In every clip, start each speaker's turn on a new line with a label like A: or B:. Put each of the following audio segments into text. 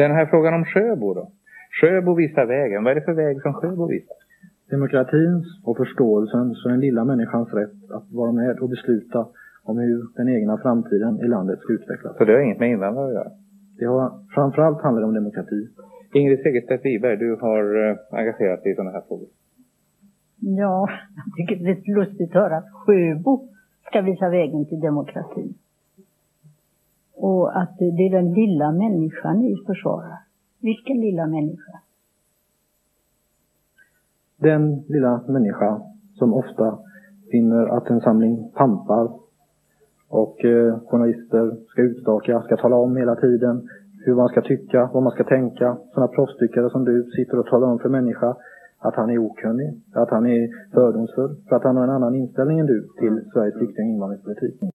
A: Den här frågan om Sjöbo då? Sjöbo visar vägen. Vad är det för väg som Sjöbo visar?
B: Demokratins och förståelsens för den lilla människans rätt att vara med och besluta om hur den egna framtiden i landet ska utvecklas.
A: Så det har inget med invandrare att göra?
B: Det har, framförallt handlar det om demokrati.
A: Ingrid Segerstedt Wiberg, du har eh, engagerat dig i sådana här frågor.
C: Ja, jag tycker det är lite lustigt att höra att Sjöbo ska visa vägen till demokrati. Och att det är den lilla människan ni försvarar. Vilken lilla människa?
B: Den lilla människa som ofta finner att en samling pampar och eh, journalister ska utstaka, ska tala om hela tiden hur man ska tycka, vad man ska tänka. Sådana proffstyckare som du sitter och talar om för människa att han är okunnig, att han är fördomsfull, för att han har en annan inställning än du till Sveriges flykting och invandringspolitik.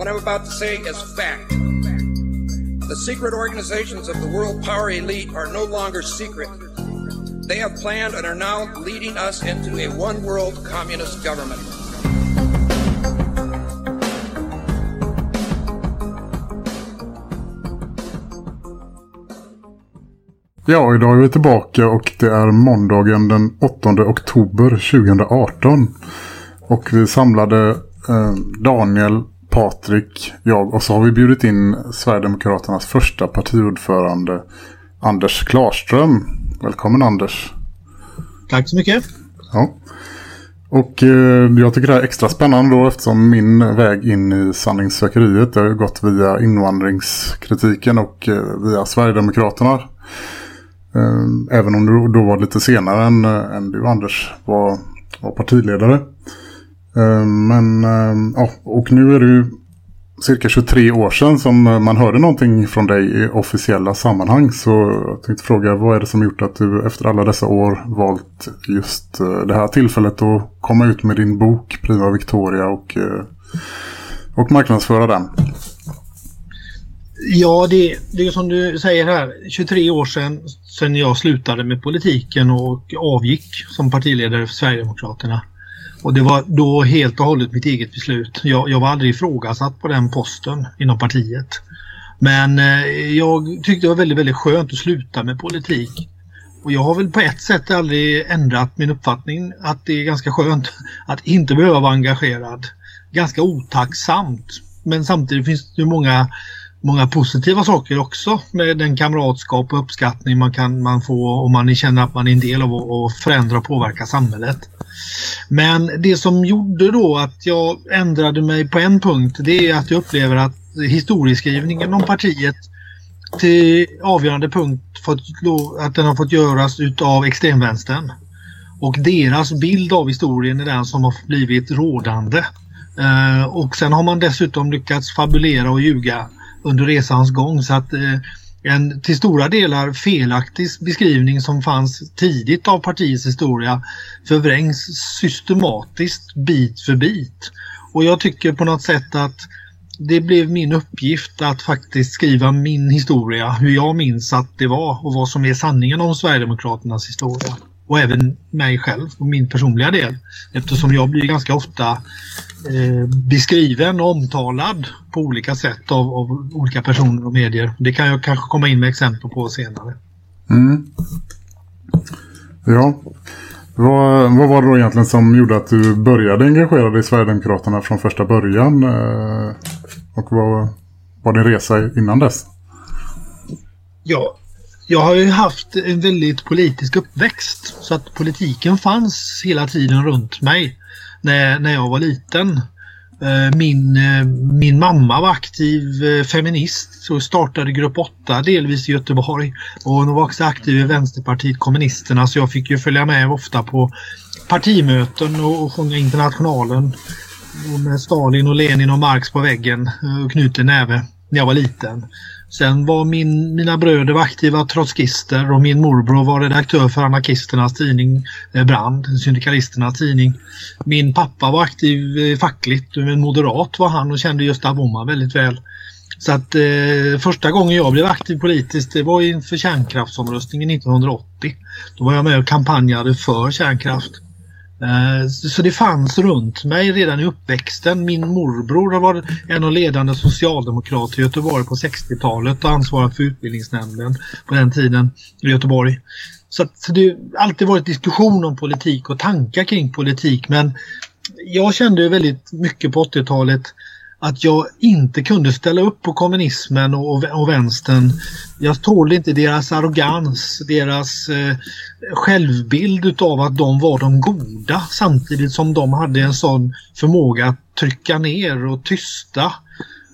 D: What I'm about to say is fact. The secret organizations of the world power elite are no longer secret. They have planned and are now leading us into a one world communist government.
E: Ja, idag är vi tillbaka och det är måndagen den 8 oktober 2018. Och vi samlade eh, Daniel, Patrik, jag och så har vi bjudit in Sverigedemokraternas första partiordförande Anders Klarström. Välkommen Anders.
F: Tack så mycket.
E: Ja. Och eh, jag tycker det här är extra spännande då eftersom min väg in i sanningssökeriet har gått via invandringskritiken och eh, via Sverigedemokraterna. Eh, även om du då var lite senare än, eh, än du Anders var, var partiledare. Eh, men eh, ja, och nu är det ju cirka 23 år sedan som eh, man hörde någonting från dig i officiella sammanhang. Så jag tänkte fråga, vad är det som gjort att du efter alla dessa år valt just det här tillfället att komma ut med din bok Prima Victoria och, och marknadsföra den?
F: Ja, det, det är som du säger här, 23 år sedan, sedan jag slutade med politiken och avgick som partiledare för Sverigedemokraterna. Och det var då helt och hållet mitt eget beslut. Jag, jag var aldrig ifrågasatt på den posten inom partiet. Men eh, jag tyckte det var väldigt, väldigt skönt att sluta med politik. Och jag har väl på ett sätt aldrig ändrat min uppfattning att det är ganska skönt att inte behöva vara engagerad. Ganska otacksamt. Men samtidigt finns det många många positiva saker också med den kamratskap och uppskattning man kan man få om man känner att man är en del av att förändra och påverka samhället. Men det som gjorde då att jag ändrade mig på en punkt det är att jag upplever att historieskrivningen om partiet till avgörande punkt fått, att den har fått göras utav extremvänstern. Och deras bild av historien är den som har blivit rådande. Eh, och sen har man dessutom lyckats fabulera och ljuga under resans gång. Så att eh, en till stora delar felaktig beskrivning som fanns tidigt av partiets historia förvrängs systematiskt bit för bit. Och jag tycker på något sätt att det blev min uppgift att faktiskt skriva min historia, hur jag minns att det var och vad som är sanningen om Sverigedemokraternas historia och även mig själv och min personliga del. Eftersom jag blir ganska ofta eh, beskriven och omtalad på olika sätt av, av, olika personer och medier. Det kan jag kanske komma in med exempel på senare.
E: Mm. Ja. Vad, vad var det då egentligen som gjorde att du började engagera dig i Sverigedemokraterna från första början? Eh, och vad var din resa innan dess?
F: Ja, jag har ju haft en väldigt politisk uppväxt så att politiken fanns hela tiden runt mig när, när jag var liten. Eh, min, eh, min mamma var aktiv eh, feminist och startade grupp 8 delvis i Göteborg. Och hon var också aktiv i Vänsterpartiet kommunisterna så jag fick ju följa med ofta på partimöten och sjunga Internationalen. Med Stalin och Lenin och Marx på väggen och knuten näve när jag var liten. Sen var min, mina bröder var aktiva trotskister och min morbror var redaktör för anarkisternas tidning eh, Brand, syndikalisternas tidning. Min pappa var aktiv eh, fackligt, men moderat var han och kände Gösta Bohman väldigt väl. Så att eh, första gången jag blev aktiv politiskt det var inför kärnkraftsomröstningen 1980. Då var jag med och kampanjade för kärnkraft. Eh, så det fanns runt mig redan i uppväxten. Min morbror var en av ledande socialdemokrater i Göteborg på 60-talet och ansvarade för utbildningsnämnden på den tiden i Göteborg. Så, att, så det har alltid varit diskussion om politik och tankar kring politik men jag kände väldigt mycket på 80-talet att jag inte kunde ställa upp på kommunismen och, och vänstern. Jag tålde inte deras arrogans, deras eh, självbild utav att de var de goda samtidigt som de hade en sån förmåga att trycka ner och tysta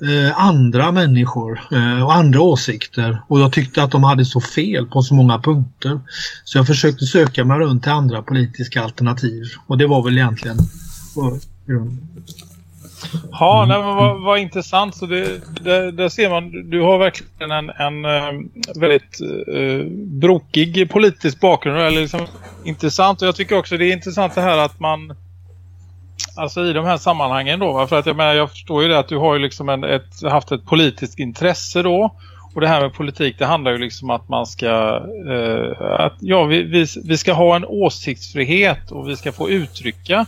F: eh, andra människor eh, och andra åsikter. Och jag tyckte att de hade så fel på så många punkter. Så jag försökte söka mig runt till andra politiska alternativ och det var väl egentligen grunden.
G: Ja, mm. nej, men vad, vad intressant. Så det, det, där ser man, du har verkligen en, en eh, väldigt uh, brokig politisk bakgrund. Eller liksom, intressant. Och jag tycker också det är intressant det här att man alltså i de här sammanhangen då. För att jag menar, jag förstår ju det att du har ju liksom en, ett, haft ett politiskt intresse då. Och det här med politik, det handlar ju liksom att man ska uh, att, ja, vi, vi, vi ska ha en åsiktsfrihet och vi ska få uttrycka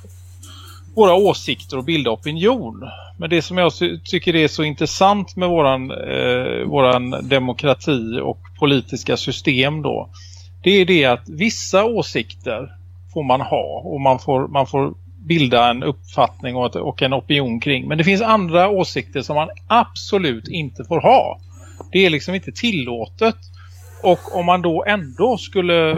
G: våra åsikter och bilda opinion. Men det som jag tycker är så intressant med våran, eh, våran demokrati och politiska system då. Det är det att vissa åsikter får man ha och man får, man får bilda en uppfattning och, och en opinion kring. Men det finns andra åsikter som man absolut inte får ha. Det är liksom inte tillåtet. Och om man då ändå skulle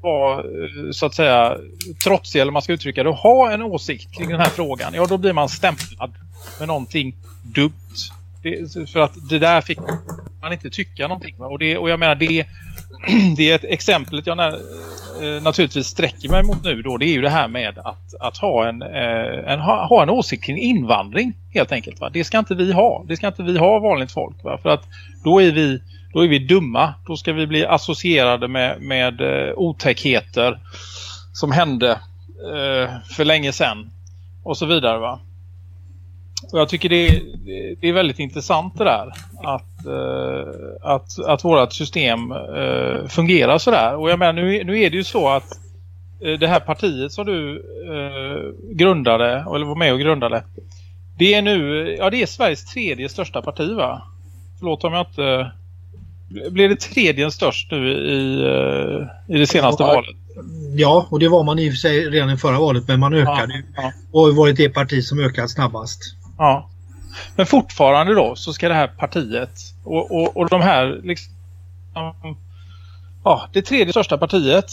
G: vara eh, så att säga trotsig eller man ska uttrycka det och ha en åsikt kring den här frågan ja då blir man stämplad med någonting dumt. Det, för att det där fick man inte tycka någonting och, det, och jag menar det, det är ett exempel jag när, eh, naturligtvis sträcker mig mot nu då det är ju det här med att, att ha, en, eh, en, ha, ha en åsikt kring invandring helt enkelt. Va? Det ska inte vi ha. Det ska inte vi ha vanligt folk. Va? För att då är vi då är vi dumma. Då ska vi bli associerade med, med eh, otäckheter som hände eh, för länge sedan och så vidare va. Och jag tycker det är, det är väldigt intressant det där att, eh, att, att vårt system eh, fungerar sådär. Och jag menar nu, nu är det ju så att eh, det här partiet som du eh, grundade eller var med och grundade det är nu, ja det är Sveriges tredje största parti va? Förlåt om jag inte blev det tredje störst nu i, eh, i det senaste ja, valet?
F: Ja, och det var man i och för sig redan i förra valet, men man ökade. Ja, ja. Och har varit det parti som ökat snabbast.
G: Ja. Men fortfarande då så ska det här partiet och, och, och de här liksom, ja, det tredje största partiet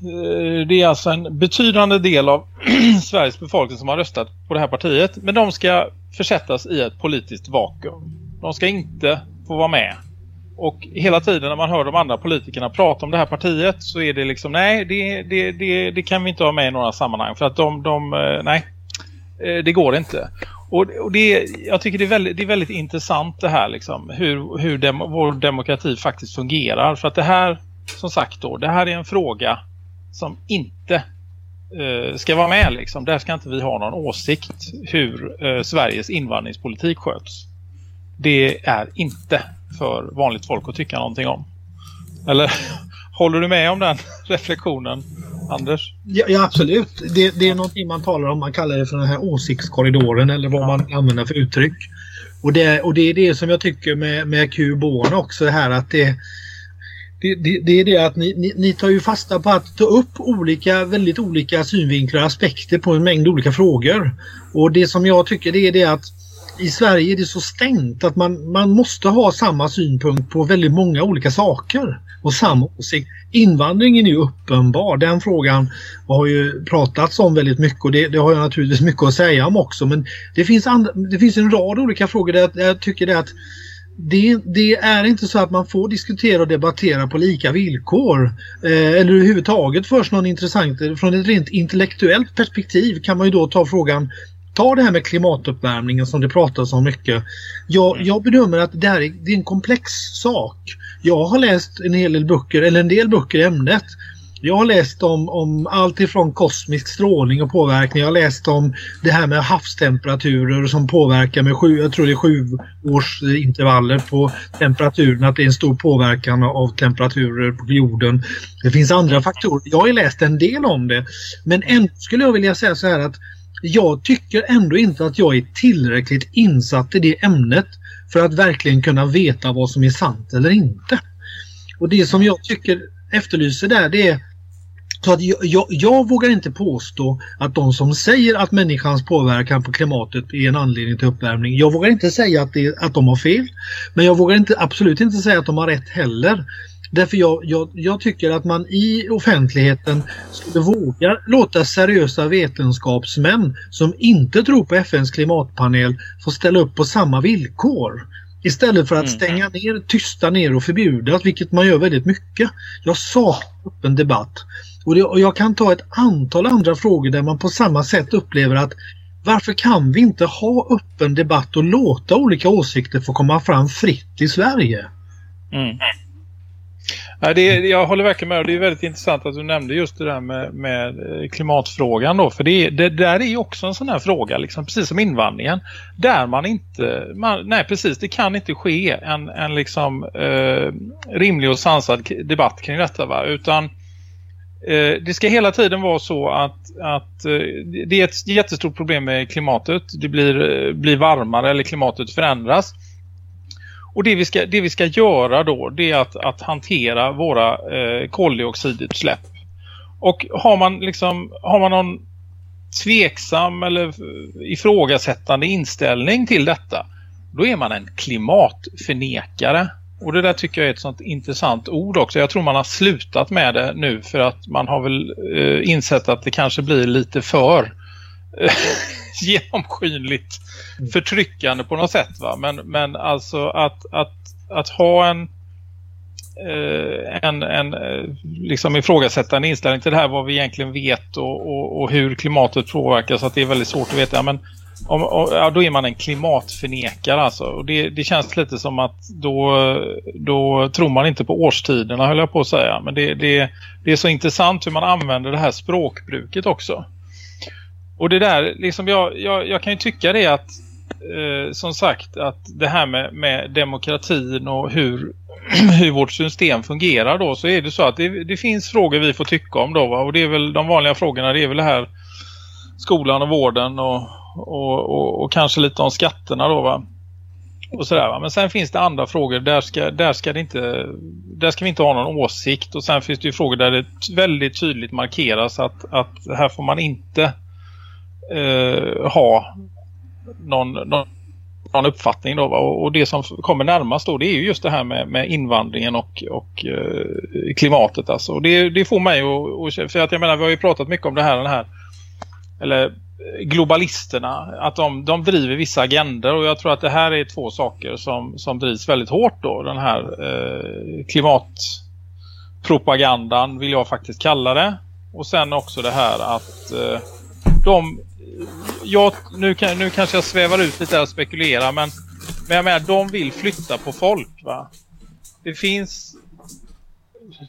G: eh, det är alltså en betydande del av Sveriges befolkning som har röstat på det här partiet. Men de ska försättas i ett politiskt vakuum. De ska inte få vara med och hela tiden när man hör de andra politikerna prata om det här partiet så är det liksom nej, det, det, det, det kan vi inte ha med i några sammanhang. För att de, de eh, nej, eh, det går inte. Och, och det, jag tycker det är, väldigt, det är väldigt intressant det här liksom, hur, hur dem, vår demokrati faktiskt fungerar. För att det här, som sagt då, det här är en fråga som inte eh, ska vara med liksom. Där ska inte vi ha någon åsikt hur eh, Sveriges invandringspolitik sköts. Det är inte för vanligt folk att tycka någonting om. Eller håller du med om den reflektionen, Anders?
F: Ja, ja absolut. Det, det, är någonting man talar om. Man kallar det för den här åsiktskorridoren eller vad man använder för uttryck. Och det, och det är det som jag tycker med, med QBON också här att det, det, det, det, är det att ni, ni, ni, tar ju fasta på att ta upp olika, väldigt olika synvinklar och aspekter på en mängd olika frågor. Och det som jag tycker det är det att i Sverige är det så stängt att man, man måste ha samma synpunkt på väldigt många olika saker och samma åsikt. Invandringen är ju uppenbar. Den frågan har ju pratats om väldigt mycket och det, det har jag naturligtvis mycket att säga om också. Men det finns, andra, det finns en rad olika frågor där jag tycker det att det, det, är inte så att man får diskutera och debattera på lika villkor. Eh, eller överhuvudtaget förs någon intressant, från ett rent intellektuellt perspektiv kan man ju då ta frågan ta det här med klimatuppvärmningen som det pratas om mycket. Jag, jag bedömer att det här är, det är en komplex sak. Jag har läst en hel del böcker, eller en del böcker i ämnet. Jag har läst om, om allt ifrån kosmisk strålning och påverkning. Jag har läst om det här med havstemperaturer som påverkar med sju, jag tror det är sju års intervaller på temperaturen. Att det är en stor påverkan av temperaturer på jorden. Det finns andra faktorer. Jag har läst en del om det. Men ändå skulle jag vilja säga så här att jag tycker ändå inte att jag är tillräckligt insatt i det ämnet för att verkligen kunna veta vad som är sant eller inte. Och det som jag tycker efterlyser där det är så att jag, jag, jag, vågar inte påstå att de som säger att människans påverkan på klimatet är en anledning till uppvärmning. Jag vågar inte säga att, det, att de har fel. Men jag vågar inte, absolut inte säga att de har rätt heller. Därför jag, jag, jag tycker att man i offentligheten skulle våga låta seriösa vetenskapsmän som inte tror på FNs klimatpanel få ställa upp på samma villkor. Istället för att mm. stänga ner, tysta ner och förbjuda, vilket man gör väldigt mycket. Jag saknar öppen debatt. Och, det, och jag kan ta ett antal andra frågor där man på samma sätt upplever att varför kan vi inte ha öppen debatt och låta olika åsikter få komma fram fritt i Sverige? Mm.
G: Ja, det, jag håller verkligen med och det är väldigt intressant att du nämnde just det där med, med eh, klimatfrågan då. För det, det, där är ju också en sån här fråga, liksom, precis som invandringen. Där man inte, man, nej precis, det kan inte ske en, en liksom eh, rimlig och sansad debatt kring detta va. Utan eh, det ska hela tiden vara så att, att eh, det är ett jättestort problem med klimatet. Det blir, eh, blir varmare eller klimatet förändras. Och det vi ska, det vi ska göra då det är att, att hantera våra eh, koldioxidutsläpp. Och har man liksom har man någon tveksam eller ifrågasättande inställning till detta då är man en klimatförnekare. Och det där tycker jag är ett sånt intressant ord också. Jag tror man har slutat med det nu för att man har väl eh, insett att det kanske blir lite för eh, genomskinligt Mm. förtryckande på något sätt va. Men, men alltså att, att, att ha en eh, en, en eh, liksom ifrågasättande inställning till det här vad vi egentligen vet och, och, och hur klimatet påverkas att det är väldigt svårt att veta. Ja, men om, om, ja, då är man en klimatförnekare alltså. Och det, det känns lite som att då, då tror man inte på årstiderna höll jag på att säga. Men det, det, det är så intressant hur man använder det här språkbruket också. Och det där, liksom jag, jag, jag kan ju tycka det att eh, som sagt att det här med, med demokratin och hur, hur vårt system fungerar då så är det så att det, det finns frågor vi får tycka om då va? och det är väl de vanliga frågorna det är väl det här skolan och vården och, och, och, och kanske lite om skatterna då va och sådär va? men sen finns det andra frågor där ska, där ska det inte där ska vi inte ha någon åsikt och sen finns det ju frågor där det väldigt tydligt markeras att, att här får man inte eh, ha någon, någon, någon uppfattning då. Och, det som kommer närmast då det är ju just det här med, med invandringen och, och eh, klimatet alltså. Och det, det får mig att, för att jag menar vi har ju pratat mycket om det här, den här eller globalisterna att de, de driver vissa agender och jag tror att det här är två saker som, som drivs väldigt hårt då. Den här eh, klimatpropagandan vill jag faktiskt kalla det. Och sen också det här att eh, de jag, nu, kan, nu kanske jag svävar ut lite och spekulerar men, men jag menar, de vill flytta på folk va. Det finns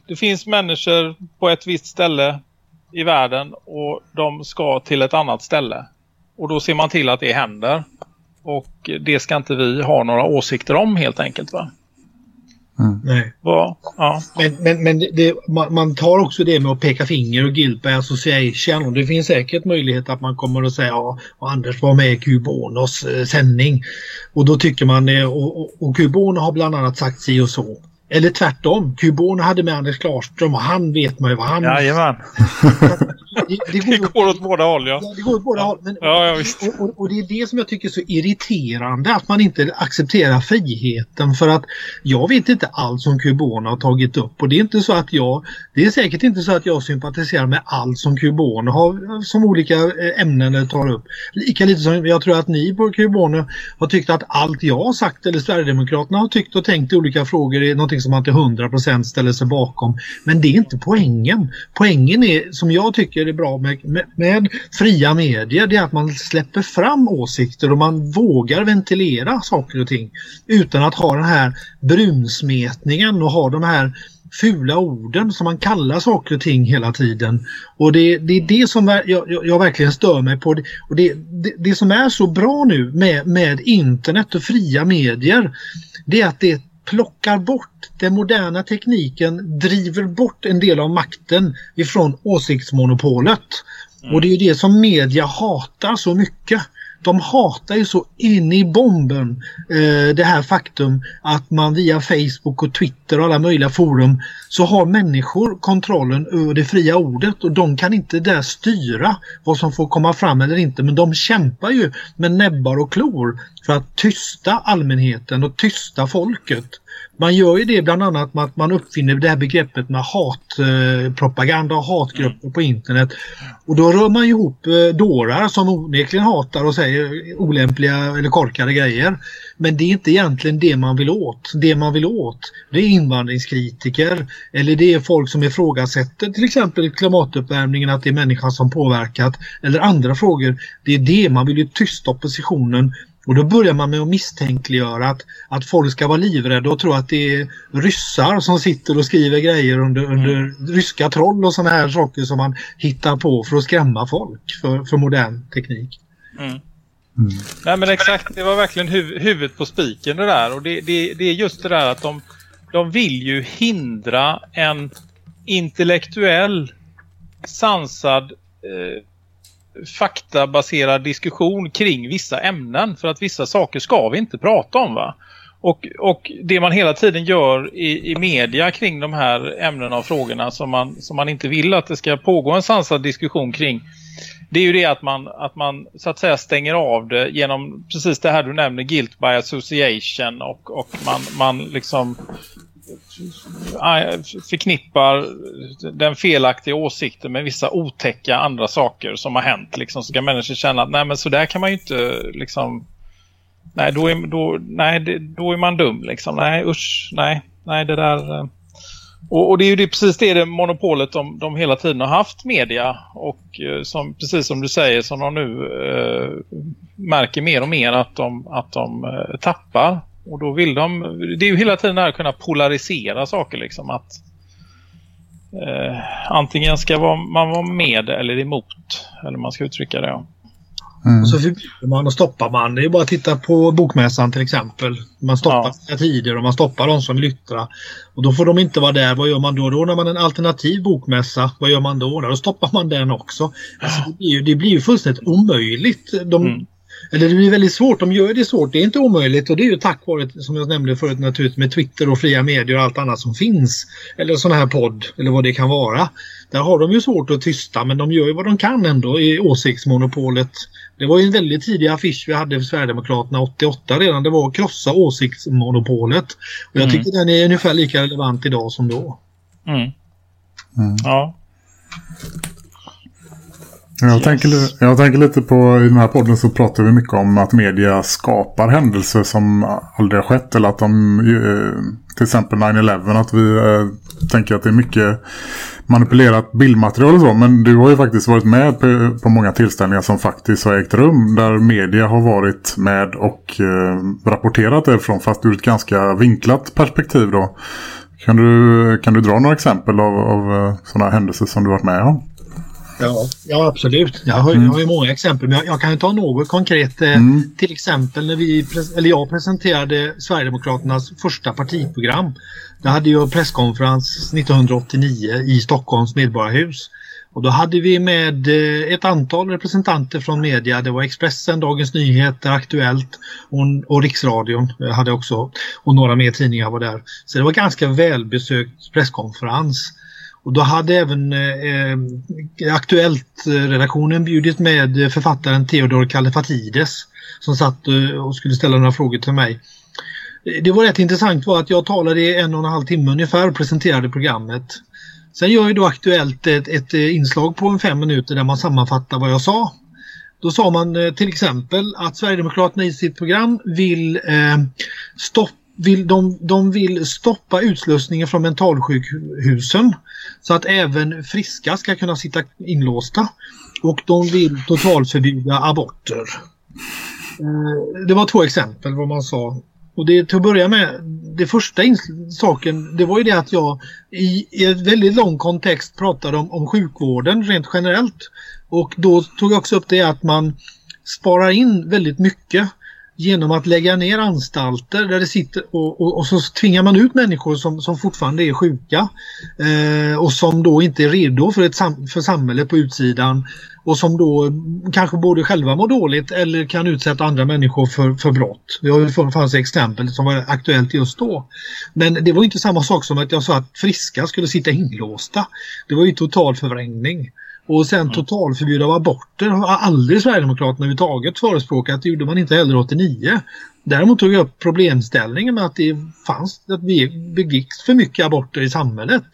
G: det finns människor på ett visst ställe i världen och de ska till ett annat ställe. Och då ser man till att det händer. Och det ska inte vi ha några åsikter om helt enkelt va.
F: Mm. Nej. Ja, ja. Men, men, men det, man, man, tar också det med att peka finger och guilt by association. Och det finns säkert möjlighet att man kommer att säga ja, Anders var med i Kubonos eh, sändning. Och då tycker man, eh, och, och, och Kubono har bland annat sagt si och så. Eller tvärtom, Kubono hade med Anders Klarström och han vet man ju vad han...
G: Jajamän. det, det, går, det går åt båda håll, ja.
F: ja det går åt båda
G: ja.
F: håll. Men,
G: ja, ja, visst.
F: Och, och, och, det är det som jag tycker är så irriterande att man inte accepterar friheten för att jag vet inte allt som Kubono har tagit upp och det är inte så att jag det är säkert inte så att jag sympatiserar med allt som Kubono har som olika eh, ämnen tar upp. Lika lite som jag tror att ni på Kubono har tyckt att allt jag har sagt eller Sverigedemokraterna har tyckt och tänkt i olika frågor är någonting som man till 100% ställer sig bakom. Men det är inte poängen. Poängen är som jag tycker det bra med, med, med fria medier det är att man släpper fram åsikter och man vågar ventilera saker och ting utan att ha den här brunsmetningen och ha de här fula orden som man kallar saker och ting hela tiden. Och det, det är det som jag, jag, jag, verkligen stör mig på. Och det, det, det, som är så bra nu med, med internet och fria medier det är att det plockar bort den moderna tekniken, driver bort en del av makten ifrån åsiktsmonopolet. Mm. Och det är det som media hatar så mycket. De hatar ju så in i bomben eh, det här faktum att man via Facebook och Twitter och alla möjliga forum så har människor kontrollen över det fria ordet och de kan inte där styra vad som får komma fram eller inte men de kämpar ju med näbbar och klor för att tysta allmänheten och tysta folket. Man gör ju det bland annat med att man uppfinner det här begreppet med hatpropaganda och hatgrupper mm. på internet. Och då rör man ihop eh, dårar som onekligen hatar och säger olämpliga eller korkade grejer. Men det är inte egentligen det man vill åt. Det man vill åt det är invandringskritiker eller det är folk som ifrågasätter till exempel klimatuppvärmningen att det är människan som påverkat eller andra frågor. Det är det man vill ju tysta oppositionen och då börjar man med att misstänkliggöra att, att folk ska vara livrädda och tro att det är ryssar som sitter och skriver grejer under, mm. under ryska troll och sådana här saker som man hittar på för att skrämma folk för, för modern teknik.
G: Mm. Mm. Nej men exakt, det var verkligen huv huvudet på spiken det där och det, det, det är just det där att de, de vill ju hindra en intellektuell sansad eh, faktabaserad diskussion kring vissa ämnen för att vissa saker ska vi inte prata om va. Och, och det man hela tiden gör i, i media kring de här ämnena och frågorna som man, som man inte vill att det ska pågå en sansad diskussion kring det är ju det att man, att man så att säga stänger av det genom precis det här du nämner guilt by association och, och man, man liksom förknippar den felaktiga åsikten med vissa otäcka andra saker som har hänt. Liksom, så ska människor känna att nej men så där kan man ju inte liksom nej då är, då, nej, då är man dum liksom. Nej usch, nej, nej det där eh. och, och det är ju det, precis det, det monopolet de, de hela tiden har haft media och eh, som, precis som du säger som de nu eh, märker mer och mer att de, att de eh, tappar och då vill de, det är ju hela tiden att kunna polarisera saker liksom att eh, antingen ska man vara med eller emot, eller man ska uttrycka det. Ja.
F: Mm. Och så förbjuder man och stoppar man. Det är bara att titta på bokmässan till exempel. Man stoppar ja. tider och man stoppar de som vill yttra. Och då får de inte vara där. Vad gör man då? Då när man en alternativ bokmässa, vad gör man då? Då stoppar man den också. Alltså, det, blir ju, det blir ju fullständigt omöjligt. De, mm. Eller det blir väldigt svårt. De gör det svårt. Det är inte omöjligt och det är ju tack vare, som jag nämnde förut naturligtvis, med Twitter och fria medier och allt annat som finns. Eller sån här podd eller vad det kan vara. Där har de ju svårt att tysta men de gör ju vad de kan ändå i åsiktsmonopolet. Det var ju en väldigt tidig affisch vi hade för Sverigedemokraterna 88 redan. Det var att krossa åsiktsmonopolet. Och jag mm. tycker den är ungefär lika relevant idag som då.
G: Mm. Mm. Ja.
E: Jag, yes. tänker, jag tänker lite på, i den här podden så pratar vi mycket om att media skapar händelser som aldrig har skett. Eller att de, eh, till exempel 9-11, att vi eh, tänker att det är mycket manipulerat bildmaterial och så. Men du har ju faktiskt varit med på, på många tillställningar som faktiskt har ägt rum. Där media har varit med och eh, rapporterat det från fast ur ett ganska vinklat perspektiv då. Kan du, kan du dra några exempel av, av sådana händelser som du varit med om?
F: Ja, ja absolut. Jag har, mm. jag har ju många exempel men jag, jag kan ta något konkret. Eh, mm. Till exempel när vi, eller jag presenterade Sverigedemokraternas första partiprogram. Då hade jag presskonferens 1989 i Stockholms medborgarhus. Och då hade vi med eh, ett antal representanter från media. Det var Expressen, Dagens Nyheter, Aktuellt och, och Riksradion hade också. Och några mer tidningar var där. Så det var ganska välbesökt presskonferens. Och då hade även eh, eh Aktuellt-redaktionen eh, bjudit med eh, författaren Theodor Kallifatides som satt och skulle ställa några frågor till mig. Det var rätt intressant var att jag talade i en och en halv timme ungefär och presenterade programmet. Sen gör ju då Aktuellt ett, ett inslag på en fem minuter där man sammanfattar vad jag sa. Då sa man till exempel att Sverigedemokraterna i sitt program vill eh, stoppa vill, de, de vill stoppa utslussningen från mentalsjukhusen så att även friska ska kunna sitta inlåsta. Och de vill totalförbjuda aborter. Eh, det var två exempel vad man sa. Och det till att börja med, det första saken, det var ju det att jag i, i ett väldigt lång kontext pratade om, om sjukvården rent generellt. Och då tog jag också upp det att man sparar in väldigt mycket genom att lägga ner anstalter där det sitter och, och, och så tvingar man ut människor som, som fortfarande är sjuka eh, och som då inte är redo för, ett sam, för samhället på utsidan och som då kanske både själva mår dåligt eller kan utsätta andra människor för, för brott. Det fanns exempel som var aktuellt just då. Men det var inte samma sak som att jag sa att friska skulle sitta inlåsta. Det var ju total förvrängning. Och sen totalförbud av aborter har aldrig Sverigedemokraterna överhuvudtaget förespråkat. Det gjorde man inte heller 89. Däremot tog jag upp problemställningen med att det fanns, att vi begicks för mycket aborter i samhället.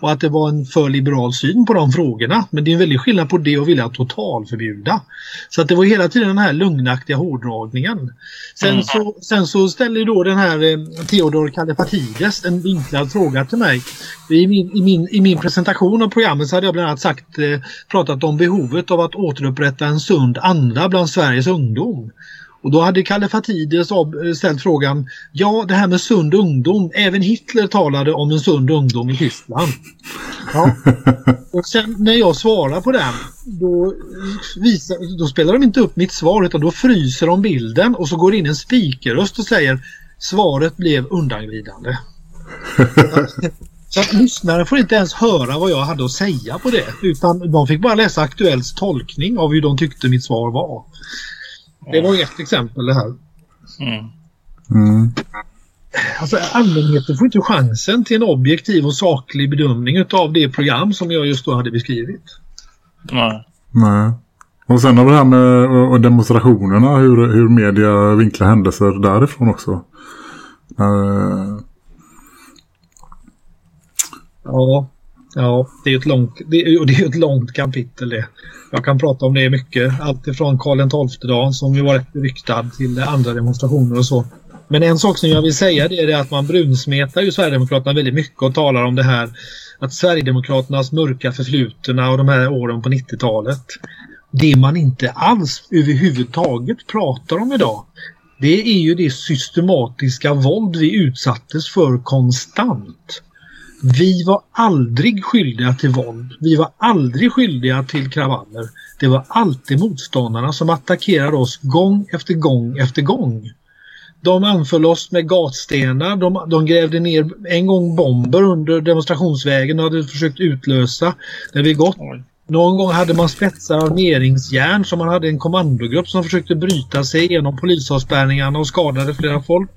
F: Och att det var en för liberal syn på de frågorna. Men det är en väldig skillnad på det och vilja totalförbjuda. Så att det var hela tiden den här lugnaktiga hårdragningen. Sen,
G: Mm.
F: så, sen så ställer då den här eh, Theodor Kallifatides en vinklad fråga till mig. I min, i, min, I min presentation av programmet så hade jag bland annat sagt, eh, pratat om behovet av att återupprätta en sund anda bland Sveriges ungdom. Och då hade Kallifatides Fatides eh, ställt frågan, ja det här med sund ungdom, även Hitler talade om en sund ungdom i Tyskland. Ja. Och sen när jag svarar på den, då, visar, då spelar de inte upp mitt svar utan då fryser de bilden och så går in en speakerröst och säger svaret blev undanglidande. Så att lyssnaren får inte ens höra vad jag hade att säga på det utan de fick bara läsa Aktuellts tolkning av hur de tyckte mitt svar var. Det var ett exempel det här.
E: Mm.
F: Alltså allmänheten får inte chansen till en objektiv och saklig bedömning utav det program som jag just då hade beskrivit.
G: Nej.
E: Nej. Och sen har vi det här med och- demonstrationerna, hur, hur media vinklar händelser därifrån också. Eh,
F: Ja, ja det är ett långt, det är, det är ett långt kapitel det. Jag kan prata om det mycket. Allt ifrån Karl XII-dagen som ju var rätt beryktad till andra demonstrationer och så. Men en sak som jag vill säga det är att man brunsmetar ju Sverigedemokraterna väldigt mycket och talar om det här att Sverigedemokraternas mörka förflutna och de här åren på 90-talet. Det man inte alls överhuvudtaget pratar om idag det är ju det systematiska våld vi utsattes för konstant. Vi var aldrig skyldiga till våld. Vi var aldrig skyldiga till kravaller. Det var alltid motståndarna som attackerade oss gång efter gång efter gång. De anföll oss med gatstenar. De, de grävde ner en gång bomber under demonstrationsvägen och hade försökt utlösa när vi gått. Någon gång hade man spetsar armeringsjärn som man hade en kommandogrupp som försökte bryta sig genom polisavspärrningarna och skadade flera folk.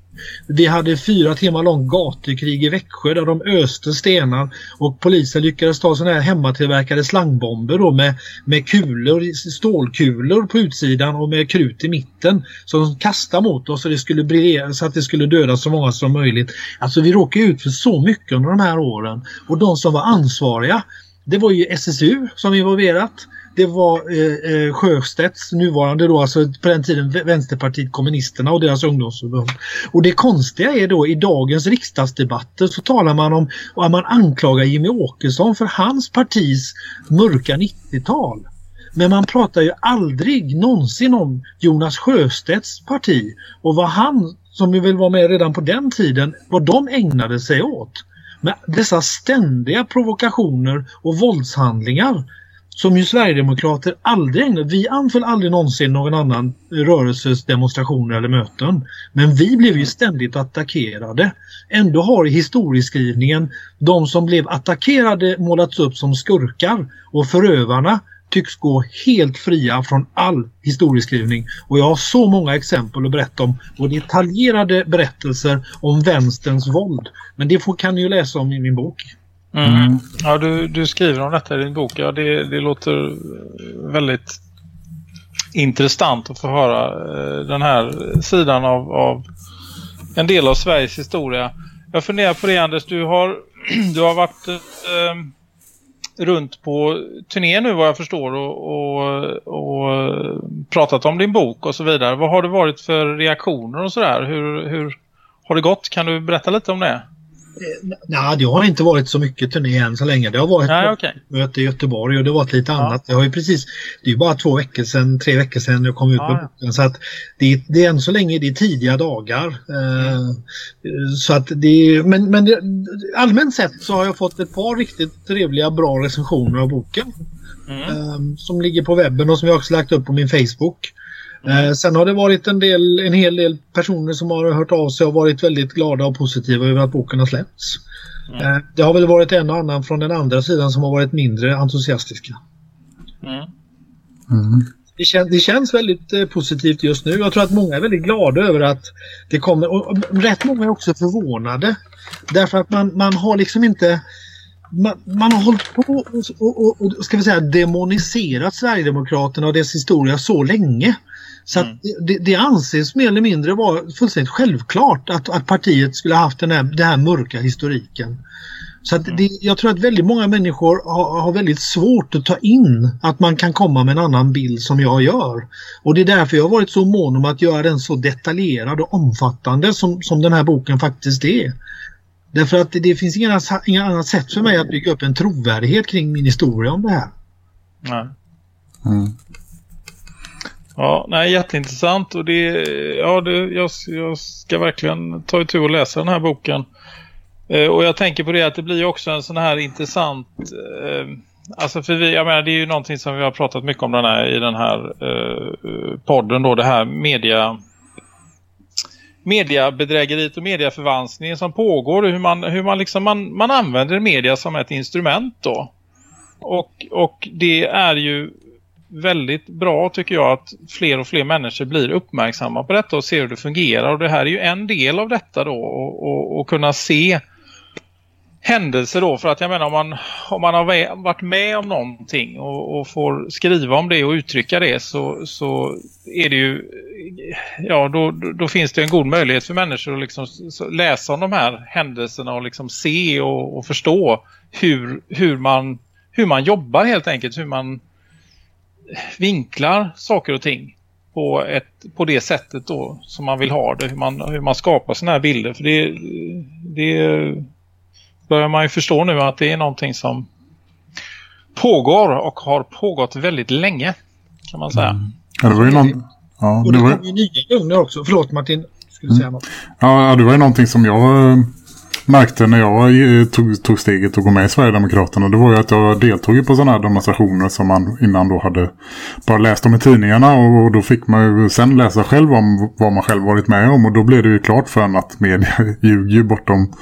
F: Vi hade fyra timmar långt gatukrig i Växjö där de öste stenar och polisen lyckades ta sådana här hemmatillverkade slangbomber då med, med kulor, stålkulor på utsidan och med krut i mitten som de kastade mot oss så, det skulle briljera, så att det skulle döda så många som möjligt. Alltså vi råkade ut för så mycket under de här åren och de som var ansvariga det var ju SSU som involverat. Det var eh, eh, Sjöstedts nuvarande då, alltså på den tiden Vänsterpartiet kommunisterna och deras ungdomsförbund. Och det konstiga är då i dagens riksdagsdebatter så talar man om att man anklagar Jimmy Åkesson för hans partis mörka 90-tal. Men man pratar ju aldrig någonsin om Jonas Sjöstedts parti och vad han, som ju väl var med redan på den tiden, vad de ägnade sig åt med dessa ständiga provokationer och våldshandlingar som ju Sverigedemokrater aldrig. Vi anföll aldrig någonsin någon annan rörelses demonstrationer eller möten. Men vi blev ju ständigt attackerade. Ändå har i historieskrivningen de som blev attackerade målats upp som skurkar och förövarna tycks gå helt fria från all historieskrivning. Och jag har så många exempel att berätta om och detaljerade berättelser om vänsterns våld. Men det får, kan ni ju läsa om i min bok.
G: Mm. Ja, du, du skriver om detta i din bok. Ja, det, det låter väldigt intressant att få höra eh, den här sidan av, av en del av Sveriges historia. Jag funderar på det Anders, du har, du har varit eh, runt på turné nu vad jag förstår och, och, och pratat om din bok och så vidare. Vad har det varit för reaktioner och sådär? Hur, hur har det gått? Kan du berätta lite om det?
F: Nej, det har inte varit så mycket turné än så länge. Det har varit
G: Nej, okay.
F: möte i Göteborg och det har varit lite annat. Det har ju precis, det är bara två veckor sedan, tre veckor sedan jag kom ut med
G: Ja,
F: boken. Så att det, det är än så länge det är tidiga dagar. Eh, så att det, men men det, allmänt sett så har jag fått ett par riktigt trevliga, bra recensioner av boken.
G: Mm.
F: eh, som ligger på webben och som jag också lagt upp på min Facebook. Eh, sen har det varit en, del, en hel del personer som har hört av sig och varit väldigt glada och positiva över att boken har släppts. Eh, det har väl varit en och annan från den andra sidan som har varit mindre entusiastiska.
G: Mm.
F: Det, kän, det känns väldigt eh, positivt just nu. Jag tror att många är väldigt glada över att det kommer. Och, och rätt många är också förvånade. Därför att man, man har liksom inte man, man har hållit på och, och, och, ska vi säga, demoniserat Sverigedemokraterna och dess historia så länge. Så att det, det anses mer eller mindre vara fullständigt självklart att, att partiet skulle ha haft den här, den här mörka historiken. Så att det, jag tror att väldigt många människor har, har väldigt svårt att ta in att man kan komma med en annan bild som jag gör. Och det är därför jag har varit så mån om att göra den så detaljerad och omfattande som, som den här boken faktiskt är. Därför att det, finns inga, inga annat sätt för mig att bygga upp en trovärdighet kring min historia om det här.
G: Nej.
E: Mm.
G: Ja, nej, jätteintressant och det, ja, det, jag, jag ska verkligen ta itu och läsa den här boken. Eh, och jag tänker på det att det blir också en sån här intressant, eh, alltså för vi, jag menar det är ju någonting som vi har pratat mycket om den här, i den här eh, podden då, det här media mediabedrägeriet och mediaförvanskningen som pågår och hur man, hur man liksom man, man använder media som ett instrument då. Och, och det är ju väldigt bra tycker jag att fler och fler människor blir uppmärksamma på detta och ser hur det fungerar. Och det här är ju en del av detta då och, och, och kunna se händelser då för att jag menar om man, om man har varit med om någonting och, och får skriva om det och uttrycka det så, så är det ju ja då, då finns det en god möjlighet för människor att liksom läsa om de här händelserna och liksom se och, och förstå hur, hur, man, hur man jobbar helt enkelt, hur man vinklar saker och ting på, ett, på det sättet då som man vill ha det, hur man, hur man skapar sådana här bilder. För det, det börjar man ju förstå nu att det är någonting som pågår och har pågått väldigt länge kan man säga. Mm.
E: Ja, det var ju någon... Ja,
F: och det, det var... kommer ju nya lugner också. Förlåt Martin, skulle säga något.
E: Ja, det var ju någonting som jag märkte när jag tog, tog steget att gå med i Sverigedemokraterna. Det var ju att jag deltog på sådana här demonstrationer som man innan då hade bara läst om i tidningarna. Och då fick man ju sen läsa själv om vad man själv varit med om. Och då blev det ju klart för en att media ljuger bortom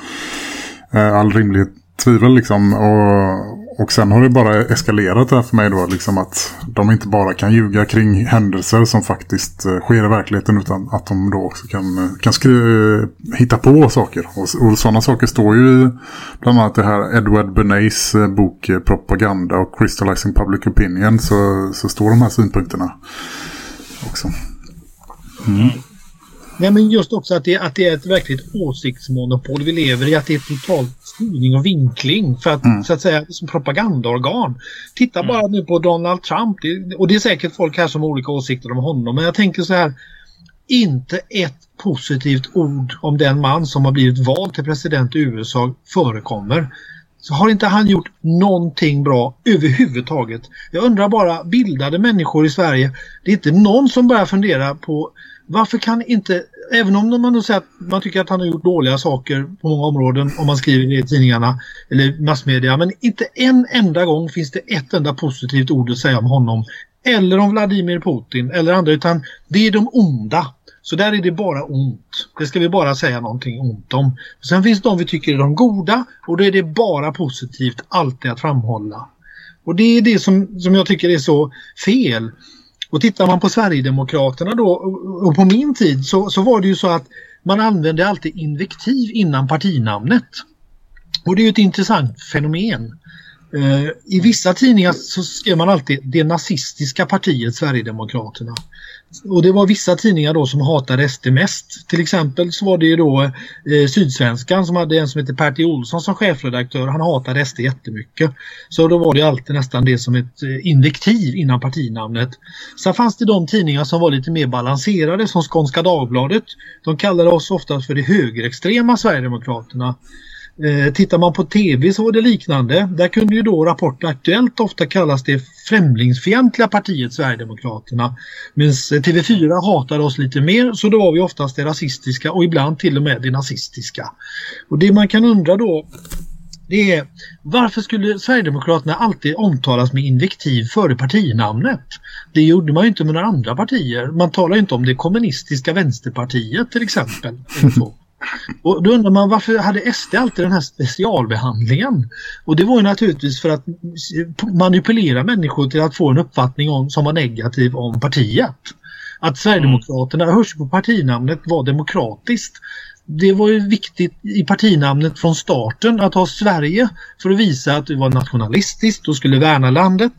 E: Eh, all rimlighet tvivel liksom. Och, och sen har det bara eskalerat här för mig då liksom att de inte bara kan ljuga kring händelser som faktiskt eh, sker i verkligheten utan att de då också kan, eh, kan skriva, hitta på saker. Och, och sådana saker står ju i bland annat det här Edward Bernays bok Propaganda och Crystallizing Public Opinion så, så står de här synpunkterna också.
F: Mm. Nej men just också att det, att det är ett verkligt åsiktsmonopol vi lever i. Att det är totalt styrning och vinkling för att mm. så att säga som propagandaorgan. Titta mm. bara nu på Donald Trump. Det, och det är säkert folk här som har olika åsikter om honom. Men jag tänker så här. Inte ett positivt ord om den man som har blivit vald till president i USA förekommer. Så har inte han gjort någonting bra överhuvudtaget. Jag undrar bara, bildade människor i Sverige, det är inte någon som börjar fundera på varför kan inte, även om man då säger att man tycker att han har gjort dåliga saker på många områden om man skriver det i tidningarna eller massmedia, men inte en enda gång finns det ett enda positivt ord att säga om honom eller om Vladimir Putin eller andra utan det är de onda. Så där är det bara ont. Det ska vi bara säga någonting ont om. Sen finns de vi tycker är de goda och då är det bara positivt alltid att framhålla. Och det är det som, som jag tycker är så fel. Och tittar man på Sverigedemokraterna då och på min tid så, så var det ju så att man använde alltid invektiv innan partinamnet. Och det är ju ett intressant fenomen. Eh, I vissa tidningar så skrev man alltid det nazistiska partiet Sverigedemokraterna. Och det var vissa tidningar då som hatade SD mest. Till exempel så var det ju då eh, Sydsvenskan som hade en som heter Pertti Olsson som chefredaktör. Han hatade SD jättemycket. Så då var det alltid nästan det som ett eh, invektiv innan partinamnet. Sen fanns det de tidningar som var lite mer balanserade som Skånska Dagbladet. De kallade oss ofta för det högerextrema Sverigedemokraterna. Eh, tittar man på tv så var det liknande. Där kunde ju då Rapport Aktuellt ofta kallas det främlingsfientliga partiet Sverigedemokraterna. Medan TV4 hatade oss lite mer så då var vi oftast det rasistiska och ibland till och med det nazistiska. Och det man kan undra då det är varför skulle Sverigedemokraterna alltid omtalas med invektiv före partinamnet? Det gjorde man ju inte med några andra partier. Man talar inte om det kommunistiska vänsterpartiet till exempel. Och då undrar man varför hade SD alltid den här specialbehandlingen? Och det var ju naturligtvis för att manipulera människor till att få en uppfattning om, som var negativ om partiet. Att Sverigedemokraterna, mm. hörs på partinamnet, var demokratiskt. Det var ju viktigt i partinamnet från starten att ha Sverige för att visa att det var nationalistiskt och skulle värna landet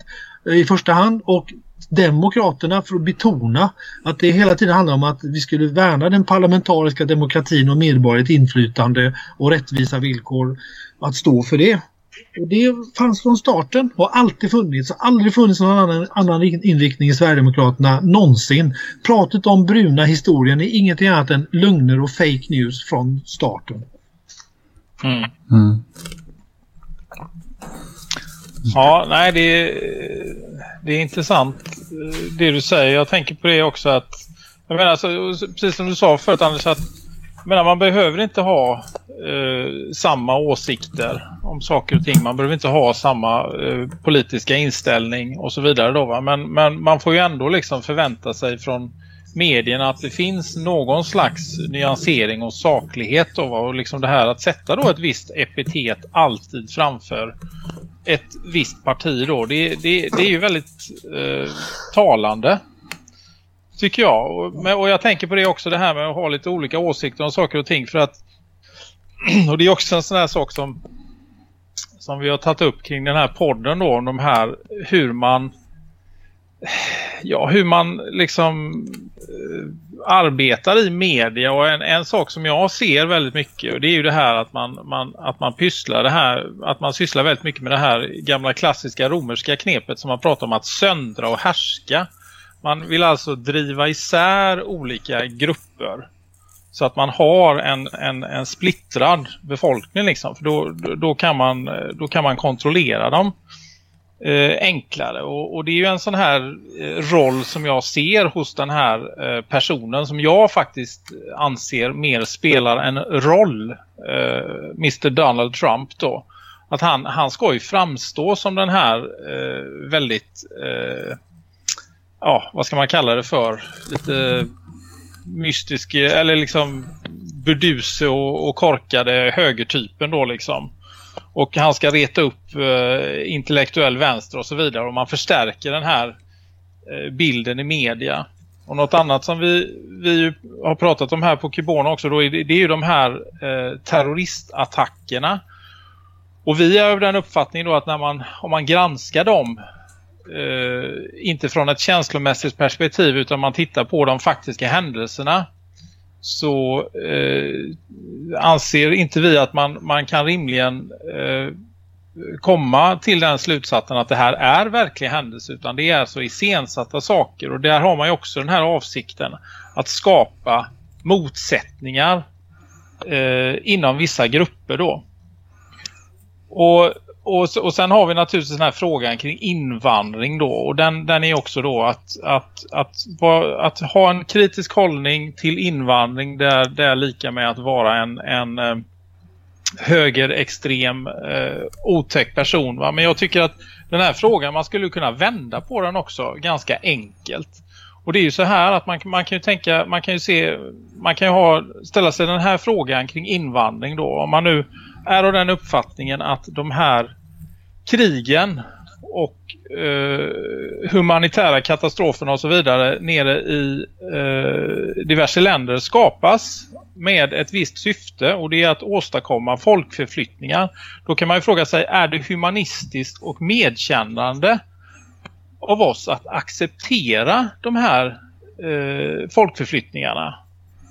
F: i första hand och Demokraterna för att betona att det hela tiden handlar om att vi skulle värna den parlamentariska demokratin och medborgerligt inflytande och rättvisa villkor att stå för det. Och det fanns från starten och alltid funnits. Aldrig funnits någon annan, annan inriktning i Sverigedemokraterna någonsin. Pratet om bruna historien är ingenting annat än lögner och fake news från starten.
G: Mm. Mm. Ja, nej det är, det är intressant det du säger. Jag tänker på det också att jag menar, alltså, precis som du sa förut Anders att menar, man behöver inte ha eh, samma åsikter om saker och ting. Man behöver inte ha samma eh, politiska inställning och så vidare då va? Men, men man får ju ändå liksom förvänta sig från medierna att det finns någon slags nyansering och saklighet då, va? och liksom det här att sätta då ett visst epitet alltid framför ett visst parti då. Det, det, det är ju väldigt eh, talande tycker jag. Och, och, jag tänker på det också det här med att ha lite olika åsikter om saker och ting för att och det är också en sån här sak som som vi har tagit upp kring den här podden då om de här hur man ja, hur man liksom eh, arbetar i media och en, en sak som jag ser väldigt mycket och det är ju det här att man, man, att man pysslar det här, att man sysslar väldigt mycket med det här gamla klassiska romerska knepet som man pratar om att söndra och härska. Man vill alltså driva isär olika grupper så att man har en, en, en splittrad befolkning liksom. För då, då, kan man, då kan man kontrollera dem eh, enklare. Och, och, det är ju en sån här eh, roll som jag ser hos den här eh, personen som jag faktiskt anser mer spelar en roll, eh, Mr. Donald Trump då. Att han, han ska ju framstå som den här eh, väldigt, eh, ja vad ska man kalla det för, lite mystisk eller liksom burduse och, och korkade högertypen då liksom och han ska reta upp eh, intellektuell vänster och så vidare och man förstärker den här eh, bilden i media. Och något annat som vi, vi har pratat om här på Kibona också då är det, det är ju de här eh, terroristattackerna. Och vi är av den uppfattningen då att när man, om man granskar dem eh, inte från ett känslomässigt perspektiv utan man tittar på de faktiska händelserna så eh, anser inte vi att man, man kan rimligen eh, komma till den slutsatsen att det här är verkliga händelser utan det är så iscensatta saker och där har man ju också den här avsikten att skapa motsättningar eh, inom vissa grupper då. Och och, och sen har vi naturligtvis den här frågan kring invandring då. Och den, den är också då att, att, att, att, att ha en kritisk hållning till invandring där det är lika med att vara en, en eh, högerextrem eh, otäck person. Va? Men jag tycker att den här frågan, man skulle kunna vända på den också ganska enkelt. Och det är ju så här att man, man kan ju tänka, man kan ju se, man kan ju ha, ställa sig den här frågan kring invandring då. Om man nu är av den uppfattningen att de här krigen och eh, humanitära katastroferna och så vidare nere i eh, diverse länder skapas med ett visst syfte och det är att åstadkomma folkförflyttningar. Då kan man ju fråga sig, är det humanistiskt och medkännande av oss att acceptera de här eh, folkförflyttningarna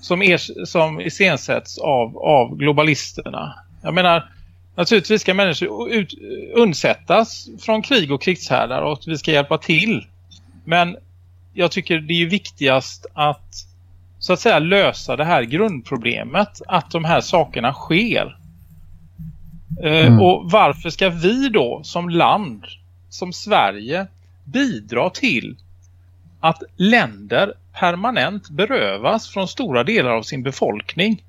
G: som, er, som iscensätts av, av globalisterna? Jag menar, Naturligtvis ska människor ut, undsättas från krig och krigshärdar och vi ska hjälpa till. Men jag tycker det är viktigast att så att säga lösa det här grundproblemet att de här sakerna sker. Eh, mm. Och varför ska vi då som land, som Sverige, bidra till att länder permanent berövas från stora delar av sin befolkning?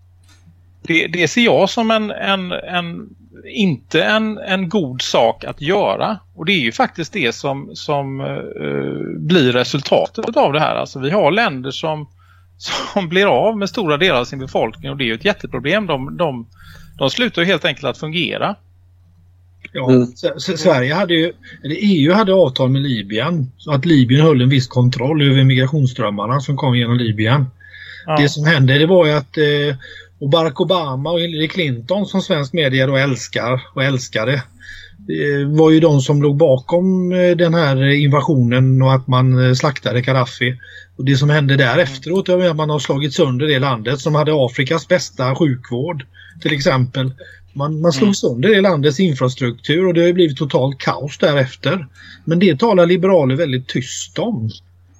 G: Det, det ser jag som en, en, en inte en, en god sak att göra. Och det är ju faktiskt det som, som uh, blir resultatet av det här. Alltså vi har länder som, som blir av med stora delar av sin befolkning och det är ju ett jätteproblem. De, de, de slutar ju helt enkelt att fungera.
F: Ja, mm. Sverige hade ju, eller EU hade avtal med Libyen så att Libyen höll en viss kontroll över migrationsströmmarna som kom genom Libyen. Ja. Det som hände det var ju att eh, och Barack Obama och Hillary Clinton som svensk media då älskar och älskade var ju de som låg bakom eh, den här invasionen och att man eh, slaktade Gaddafi. Och det som hände där efteråt är att man har slagit sönder det landet som hade Afrikas bästa sjukvård till exempel. Man, man slog mm. sönder det landets infrastruktur och det har blivit totalt kaos därefter. Men det talar liberaler väldigt tyst om.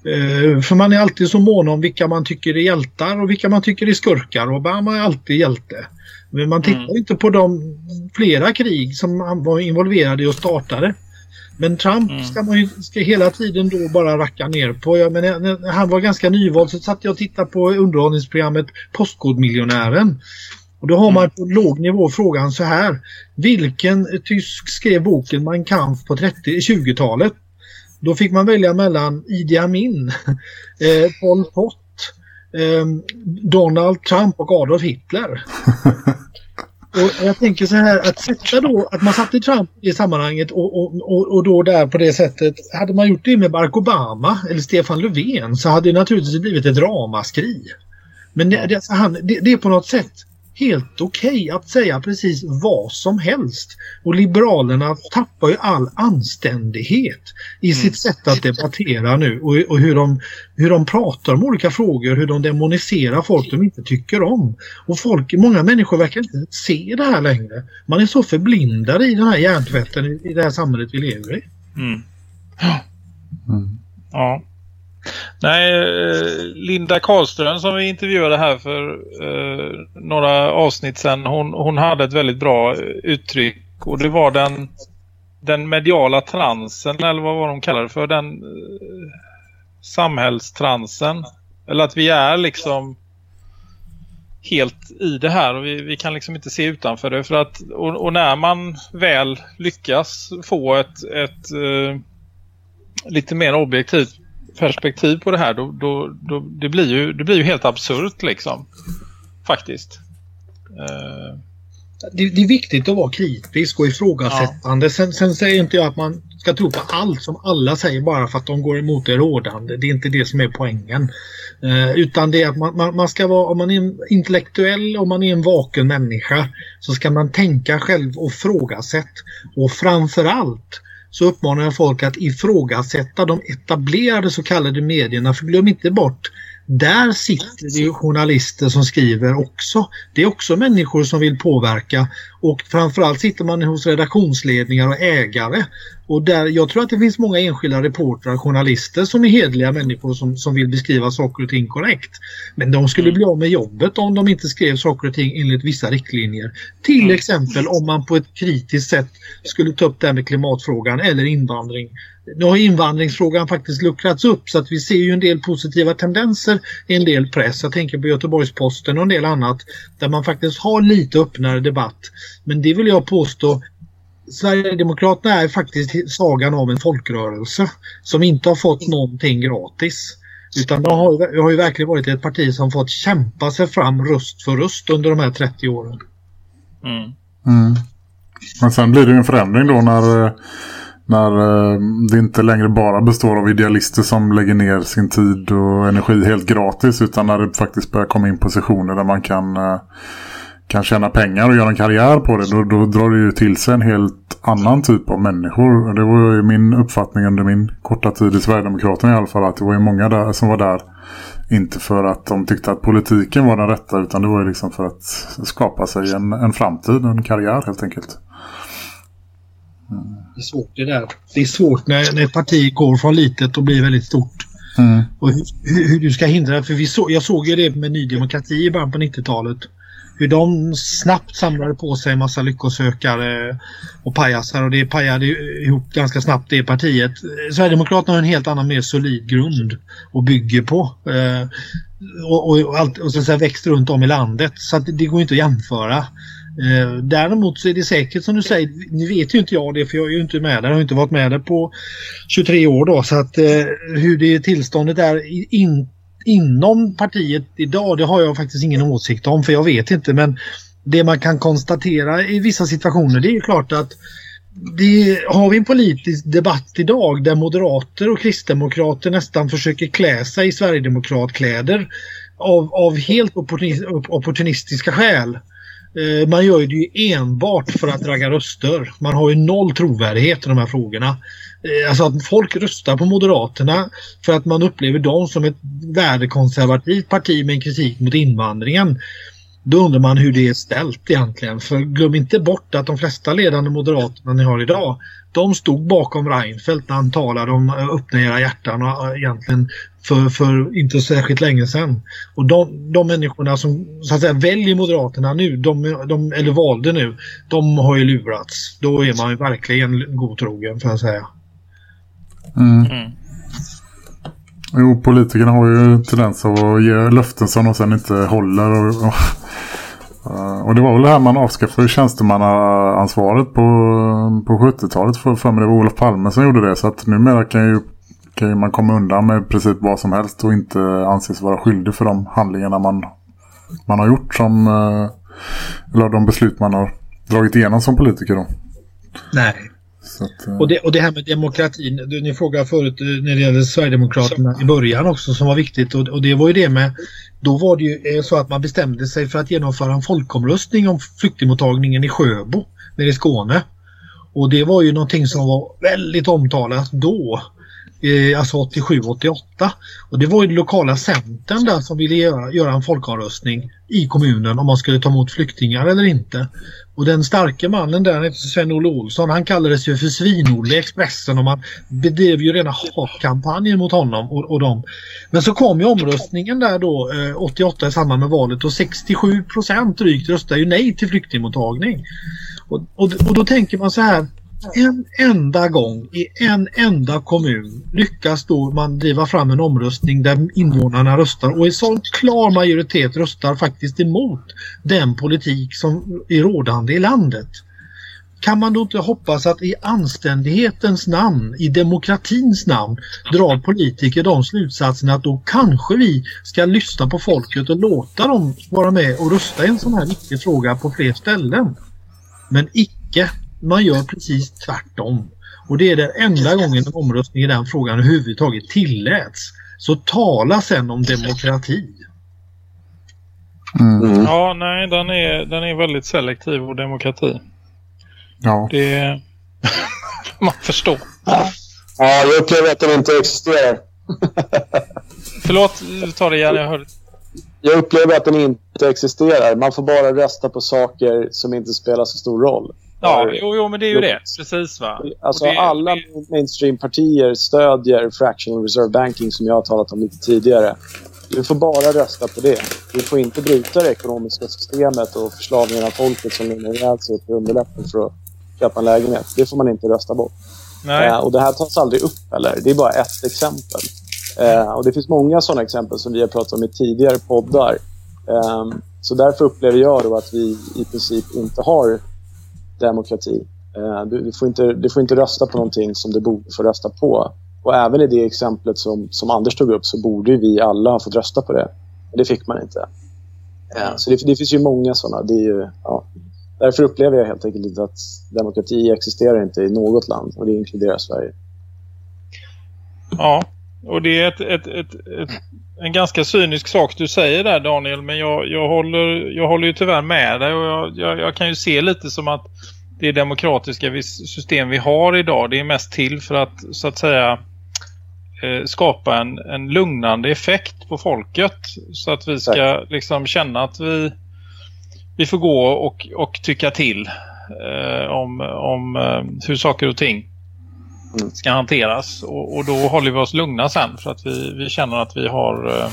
F: Eh, för man är alltid så mån om vilka man tycker är hjältar och vilka man tycker är skurkar. Obama är alltid hjälte. Men man tittar mm. inte på de flera krig som han var involverad i och startade. Men Trump mm. ska man ju ska hela tiden då bara racka ner på. Jag menar, när han var ganska nyvald så satt jag och tittade på underhållningsprogrammet Postkodmiljonären. Och då har man mm. på låg nivå frågan så här. Vilken tysk skrev boken Mein Kampf på 20-talet? Då fick man välja mellan Idi Amin, eh, Pol Pot, eh, Donald Trump och Adolf Hitler. Och jag tänker så här att sätta då, att man satte Trump i sammanhanget och, och, och, då där på det sättet. Hade man gjort det med Barack Obama eller Stefan Löfven så hade det naturligtvis blivit ett ramaskri. Men det, det, han, det, det är på något sätt helt okej okay att säga precis vad som helst. Och Liberalerna tappar ju all anständighet i sitt mm. sätt att debattera nu och, och, hur, de, hur de pratar om olika frågor, hur de demoniserar folk de inte tycker om. Och folk, många människor verkar inte se det här längre. Man är så förblindad i den här hjärntvätten i, i det här samhället vi lever i.
G: Mm. Mm. Ja. Nej, eh, Linda Karlström som vi intervjuade här för eh, några avsnitt sedan, hon, hon hade ett väldigt bra uttryck och det var den, den mediala transen eller vad var de kallar det för, den eh, samhällstransen. Eller att vi är liksom helt i det här och vi, vi kan liksom inte se utanför det för att och, och när man väl lyckas få ett, ett eh, lite mer objektivt perspektiv på det här då, då, då, det, blir ju, det blir ju helt absurt liksom. Faktiskt. Uh...
F: Det, det, är viktigt att vara kritisk och ifrågasättande. Ja. Sen, sen säger inte jag att man ska tro på allt som alla säger bara för att de går emot det rådande. Det är inte det som är poängen. Uh, utan det är att man, man, man, ska vara, om man är intellektuell, om man är en vaken människa så ska man tänka själv och frågasätt. Och framförallt så uppmanar jag folk att ifrågasätta de etablerade så kallade medierna. För glöm inte bort där sitter det journalister som skriver också. Det är också människor som vill påverka och framförallt sitter man hos redaktionsledningar och ägare. Och där, jag tror att det finns många enskilda reportrar och journalister som är hedliga människor som, som vill beskriva saker och ting korrekt. Men de skulle mm. bli av med jobbet om de inte skrev saker och ting enligt vissa riktlinjer. Till mm. exempel om man på ett kritiskt sätt skulle ta upp det här med klimatfrågan eller invandring nu har invandringsfrågan faktiskt luckrats upp så att vi ser ju en del positiva tendenser i en del press. Jag tänker på Göteborgs-Posten och en del annat där man faktiskt har lite öppnare debatt. Men det vill jag påstå Sverigedemokraterna är faktiskt sagan om en folkrörelse som inte har fått någonting gratis. Utan de har, har ju verkligen varit ett parti som fått kämpa sig fram röst för röst under de här 30 åren.
E: Mm. Mm. Men sen blir det ju en förändring då när när eh, det inte längre bara består av idealister som lägger ner sin tid och energi helt gratis utan när det faktiskt börjar komma in positioner där man kan, eh, kan tjäna pengar och göra en karriär på det då, då drar det ju till sig en helt annan typ av människor. Det var ju min uppfattning under min korta tid i Sverigedemokraterna i alla fall att det var ju många där som var där inte för att de tyckte att politiken var den rätta utan det var ju liksom för att skapa sig en, en framtid, en karriär helt enkelt. Mm.
F: Det är svårt det där. Det är svårt när, när ett parti går från litet och blir väldigt stort.
E: Mm.
F: Och hur, hur, du ska hindra det. För vi så, jag såg ju det med Ny Demokrati i början på 90-talet. Hur de snabbt samlade på sig en massa lyckosökare och pajasar och det pajade ihop ganska snabbt det partiet. Sverigedemokraterna har en helt annan mer solid grund att bygga på. Eh, och, och, allt, och så, så växt runt om i landet. Så att det, det går inte att jämföra. Eh, däremot så är det säkert som du säger, nu vet ju inte jag det för jag är ju inte med där, jag har inte varit med där på 23 år då så att eh, hur det tillståndet är in, inom partiet idag det har jag faktiskt ingen åsikt om för jag vet inte men det man kan konstatera i vissa situationer det är ju klart att det, har vi en politisk debatt idag där moderater och kristdemokrater nästan försöker klä sig i sverigedemokratkläder av, av helt opportunistiska skäl. Eh, man gör det ju enbart för att ragga röster. Man har ju noll trovärdighet i de här frågorna. Eh, alltså att folk röstar på Moderaterna för att man upplever dem som ett värdekonservativt parti med en kritik mot invandringen. Då undrar man hur det är ställt egentligen. För glöm inte bort att de flesta ledande Moderaterna ni har idag de stod bakom Reinfeldt när han talade om öppna era hjärtan och egentligen för, för inte särskilt länge sedan. Och de, de människorna som så att säga väljer Moderaterna nu, de, de, eller valde nu, de har ju lurats. Då är man ju verkligen godtrogen får jag säga.
E: Mm. Mm. Jo, politikerna har ju tendens att ge löften som de sen inte håller och, och Eh, och det var väl det här man avskaffade tjänstemannaansvaret på, på 70-talet för, för mig. Det var Olof Palme som gjorde det. Så att numera kan ju, kan man komma undan med precis vad som helst och inte anses vara skyldig för de handlingarna man, man har gjort som eh, eller de beslut man har dragit igenom som politiker då.
F: Nej. Att, uh... och, det, och det här med demokratin, du, ni frågade förut när det gäller Sverigedemokraterna i början också som var viktigt och, och det var ju det med då var det ju eh, så att man bestämde sig för att genomföra en folkomröstning om flyktingmottagningen i Sjöbo nere i Skåne. Och det var ju någonting som var väldigt omtalat då. Eh, alltså 87-88. Och det var ju den lokala centern där som ville göra, göra en folkomröstning i kommunen om man skulle ta emot flyktingar eller inte. Och den starke mannen där, Sven-Olle Olsson, han kallades ju för Svinolle i Expressen och man bedrev ju rena hatkampanjer mot honom och, och dem. Men så kom ju omröstningen där då eh, 88 i samband med valet och 67 procent drygt röstade ju nej till flyktingmottagning. Och, och, och då tänker man så här, Mm. en enda gång i en enda kommun lyckas då man driva fram en omröstning där invånarna röstar och en sån klar majoritet röstar faktiskt emot den politik som är rådande i landet. Kan man då inte hoppas att i anständighetens namn, i demokratins namn, drar politiker de slutsatserna att då kanske vi ska lyssna på folket och låta dem vara med och rösta i en sån här viktig fråga på fler ställen. Men icke man gör precis tvärtom. Och det är den enda gången en omröstning i den frågan överhuvudtaget tilläts. Så tala sen om demokrati.
G: Mm. mm. Ja, nej, den är, den är väldigt selektiv och demokrati.
E: Ja.
G: Det man förstår.
H: Ja. ja, jag upplever att den inte existerar.
G: Förlåt, ta det igen, jag hörde.
H: Jag upplever att den inte existerar. Man får bara rösta på saker som inte spelar så stor roll.
G: Ja, jo, jo, men det är ju det. Precis va.
H: Alltså
G: det,
H: alla mainstream-partier stödjer fractional reserve banking som jag har talat om lite tidigare. Du får bara rösta på det. Du får inte bryta det ekonomiska systemet och förslavningen av folket som lånar ihjäl sig för underlätta för att köpa en lägenhet. Det får man inte rösta bort. Eh, och det här tas aldrig upp heller. Det är bara ett exempel. Eh, och det finns många sådana exempel som vi har pratat om i tidigare poddar. Eh, så därför upplever jag då att vi i princip inte har demokrati. Eh, du, du, får inte, du får inte rösta på någonting som du borde få rösta på. Och även i det exemplet som, som Anders tog upp så borde vi alla ha fått rösta på det. Men det fick man inte. Eh, så det, det finns ju många sådana. Det är ju, ja. Därför upplever jag helt enkelt inte att demokrati existerar inte i något land och det inkluderar Sverige.
G: Ja, och det är ett, ett, ett, ett, en ganska cynisk sak du säger där Daniel men jag, jag, håller, jag håller ju tyvärr med dig och jag, jag, jag kan ju se lite som att det demokratiska system vi har idag det är mest till för att så att säga eh, skapa en, en lugnande effekt på folket så att vi ska liksom känna att vi, vi får gå och, och tycka till eh, om, om eh, hur saker och ting ska hanteras och, och, då håller vi oss lugna sen för att vi, vi känner att vi har eh,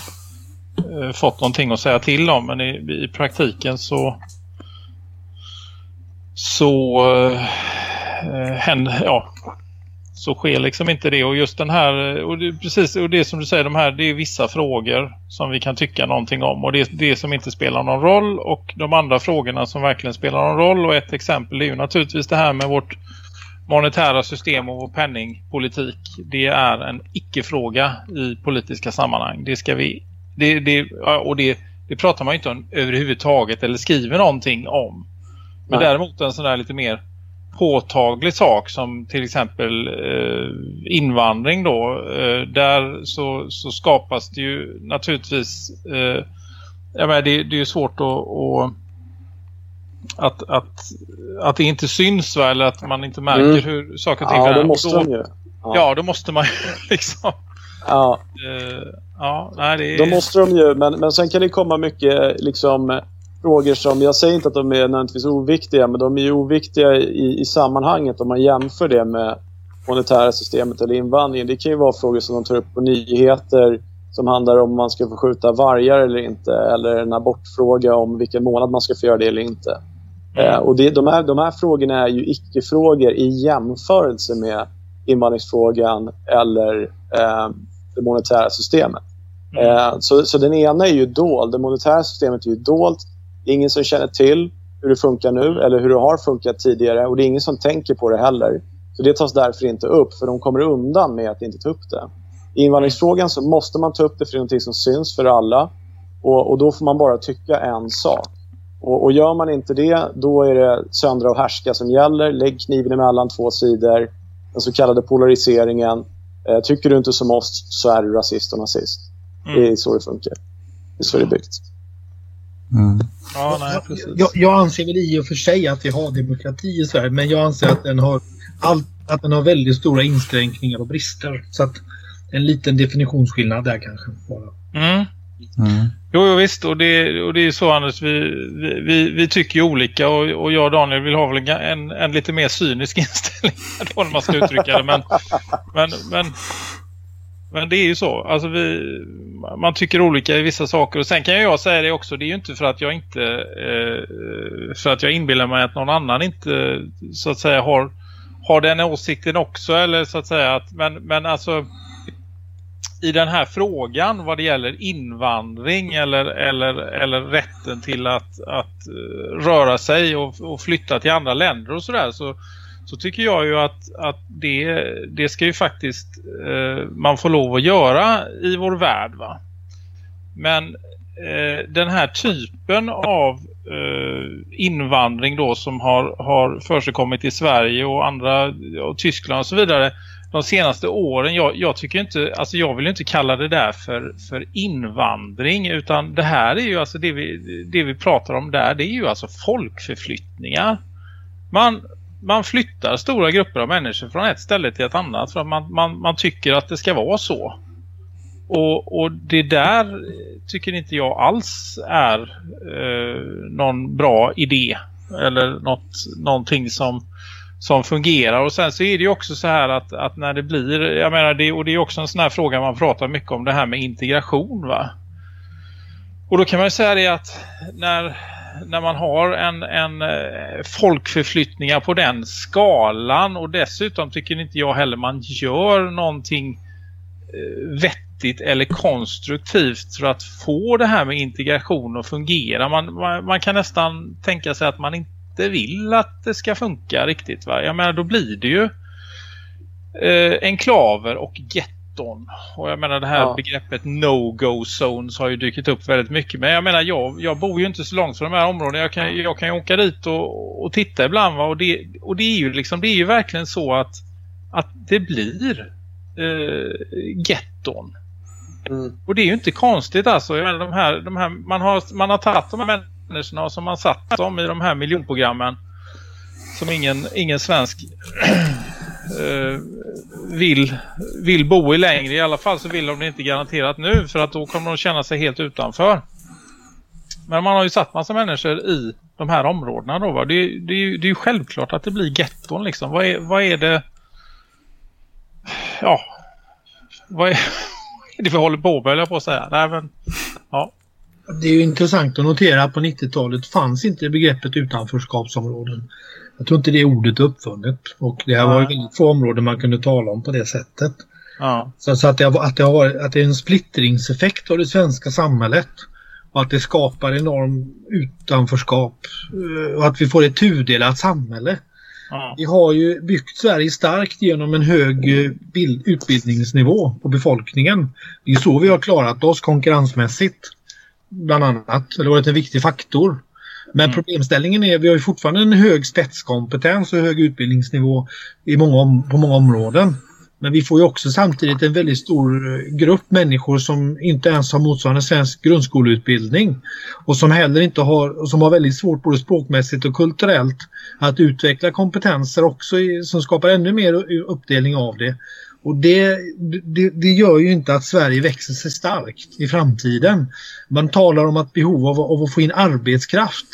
G: eh fått någonting att säga till om men i, i praktiken så så eh, eh händer, ja, så sker liksom inte det. Och just den här, eh, och det, precis, och det som du säger, de här, det är vissa frågor som vi kan tycka någonting om. Och det är det som inte spelar någon roll och de andra frågorna som verkligen spelar någon roll. Och ett exempel är ju naturligtvis det här med vårt monetära system och vår penningpolitik. Det är en icke-fråga i politiska sammanhang. Det ska vi, det, det, och det, det pratar man ju inte om överhuvudtaget eller skriver någonting om. Men Nej. däremot en sån där lite mer påtaglig sak som till exempel eh, invandring då. Eh, där så, så skapas det ju naturligtvis eh, jag menar, det, det är ju svårt att, att, att, att det inte syns va? eller att man inte märker mm. hur saker och ting
H: Ja, det måste då, de ju.
G: Ja. ja, då måste man liksom.
H: Ja.
G: Uh, ja, nej, det
H: är... Då måste de ju, men, men sen kan det komma mycket liksom frågor som, jag säger inte att de är nödvändigtvis oviktiga, men de är ju oviktiga i, i sammanhanget om man jämför det med monetära systemet eller invandringen. Det kan ju vara frågor som de tar upp på nyheter som handlar om man ska få skjuta vargar eller inte eller en abortfråga om vilken månad man ska få göra det eller inte. Eh, och det, de, här, de här frågorna är ju icke-frågor i jämförelse med invandringsfrågan eller eh, det monetära systemet. Mm. Eh, så, så den ena är ju dold. Det monetära systemet är ju dolt det är ingen som känner till hur det funkar nu eller hur det har funkat tidigare och det är ingen som tänker på det heller. Så det tas därför inte upp för de kommer undan med att inte ta upp det. I invandringsfrågan så måste man ta upp det för det är någonting som syns för alla och, och då får man bara tycka en sak. Och, och, gör man inte det, då är det söndra och härska som gäller. Lägg kniven emellan två sidor. Den så kallade polariseringen. Eh, tycker du inte som oss så är du rasist och nazist. Mm. Det är så det funkar. Det är så det är byggt.
F: Mm. Ja, nej, jag, jag, anser väl i och för sig att vi har demokrati i Sverige men jag anser att den har, all, att den har väldigt stora inskränkningar och brister. Så att en liten definitionsskillnad där kanske. Bara.
G: Mm. Mm. Jo, jo visst och det, och det är så Anders vi, vi, vi tycker ju olika och, och jag och Daniel vill ha väl en, en lite mer cynisk inställning då när man ska uttrycka det men, men, men men det är ju så. Alltså vi, man tycker olika i vissa saker. Och sen kan jag säga det också. Det är ju inte för att jag inte eh, för att jag inbillar mig att någon annan inte så att säga har, har den åsikten också. Eller så att säga att, men, men alltså i den här frågan vad det gäller invandring eller, eller, eller rätten till att, att eh, röra sig och, och flytta till andra länder och sådär så, så tycker jag ju att, att det, det ska ju faktiskt eh, man få lov att göra i vår värld va. Men eh, den här typen av eh, invandring då som har, har förekommit i Sverige och andra och Tyskland och så vidare de senaste åren, jag, jag, tycker inte, alltså jag vill inte kalla det där för, för invandring utan det här är ju alltså det vi, det vi pratar om där, det är ju alltså folkförflyttningar. Man, man flyttar stora grupper av människor från ett ställe till ett annat för att man, man, man tycker att det ska vara så. Och, och det där tycker inte jag alls är eh, någon bra idé eller något, någonting som, som fungerar. Och sen så är det ju också så här att, att när det blir, jag menar det, och det är också en sån här fråga man pratar mycket om det här med integration va. Och då kan man ju säga det att när när man har en, en eh, folkförflyttningar på den skalan och dessutom tycker inte jag heller man gör någonting eh, vettigt eller konstruktivt för att få det här med integration att fungera. Man, man, man, kan nästan tänka sig att man inte vill att det ska funka riktigt. Va? Jag menar då blir det ju eh, enklaver och getton. Och jag menar det här
H: Ja.
G: begreppet no-go zones har ju dykt upp väldigt mycket. Men jag menar jag, jag bor ju inte så långt från de här områdena. Jag kan, jag kan ju åka dit och, och titta ibland. Va? Och, det, och det är ju liksom det är ju verkligen så att, att det blir eh, getton.
H: Mm.
G: Och det är ju inte konstigt alltså. Jag menar, de här, de här, man, har, man har tagit de här människorna som man satt dem i de här miljonprogrammen som ingen, ingen svensk eh, vill, vill bo i längre. I alla fall så vill de det inte garanterat nu för att då kommer de känna sig helt utanför. Men man har ju satt massa människor i de här områdena då va? Det, är- det, är ju- det är ju självklart att det blir getton liksom. Vad är, vad är det... Ja... Vad är, vad är det vi håller på med, höll jag på att säga. Nej men... Ja.
F: Det är intressant att notera att på 90-talet fanns inte begreppet utanförskapsområden. Jag tror inte det ordet är uppfunnet och det här var ju väldigt få områden man kunde tala om på det sättet.
G: Ja.
F: Så, så att, det har, att, det har varit, att det är en splittringseffekt av det svenska samhället och att det skapar enorm utanförskap eh, och att vi får ett tudelat samhälle.
G: Ja.
F: Vi har ju byggt Sverige starkt genom en hög eh, bild, utbildningsnivå på befolkningen. Det är så vi har klarat oss konkurrensmässigt. Bland annat. Har varit en viktig faktor. Men problemställningen är att vi har ju fortfarande en hög spetskompetens och hög utbildningsnivå i många på många områden. Men vi får ju också samtidigt en väldigt stor grupp människor som inte ens har motsvarande svensk grundskoleutbildning. Och som heller inte har, och som har väldigt svårt både språkmässigt och kulturellt att utveckla kompetenser också i, som skapar ännu mer uppdelning av det. Och det, det, det gör ju inte att Sverige växer sig starkt i framtiden. Man talar om att behov av, av att få in arbetskraft.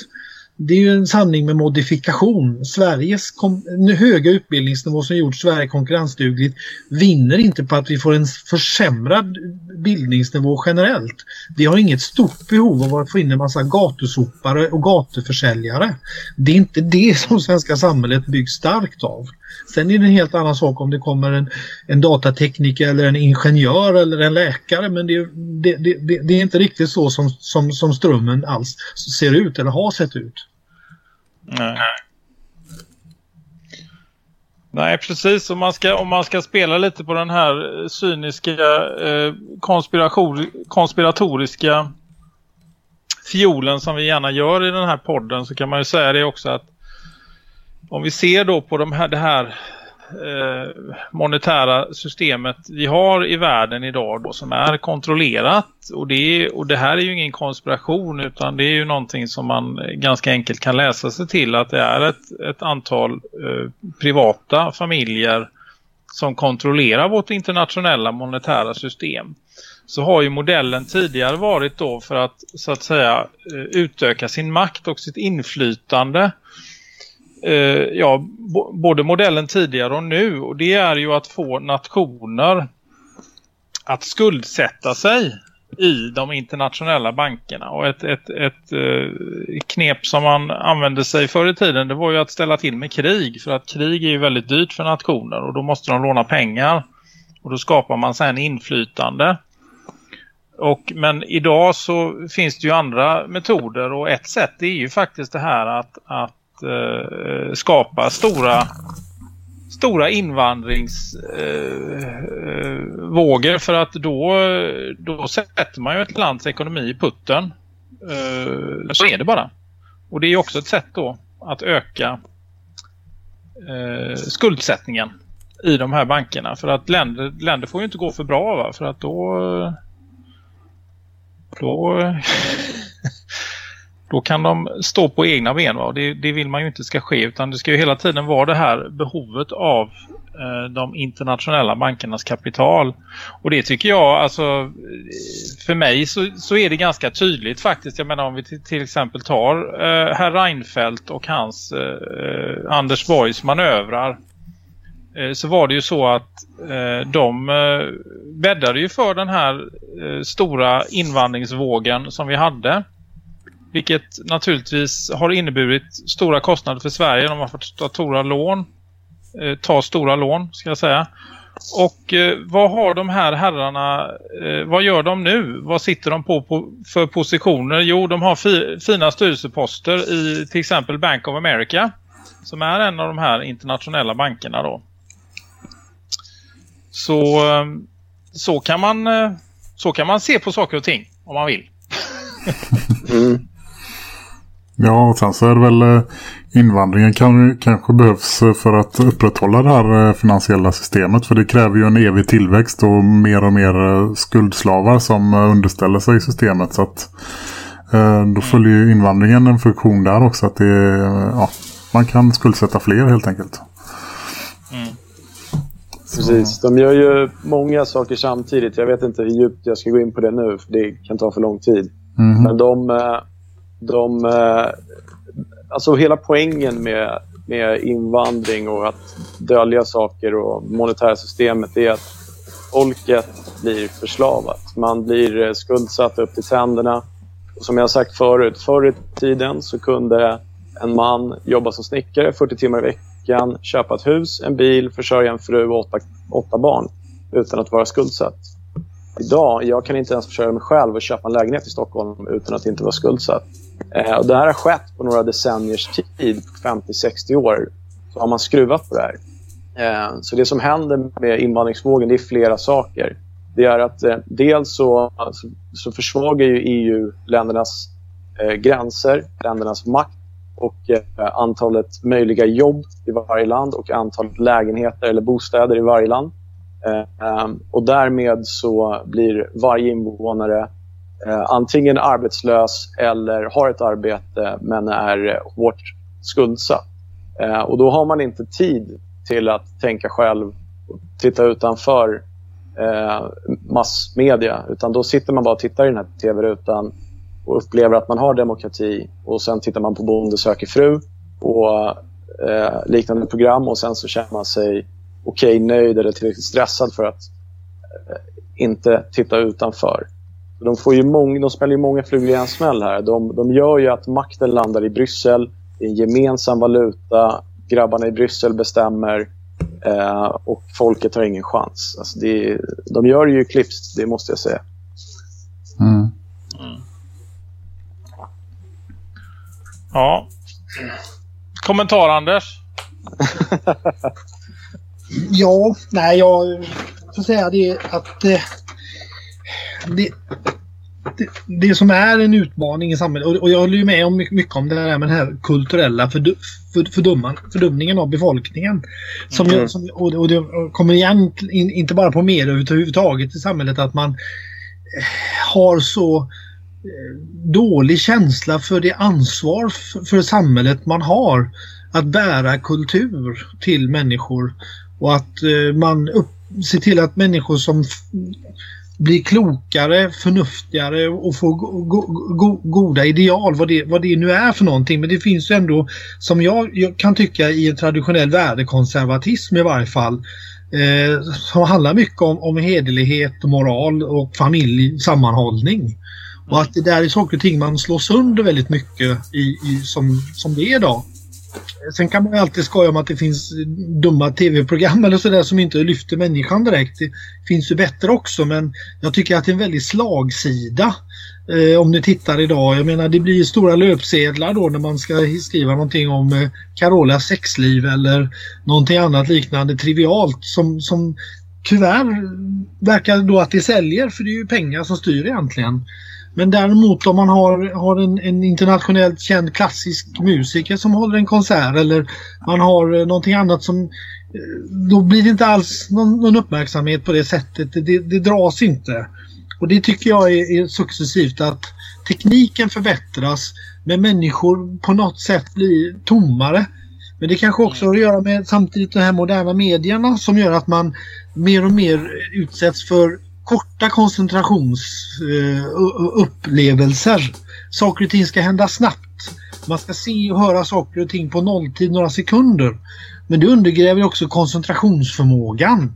F: Det är ju en sanning med modifikation. Sveriges kom, höga utbildningsnivå som gjort Sverige konkurrensdugligt vinner inte på att vi får en försämrad bildningsnivå generellt. Vi har inget stort behov av att få in en massa gatusopare och gatuförsäljare. Det är inte det som svenska samhället byggs starkt av. Sen är det en helt annan sak om det kommer en, en datatekniker eller en ingenjör eller en läkare men det, det, det, det, det är inte riktigt så som, som, som strömmen alls ser ut eller har sett ut.
G: Nej. Nej, precis. Om man, ska, om man ska spela lite på den här cyniska, eh, konspirator konspiratoriska fiolen som vi gärna gör i den här podden så kan man ju säga det också att om vi ser då på de här, det här eh, monetära systemet vi har i världen idag då, som är kontrollerat och det, och det här är ju ingen konspiration utan det är ju någonting som man ganska enkelt kan läsa sig till att det är ett, ett antal eh, privata familjer som kontrollerar vårt internationella monetära system. Så har ju modellen tidigare varit då för att så att säga eh, utöka sin makt och sitt inflytande eh, ja, både modellen tidigare och nu. Och det är ju att få nationer att skuldsätta sig i de internationella bankerna. Och ett, ett, ett eh, knep som man använde sig förr i tiden det var ju att ställa till med krig. För att krig är ju väldigt dyrt för nationer. Och då måste de låna pengar. Och då skapar man sen inflytande. Och, men idag så finns det ju andra metoder. Och ett sätt är ju faktiskt det här att, att Eh, eh, skapa stora stora invandringsvågor eh, eh för att då, då sätter man ju ett lands ekonomi i putten. Eh, så är det bara. Och det är ju också ett sätt då att öka eh, skuldsättningen i de här bankerna. För att länder, länder får ju inte gå för bra va? För att då då då kan de stå på egna ben va? och det, det vill man ju inte ska ske utan det ska ju hela tiden vara det här behovet av eh, de internationella bankernas kapital och det tycker jag alltså eh, för mig så, så är det ganska tydligt faktiskt jag menar om vi till, till exempel tar eh, herr Reinfeldt och hans eh, Anders Borgs manövrar eh, så var det ju så att eh, de eh, bäddade ju för den här eh, stora invandringsvågen som vi hade. Vilket naturligtvis har inneburit stora kostnader för Sverige. De har fått ta stora lån. Eh, ta stora lån ska jag säga. Och eh, vad har de här herrarna, eh, vad gör de nu? Vad sitter de på, på för positioner? Jo, de har fi, fina styrelseposter i till exempel Bank of America. Som är en av de här internationella bankerna då. Så eh, så kan man eh, så kan man se på saker och ting om man vill.
H: Mm.
E: Ja, och sen så är det väl eh, invandringen kan, kanske behövs för att upprätthålla det här eh, finansiella systemet. För det kräver ju en evig tillväxt och mer och mer eh, skuldslavar som underställer sig systemet. Så att då följer ju invandringen en funktion där också. Att det, ja, man kan skuldsätta fler helt enkelt.
G: Mm.
H: Precis, de gör ju många saker samtidigt. Jag vet inte hur djupt jag ska gå in på det nu, för det kan ta för lång tid.
E: Mm.
H: Men de, de... Eh, alltså hela poängen med, med invandring och att dölja saker och monetära systemet är att folket blir förslavat. Man blir eh, skuldsatt upp till tänderna. Och som jag sagt förut, förr i tiden så kunde en man jobba som snickare 40 timmar i veckan, köpa ett hus, en bil, försörja en fru och åtta, åtta barn utan att vara skuldsatt. Idag, jag kan inte ens försörja mig själv och köpa en lägenhet i Stockholm utan att inte vara skuldsatt. Eh, och det här har skett på några decenniers tid, 50-60 år, så har man skruvat på det här. Eh, så det som händer med invandringsvågen det är flera saker. Det är att eh, dels så, så, så försvagar ju EU ländernas eh, gränser, ländernas makt och eh, antalet möjliga jobb i varje land och antalet lägenheter eller bostäder i varje land. Eh, eh och därmed så blir varje invånare Eh, antingen arbetslös eller har ett arbete men är eh, hårt skuldsatt. Eh, och då har man inte tid till att tänka själv och titta utanför eh, massmedia utan då sitter man bara och tittar i den här tv-rutan och upplever att man har demokrati och sen tittar man på Bonde söker fru och eh, liknande program och sen så känner man sig okej, okay, nöjd eller tillräckligt stressad för att eh, inte titta utanför. De, får ju många, de spelar ju många flugor i en smäll här. De, de gör ju att makten landar i Bryssel. Det är en gemensam valuta. Grabbarna i Bryssel bestämmer eh, och folket har ingen chans. Alltså det, de gör ju klipps, det måste jag säga.
E: Mm.
G: Mm. Ja. Kommentar Anders?
F: ja, nej jag får säga det att eh, det, det, det, som är en utmaning i samhället och, och jag håller ju med om mycket om det här med den här kulturella fördu, för, fördumman, fördumningen av befolkningen. Som, mm. som, och, och det kommer igen in, inte bara på media utan överhuvudtaget i samhället att man eh, har så eh, dålig känsla för det ansvar för, för samhället man har att bära kultur till människor och att eh, man upp, ser till att människor som bli klokare, förnuftigare och få go go goda ideal, vad det, vad det nu är för någonting. Men det finns ju ändå, som jag, jag kan tycka i en traditionell värdekonservatism i varje fall, eh, som handlar mycket om, om hederlighet, moral och familj, sammanhållning. Och att det där är saker och ting man slår sönder väldigt mycket i, i som, som det är idag. Sen kan man ju alltid skoja om att det finns dumma tv-program eller sådär som inte lyfter människan direkt. Det finns ju bättre också men jag tycker att det är en väldigt slagsida eh, om ni tittar idag. Jag menar det blir stora löpsedlar då när man ska skriva någonting om eh, Carolas sexliv eller någonting annat liknande trivialt som, som tyvärr verkar då att det säljer för det är ju pengar som styr egentligen. Men däremot om man har, har en, en, internationellt känd klassisk musiker som håller en konsert eller man har eh, någonting annat som eh, då blir det inte alls någon, någon uppmärksamhet på det sättet. Det, det, dras inte. Och det tycker jag är, är successivt att tekniken förbättras men människor på något sätt blir tommare. Men det kanske också har att göra med samtidigt de här moderna medierna som gör att man mer och mer utsätts för korta koncentrationsupplevelser. Eh, uh, saker och ting ska hända snabbt. Man ska se och höra saker och ting på nolltid några sekunder. Men det undergräver också koncentrationsförmågan. Eh,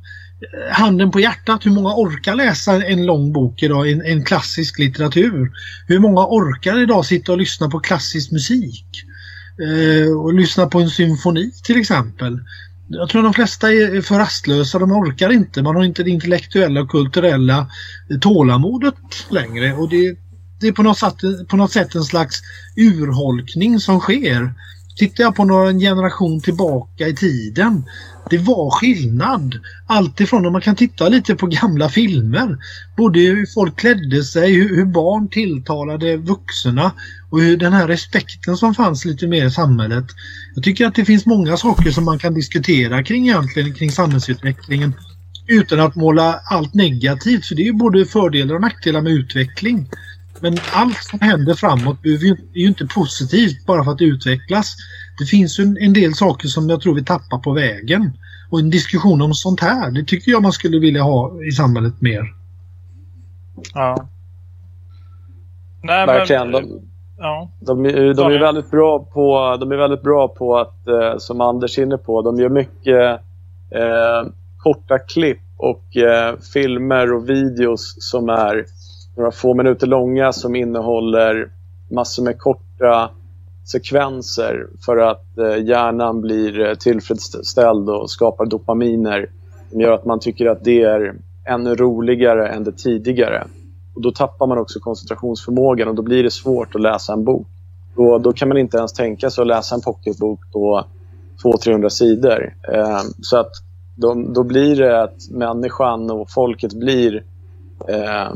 F: handen på hjärtat, hur många orkar läsa en lång bok idag, en, en klassisk litteratur? Hur många orkar idag sitta och lyssna på klassisk musik? Eh, och lyssna på en symfoni till exempel. Jag tror de flesta är för rastlösa, de orkar inte. Man har inte det intellektuella och kulturella tålamodet längre. Och det, det är på något, sätt, på något sätt en slags urholkning som sker. Tittar jag på någon generation tillbaka i tiden. Det var skillnad. Alltifrån om man kan titta lite på gamla filmer. Både hur folk klädde sig, hur, hur barn tilltalade vuxna och hur den här respekten som fanns lite mer i samhället. Jag tycker att det finns många saker som man kan diskutera kring egentligen kring samhällsutvecklingen utan att måla allt negativt för det är ju både fördelar och nackdelar med utveckling. Men allt som händer framåt är ju inte positivt bara för att det utvecklas. Det finns ju en del saker som jag tror vi tappar på vägen. Och en diskussion om sånt här, det tycker jag man skulle vilja ha i samhället mer.
G: Ja. Nej,
H: Verkligen.
G: Men,
H: de,
G: ja.
H: de, de, de är väldigt bra på, de är väldigt bra på att, eh, som Anders är inne på, de gör mycket eh, korta klipp och eh, filmer och videos som är några få minuter långa som innehåller massor med korta sekvenser för att eh, hjärnan blir eh, tillfredsställd och skapar dopaminer som gör att man tycker att det är ännu roligare än det tidigare. Och Då tappar man också koncentrationsförmågan och då blir det svårt att läsa en bok. Då, då kan man inte ens tänka sig att läsa en pocketbok på 200-300 sidor. Eh, så att de, då blir det att människan och folket blir eh,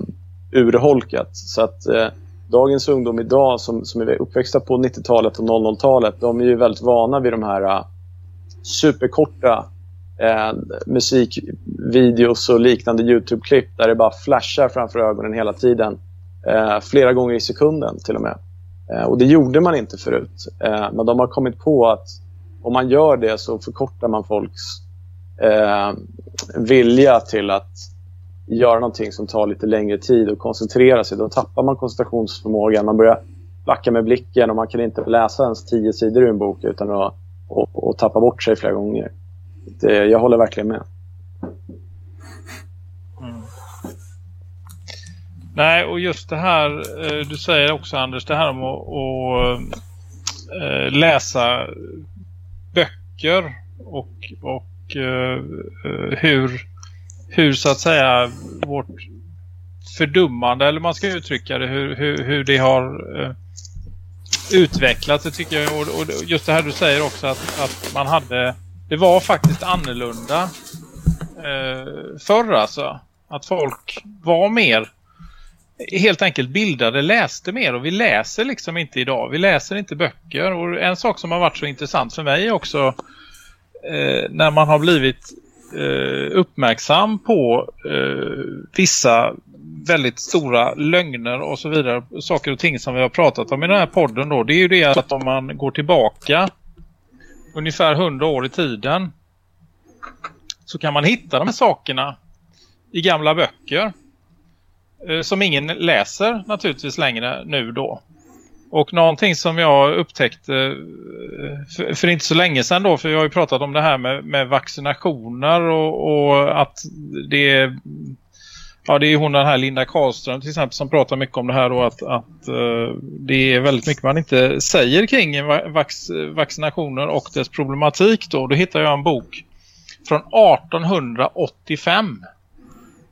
H: urholkat. Så att eh, dagens ungdom idag som, som är uppväxta på 90-talet och 00-talet, de är ju väldigt vana vid de här eh, superkorta eh, musikvideos och liknande Youtube-klipp där det bara flashar framför ögonen hela tiden. Eh, flera gånger i sekunden till och med. Eh, och det gjorde man inte förut. Eh, men de har kommit på att om man gör det så förkortar man folks eh, vilja till att göra någonting som tar lite längre tid och koncentrera sig. Då tappar man koncentrationsförmågan. Man börjar backa med blicken och man kan inte läsa ens tio sidor ur en bok utan att och, och tappa bort sig flera gånger. Det, jag håller verkligen med.
G: Mm. Nej, och just det här, eh, du säger också Anders, det här om att, att eh, läsa böcker och, och eh, hur hur så att säga vårt fördummande eller man ska uttrycka det hur, hur, hur det har uh, utvecklats det tycker jag. Och, och, just det här du säger också att, att man hade det var faktiskt annorlunda uh, förr alltså. Att folk var mer helt enkelt bildade, läste mer. Och vi läser liksom inte idag. Vi läser inte böcker. Och en sak som har varit så intressant för mig också eh, när man har blivit eh, uppmärksam på eh, vissa väldigt stora lögner och så vidare. Saker och ting som vi har pratat om i den här podden då. Det är ju det att om man går tillbaka ungefär hundra år i tiden så kan man hitta de här sakerna i gamla böcker. Eh, som ingen läser naturligtvis längre nu då. Och någonting som jag upptäckte eh, för, för, inte så länge sedan då, för vi har ju pratat om det här med, med vaccinationer och, och, att det är, ja det är hon den här Linda Karlström till exempel som pratar mycket om det här och att, att eh, det är väldigt mycket man inte säger kring vax, vaccinationer och dess problematik då. Då hittar jag en bok från 1885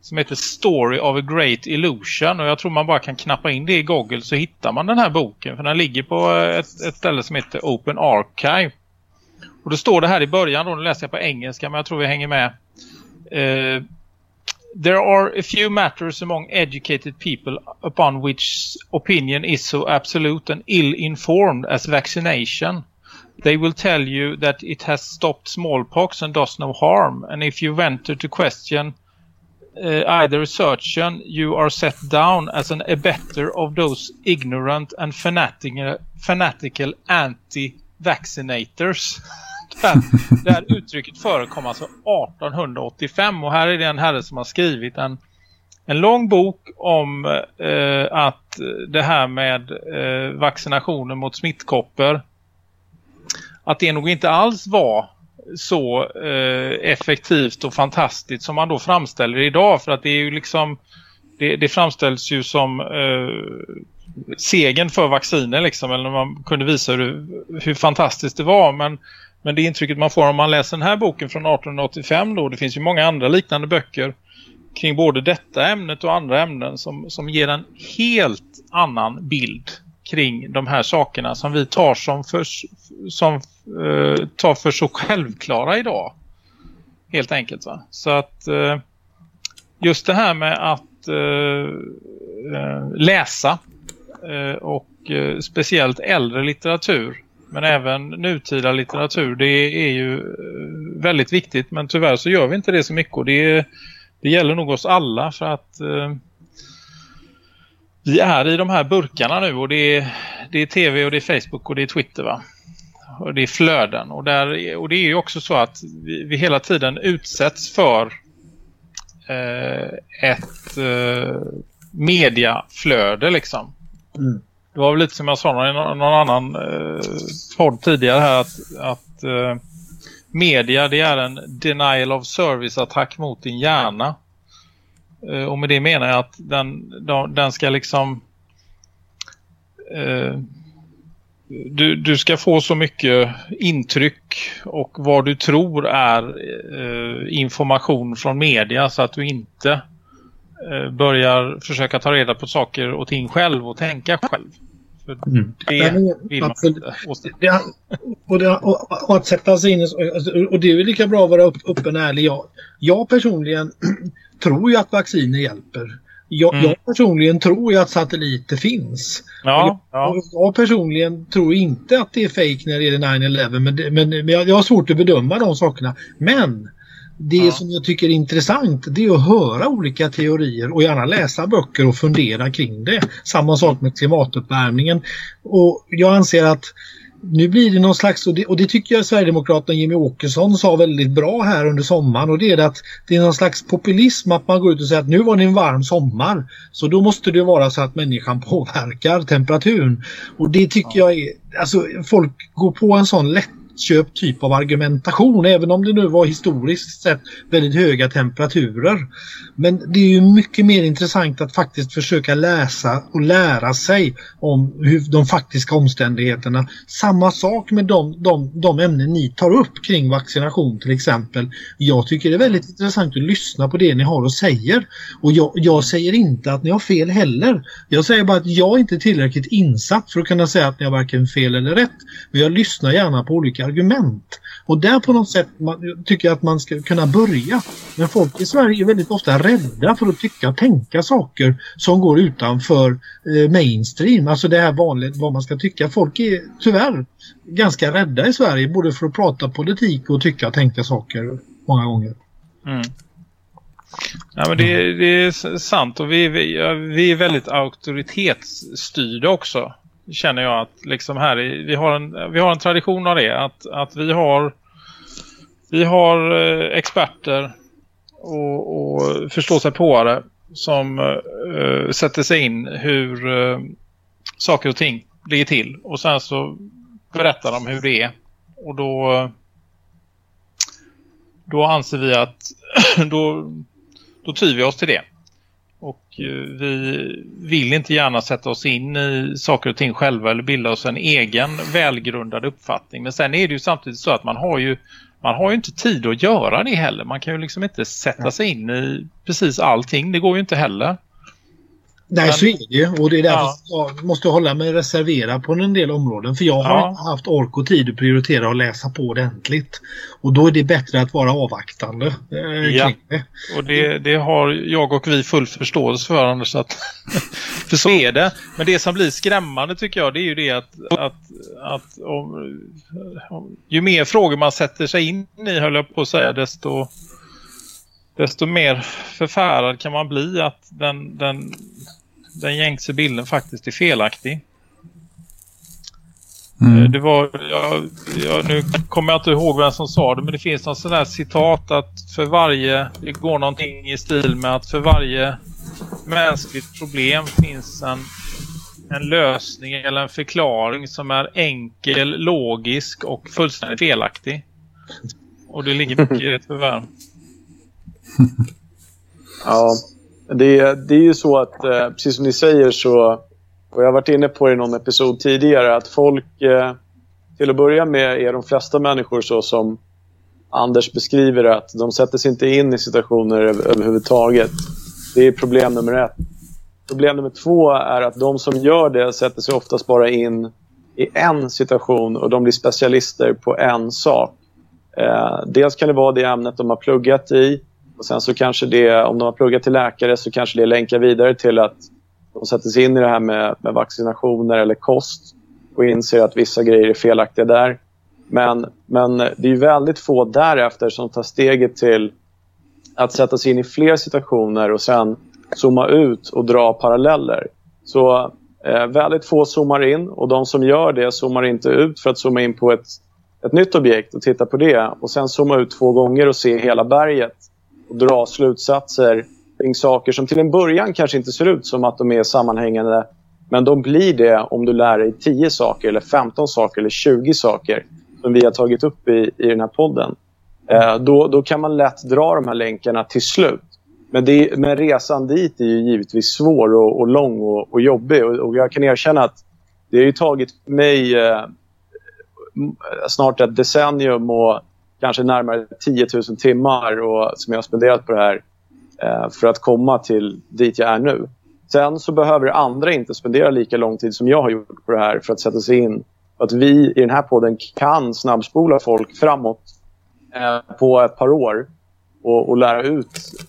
G: som heter Story of a Great Illusion och jag tror man bara kan knappa in det i Google så hittar man den här boken för den ligger på eh, ett, ett ställe som heter Open Archive. Och då står det här i början då, nu läser jag på engelska men jag tror vi hänger med. Uh, There are a few matters among educated people upon which opinion is so absolute and ill-informed as vaccination. They will tell you that it has stopped smallpox and does no harm and if you venture to question uh, either surgeon, you are set down as an abettor of those ignorant and fanatical, fanatical anti-vaccinators. där, där uttrycket förekom alltså 1885 och här är det en herre som har skrivit en, en lång bok om eh, att det här med eh, vaccinationer mot smittkoppor att det nog inte alls var så eh, effektivt och fantastiskt som man då framställer idag. För att det är ju liksom det, det framställs ju som eh, segen för vacciner liksom. Eller man kunde visa hur, hur fantastiskt det var. Men, men det intrycket man får om man läser den här boken från 1885 då, det finns ju många andra liknande böcker kring både detta ämnet och andra ämnen som, som ger en helt annan bild kring de här sakerna som vi tar som för, som, eh, tar för så självklara idag. Helt enkelt va. Så att eh, just det här med att eh, eh läsa eh, och eh, speciellt äldre litteratur men även nutida litteratur det är ju eh, väldigt viktigt men tyvärr så gör vi inte det så mycket och det, det gäller nog oss alla för att eh, vi är i de här burkarna nu och det är, det är tv och det är Facebook och det är Twitter va. Och det är flöden och, där, och det är ju också så att vi, vi hela tiden utsätts för eh, ett eh, mediaflöde liksom. Mm. Det var väl lite som jag sa i någon, någon annan eh, podd tidigare här att, att eh, media det är en denial of service attack mot din hjärna. Eh, och med det menar jag att den, den ska liksom eh, du, du ska få så mycket intryck och vad du tror är eh, information från media så att du inte eh, börjar försöka ta reda på saker och ting själv och tänka själv. Mm. Det vill man inte
F: det, och, det, och, och, att sätta sig in alltså, och det är ju lika bra att vara upp, öppen och ärlig. Jag, jag personligen tror ju att vacciner hjälper. Jag, mm. jag, personligen tror ju att satelliter finns.
G: Ja, ja.
F: Jag personligen tror inte att det är fake när det gäller 9-11 men, men, men jag, jag har svårt att bedöma de sakerna. Men det ja. som jag tycker är intressant det är att höra olika teorier och gärna läsa böcker och fundera kring det. Samma sak med klimatuppvärmningen. Och jag anser att nu blir det någon slags, och det, och det tycker jag Sverigedemokraterna Jimmy Åkesson sa väldigt bra här under sommaren. Och det är att det är någon slags populism att man går ut och säger att nu var det en varm sommar. Så då måste det vara så att människan påverkar temperaturen. Och det tycker jag är, alltså folk går på en sån lätt lättköpt typ av argumentation även om det nu var historiskt sett väldigt höga temperaturer. Men det är ju mycket mer intressant att faktiskt försöka läsa och lära sig om hur de faktiska omständigheterna. Samma sak med de, de, de ämnen ni tar upp kring vaccination till exempel. Jag tycker det är väldigt intressant att lyssna på det ni har och säger. Och jag, jag säger inte att ni har fel heller. Jag säger bara att jag inte är tillräckligt insatt för att kunna säga att ni har varken fel eller rätt. Men jag lyssnar gärna på olika argument. Och där på något sätt man, tycker jag att man ska kunna börja. Men folk i Sverige är väldigt ofta rädda för att tycka och tänka saker som går utanför eh, mainstream. Alltså det här vanligt vad man ska tycka. Folk är tyvärr ganska rädda i Sverige både för att prata politik och tycka och tänka saker många gånger.
G: Mm. Ja, men det, det, är sant och vi, vi, vi är väldigt auktoritetsstyrda också känner jag att liksom här i, vi, har en, vi har en tradition av det. Att, att vi har, vi har eh, experter och, och förståsigpåare som eh, sätter sig in hur eh, saker och ting ligger till. Och sen så berättar de hur det är. Och då, då anser vi att då, då tyr vi oss till det. Och eh, vi vill inte gärna sätta oss in i saker och ting själva eller bilda oss en egen välgrundad uppfattning. Men sen är det ju samtidigt så att man har ju man har ju inte tid att göra det heller. Man kan ju liksom inte sätta sig in i precis allting. Det går ju inte heller.
F: Nej, men, så är det ju. Och det är därför ja. jag måste hålla mig reserverad på en del områden. För jag har ja. inte haft ork och tid att prioritera och läsa på ordentligt. Och då är det bättre att vara avvaktande eh, ja.
G: det. Och det, det, har jag och vi full förståelse för Anders. Att för så är det. Men det som blir skrämmande tycker jag det är ju det att, att, att om, om, ju mer frågor man sätter sig in i höll jag på att säga desto desto mer förfärad kan man bli att den, den, den gängse bilden faktiskt är felaktig. Mm. Eh, det var, jag, jag, nu kommer jag inte ihåg vem som sa det men det finns någon sån där citat att för varje, det går någonting i stil med att för varje mänskligt problem finns en, en lösning eller en förklaring som är enkel, logisk och fullständigt felaktig. Och det ligger mycket i det tyvärr.
H: ja, det, det är ju så att eh, precis som ni säger så, och jag har varit inne på det i någon episod tidigare, att folk eh, till att börja med är de flesta människor så som Anders beskriver det, att de sätter sig inte in i situationer över, överhuvudtaget. Det är problem nummer ett. Problem nummer två är att de som gör det sätter sig oftast bara in i en situation och de blir specialister på en sak. Eh, dels kan det vara det ämnet de har pluggat i och sen så kanske det, om de har pluggat till läkare så kanske det länkar vidare till att de sätter sig in i det här med, med vaccinationer eller kost och inser att vissa grejer är felaktiga där. Men, men det är väldigt få därefter som tar steget till att sätta sig in i fler situationer och sen zooma ut och dra paralleller. Så eh, väldigt få zoomar in och de som gör det zoomar inte ut för att zooma in på ett, ett nytt objekt och titta på det och sen zooma ut två gånger och se hela berget och dra slutsatser kring saker som till en början kanske inte ser ut som att de är sammanhängande men de blir det om du lär dig 10 saker, eller 15 saker eller 20 saker som vi har tagit upp i, i den här podden. Eh, då, då kan man lätt dra de här länkarna till slut. Men, det, men resan dit är ju givetvis svår och, och lång och, och jobbig. Och, och, jag kan erkänna att det har ju tagit mig eh, snart ett decennium och kanske närmare 10 000 timmar och, som jag har spenderat på det här eh, för att komma till dit jag är nu. Sen så behöver andra inte spendera lika lång tid som jag har gjort på det här för att sätta sig in. Att vi i den här podden kan snabbspola folk framåt eh, på ett par år och, och lära ut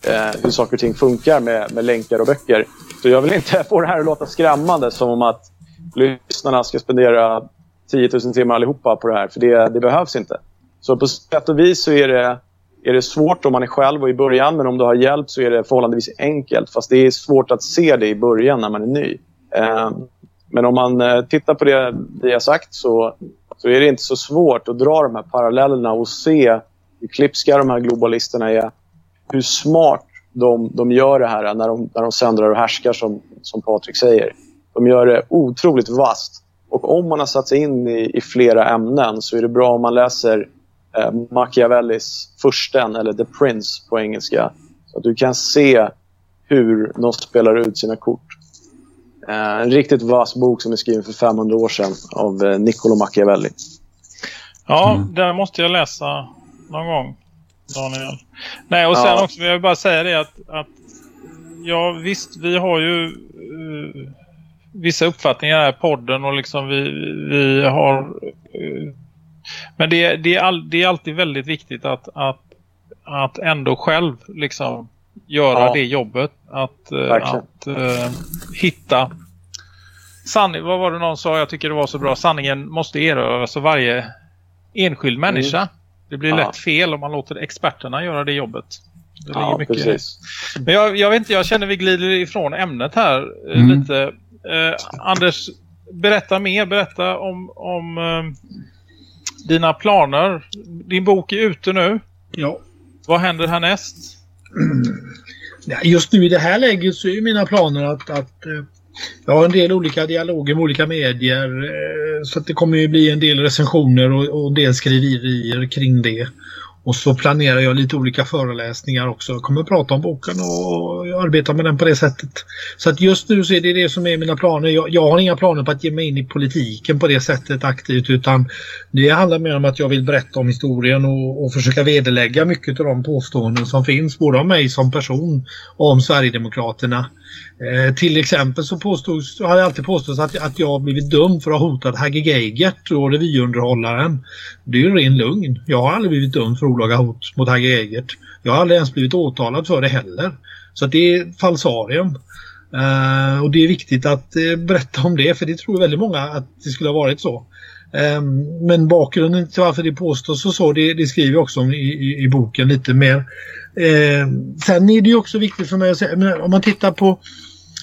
H: eh, hur saker och ting funkar med, med länkar och böcker. Så jag vill inte få det här att låta skrämmande som om att lyssnarna ska spendera 10 000 timmar allihopa på det här, för det, det behövs inte. Så på sätt och vis så är det, är det svårt om man är själv och i början, men om du har hjälp så är det förhållandevis enkelt. Fast det är svårt att se det i början när man är ny. Ehm, men om man eh, tittar på det vi har sagt så, så är det inte så svårt att dra de här parallellerna och se hur klipska de här globalisterna är. Hur smart de, de gör det här när de, när de sändrar och härskar, som, som Patrik säger. De gör det otroligt vasst. Och om man har satt sig in i, i flera ämnen så är det bra om man läser eh, Machiavellis Fursten, eller The Prince på engelska. Så att du kan se hur de spelar ut sina kort. Eh, en riktigt vass bok som är skriven för 500 år sedan av eh, Niccolo Machiavelli.
G: Ja, mm. den måste jag läsa någon gång, Daniel. Nej, och sen ja. också vill jag bara säga det att, att ja visst, vi har ju uh, vissa uppfattningar här i podden och liksom vi, vi har uh, men det, det, är all, det är alltid väldigt viktigt att, att, att ändå själv liksom göra ja. det jobbet. Att, uh, att hitta sanning, vad var det någon sa? Jag tycker det var så bra. Sanningen måste erövras av varje enskild människa. Mm. Det blir ja. lätt fel om man låter experterna göra det jobbet. Det ja, mycket. precis. Men jag, jag, vet inte, jag känner vi glider ifrån ämnet här eh, mm. lite. Eh, Anders, berätta mer. Berätta om, om eh, dina planer. Din bok är ute nu.
F: Ja.
G: Vad händer härnäst?
F: Just nu i det här läget så är mina planer att, att eh, jag har en del olika dialoger med olika medier eh, så att det kommer ju bli en del recensioner och, och en del skriverier kring det. Och så planerar jag lite olika föreläsningar också. Jag kommer prata om boken och arbeta med den på det sättet. Så att just nu så är det det som är mina planer. Jag, jag, har inga planer på att ge mig in i politiken på det sättet aktivt utan det handlar mer om att jag vill berätta om historien och, och försöka vederlägga mycket av de påståenden som finns både om mig som person och om Sverigedemokraterna. Eh, till exempel så påstods, har det alltid påståtts att, att jag blivit dömd för att ha hotat Hagge Geigert och revyunderhållaren. Det är ju ren lugn. Jag har aldrig blivit dömd för olaga hot mot Hagge Geigert. Jag har aldrig ens blivit åtalad för det heller. Så det är falsarium. Eh, och det är viktigt att eh, berätta om det för det tror väldigt många att det skulle ha varit så. Ehm, men bakgrunden till varför det påstås och så, det, det skriver jag också om i, i, i boken lite mer. Eh, sen är det ju också viktigt för mig att säga, om man tittar på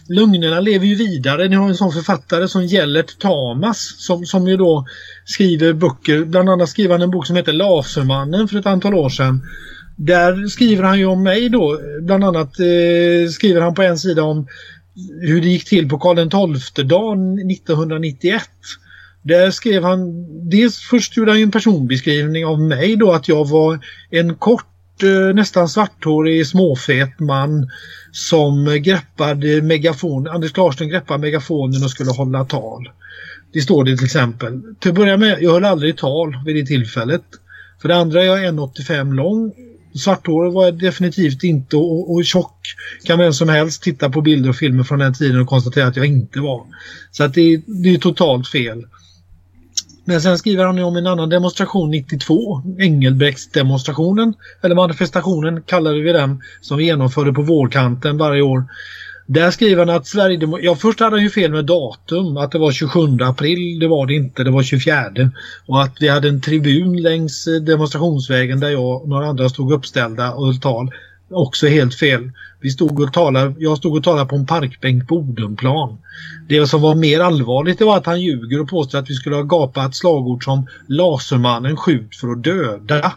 F: Lögnerna lever ju vidare. Ni har en sån författare som Gellert Tamas som, som ju då skriver böcker. Bland annat skriver han en bok som heter Lasermannen för ett antal år sedan. Där skriver han ju om mig då. Bland annat eh, skriver han på en sida om hur det gick till på Karl XII-dagen 1991. Där skrev han, dels först gjorde han en personbeskrivning av mig då att jag var en kort, Eh, nästan svarthårig småfet man som greppade megafon. Anders Klarström greppade megafonen och skulle hålla tal. Det står det till exempel. Till att börja med, jag höll aldrig tal vid det tillfället. För det andra är jag 1,85 lång, Svarthårig var jag definitivt inte och, och tjock kan vem som helst titta på bilder och filmer från den tiden och konstatera att jag inte var. Så att det, det är totalt fel. Men sen skriver han om en annan demonstration 92, Engelbrektsdemonstrationen, eller manifestationen kallade vi den, som vi genomförde på vårkanten varje år. Där skriver han att Sverigedemokraterna, ja först hade han ju fel med datum, att det var 27 april, det var det inte, det var 24. Och att vi hade en tribun längs eh, demonstrationsvägen där jag och några andra stod uppställda och höll tal. Också helt fel. Vi stod och talade, jag stod och talade på en parkbänk på Odenplan. Det som var mer allvarligt det var att han ljuger och påstår att vi skulle ha gapat slagord som Lasermannen skjut för att döda.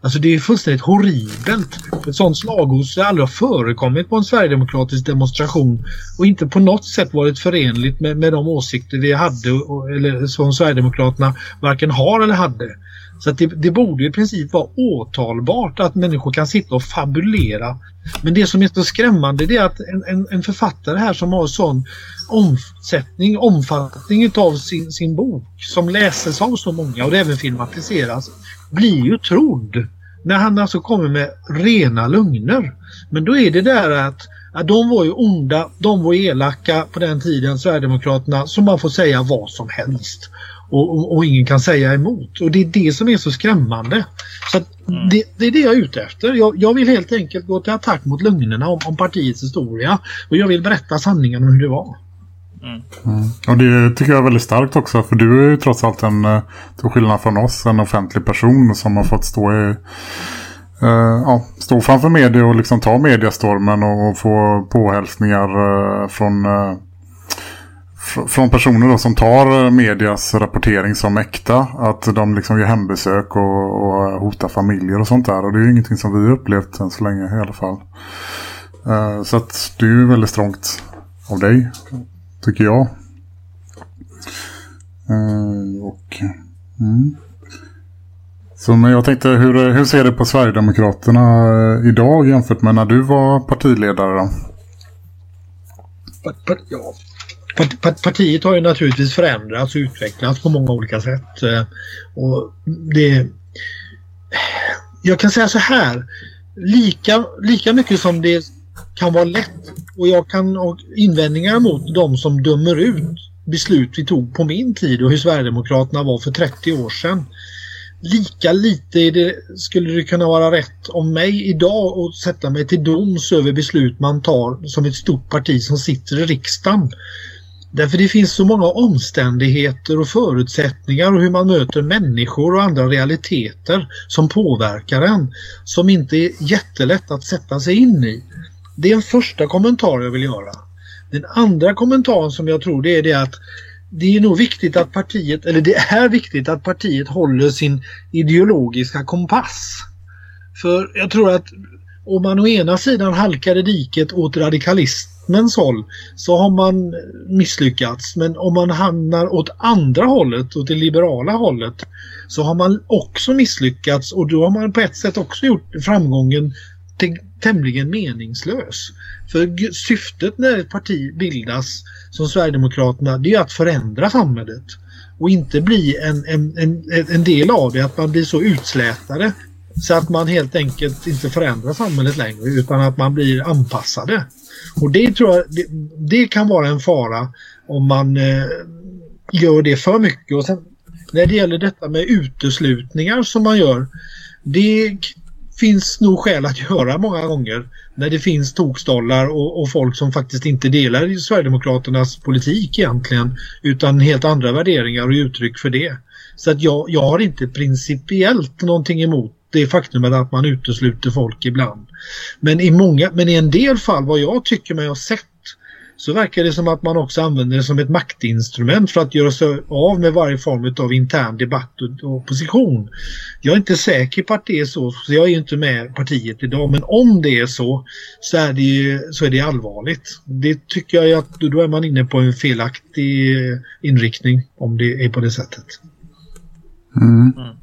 F: Alltså det är fullständigt horribelt. Ett sånt slagord som aldrig har förekommit på en sverigedemokratisk demonstration och inte på något sätt varit förenligt med, med de åsikter vi hade och, eller som Sverigedemokraterna varken har eller hade. Så det, det, borde i princip vara åtalbart att människor kan sitta och fabulera. Men det som är så skrämmande det är att en, en, en författare här som har sån omsättning, omfattning av sin, sin bok som läses av så många och det även filmatiseras blir ju trodd när han alltså kommer med rena lögner. Men då är det där att ja, de var ju onda, de var elaka på den tiden, Sverigedemokraterna, så man får säga vad som helst och, och, och, ingen kan säga emot. Och det är det som är så skrämmande. Så mm. det, det, är det jag är ute efter. Jag, jag, vill helt enkelt gå till attack mot lögnerna om, om partiets historia. Och jag vill berätta sanningen om hur det var.
E: Mm. Mm. Och det tycker jag är väldigt starkt också. För du är ju trots allt en, eh, till skillnad från oss, en offentlig person som har fått stå i Uh, ja, stå framför media och liksom ta mediastormen och, och få påhälsningar uh, från uh, från personer då som tar eh, medias rapportering som äkta. Att de liksom gör hembesök och, och hotar familjer och sånt där. Och det är ju ingenting som vi har upplevt än så länge i alla fall. Uh, så att det är ju väldigt strångt av dig, tycker jag. Uh, och... Mm. Så men jag tänkte, hur, hur ser du på Sverigedemokraterna idag jämfört med när du var partiledare då?
F: Ja, partiet har ju naturligtvis förändrats och utvecklats på många olika sätt. Eh, och det, jag kan säga så här. Lika, lika mycket som det kan vara lätt och jag kan ha invändningar mot de som dömer ut beslut vi tog på min tid och hur Sverigedemokraterna var för 30 år sedan. Lika lite det, skulle det kunna vara rätt om mig idag att sätta mig till doms över beslut man tar som ett stort parti som sitter i riksdagen. Därför det finns så många omständigheter och förutsättningar och hur man möter människor och andra realiteter som påverkar en som inte är jättelätt att sätta sig in i. Det är en första kommentar jag vill göra. Den andra kommentaren som jag tror det är det att det är nog viktigt att partiet, eller det är viktigt att partiet håller sin ideologiska kompass. För jag tror att om man å ena sidan halkar i diket åt radikalism kommunismens håll så har man misslyckats. Men om man hamnar åt andra hållet, åt det liberala hållet, så har man också misslyckats och då har man på ett sätt också gjort framgången tämligen meningslös. För syftet när ett parti bildas som Sverigedemokraterna det är att förändra samhället och inte bli en, en, en, en del av det, att man blir så utslätade så att man helt enkelt inte förändrar samhället längre utan att man blir anpassade. Och det tror jag det, det kan vara en fara om man eh, gör det för mycket. Och sen, när det gäller detta med uteslutningar som man gör. Det finns nog skäl att göra många gånger när det finns tokstollar och, och, folk som faktiskt inte delar Sverigedemokraternas politik egentligen utan helt andra värderingar och uttryck för det. Så att jag, jag har inte principiellt någonting emot det faktumet att man utesluter folk ibland. Men i, många, men i en del fall vad jag tycker mig ha sett så verkar det som att man också använder det som ett maktinstrument för att göra sig av med varje form av intern debatt och opposition. Jag är inte säker på att det är så, så jag är inte med partiet idag. Men om det är så så är det, så är det allvarligt. Det tycker jag att då är man inne på en felaktig inriktning om det är på det sättet.
E: Mm.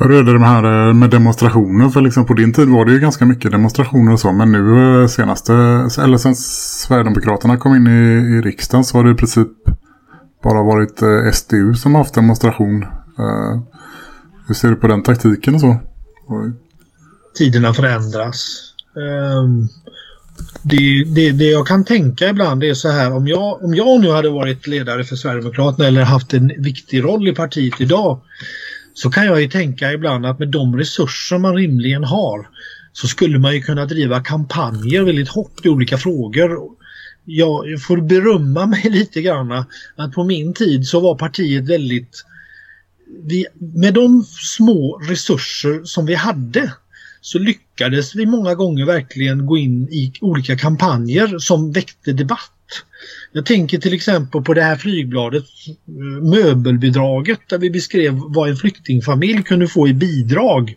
E: Mm. Hur är det de här eh, med demonstrationer? För liksom på din tid var det ju ganska mycket demonstrationer och så. Men nu eh, senaste, eller sen Sverigedemokraterna kom in i, i riksdagen så har det i princip bara varit eh, SDU som har haft demonstration. hur ser du på den taktiken och så? Oj.
F: Tiderna förändras. Um, det, det, det jag kan tänka ibland är så här om jag, om jag nu hade varit ledare för Sverigedemokraterna eller haft en viktig roll i partiet idag så kan jag ju tänka ibland att med de resurser man rimligen har så skulle man ju kunna driva kampanjer väldigt hårt i olika frågor. Jag får berömma mig lite grann att på min tid så var partiet väldigt vi, med de små resurser som vi hade så lyckades vi många gånger verkligen gå in i olika kampanjer som väckte debatt. Jag tänker till exempel på det här flygbladet möbelbidraget där vi beskrev vad en flyktingfamilj kunde få i bidrag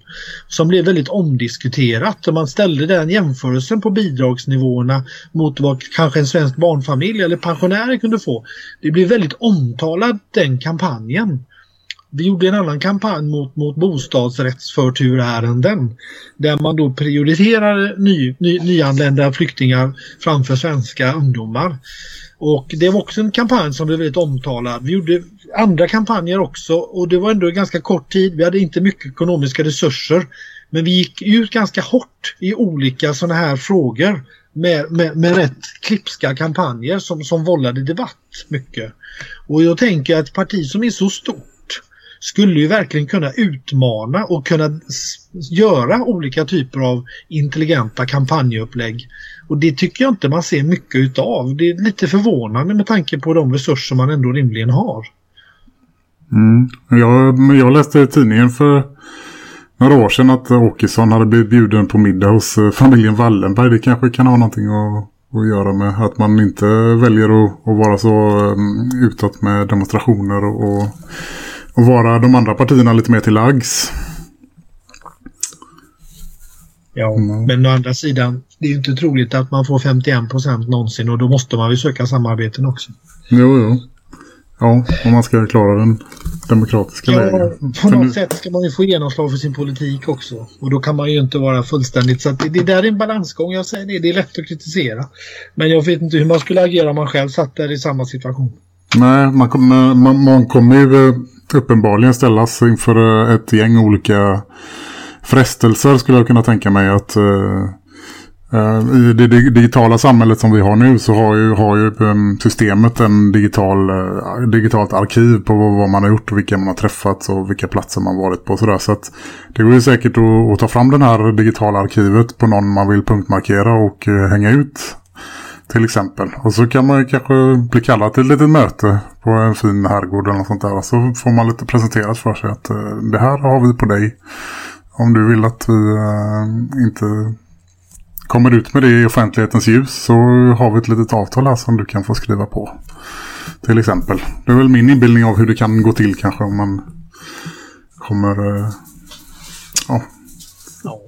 F: som blev väldigt omdiskuterat och man ställde den jämförelsen på bidragsnivåerna mot vad kanske en svensk barnfamilj eller pensionärer kunde få. Det blev väldigt omtalad den kampanjen. Vi gjorde en annan kampanj mot, mot bostadsrättsförturärenden där man då prioriterade ny, ny, nyanlända flyktingar framför svenska ungdomar. Och det var också en kampanj som blev väldigt omtalad. Vi gjorde andra kampanjer också och det var ändå ganska kort tid. Vi hade inte mycket ekonomiska resurser. Men vi gick ut ganska hårt i olika sådana här frågor med, med, med rätt klipska kampanjer som, som vållade debatt mycket. Och jag tänker att ett parti som är så stort skulle ju verkligen kunna utmana och kunna göra olika typer av intelligenta kampanjupplägg. Och det tycker jag inte man ser mycket utav. Det är lite förvånande med tanke på de resurser man ändå rimligen har.
E: Mm. Jag, jag läste i tidningen för några år sedan att Åkesson hade blivit bjuden på middag hos eh, familjen Wallenberg. Det kanske kan ha någonting att, att göra med att man inte väljer att, att vara så um, utåt med demonstrationer och, och vara de andra partierna lite mer till lags.
F: Ja, mm. men å andra sidan, det är ju inte troligt att man får 51 procent någonsin och då måste man ju söka samarbeten också.
E: Jo, jo. Ja, om man ska klara den demokratiska
F: ja,
E: vägen.
F: På något nu... sätt ska man ju få genomslag för sin politik också. Och då kan man ju inte vara fullständigt... Så det, det där är en balansgång, jag säger det. Det är lätt att kritisera. Men jag vet inte hur man skulle agera om man själv satt där i samma situation.
E: Nej, man kommer, man, man kommer ju eh, uppenbarligen ställas inför eh, ett gäng olika frestelser skulle jag kunna tänka mig att uh, i det digitala samhället som vi har nu så har ju, har ju systemet en digital, uh, digitalt arkiv på vad, man har gjort och vilka man har träffat och vilka platser man varit på. Sådär. Så att det går ju säkert att, att ta fram det här digitala arkivet på någon man vill punktmarkera och hänga ut till exempel. Och så kan man ju kanske bli kallad till ett litet möte på en fin herrgård eller något sånt där. Och så får man lite presenterat för sig att det här har vi på dig om du vill att vi äh, inte kommer ut med det i offentlighetens ljus så har vi ett litet avtal här som du kan få skriva på. Till exempel. Det är väl min inbildning av hur det kan gå till kanske om man kommer äh, ja,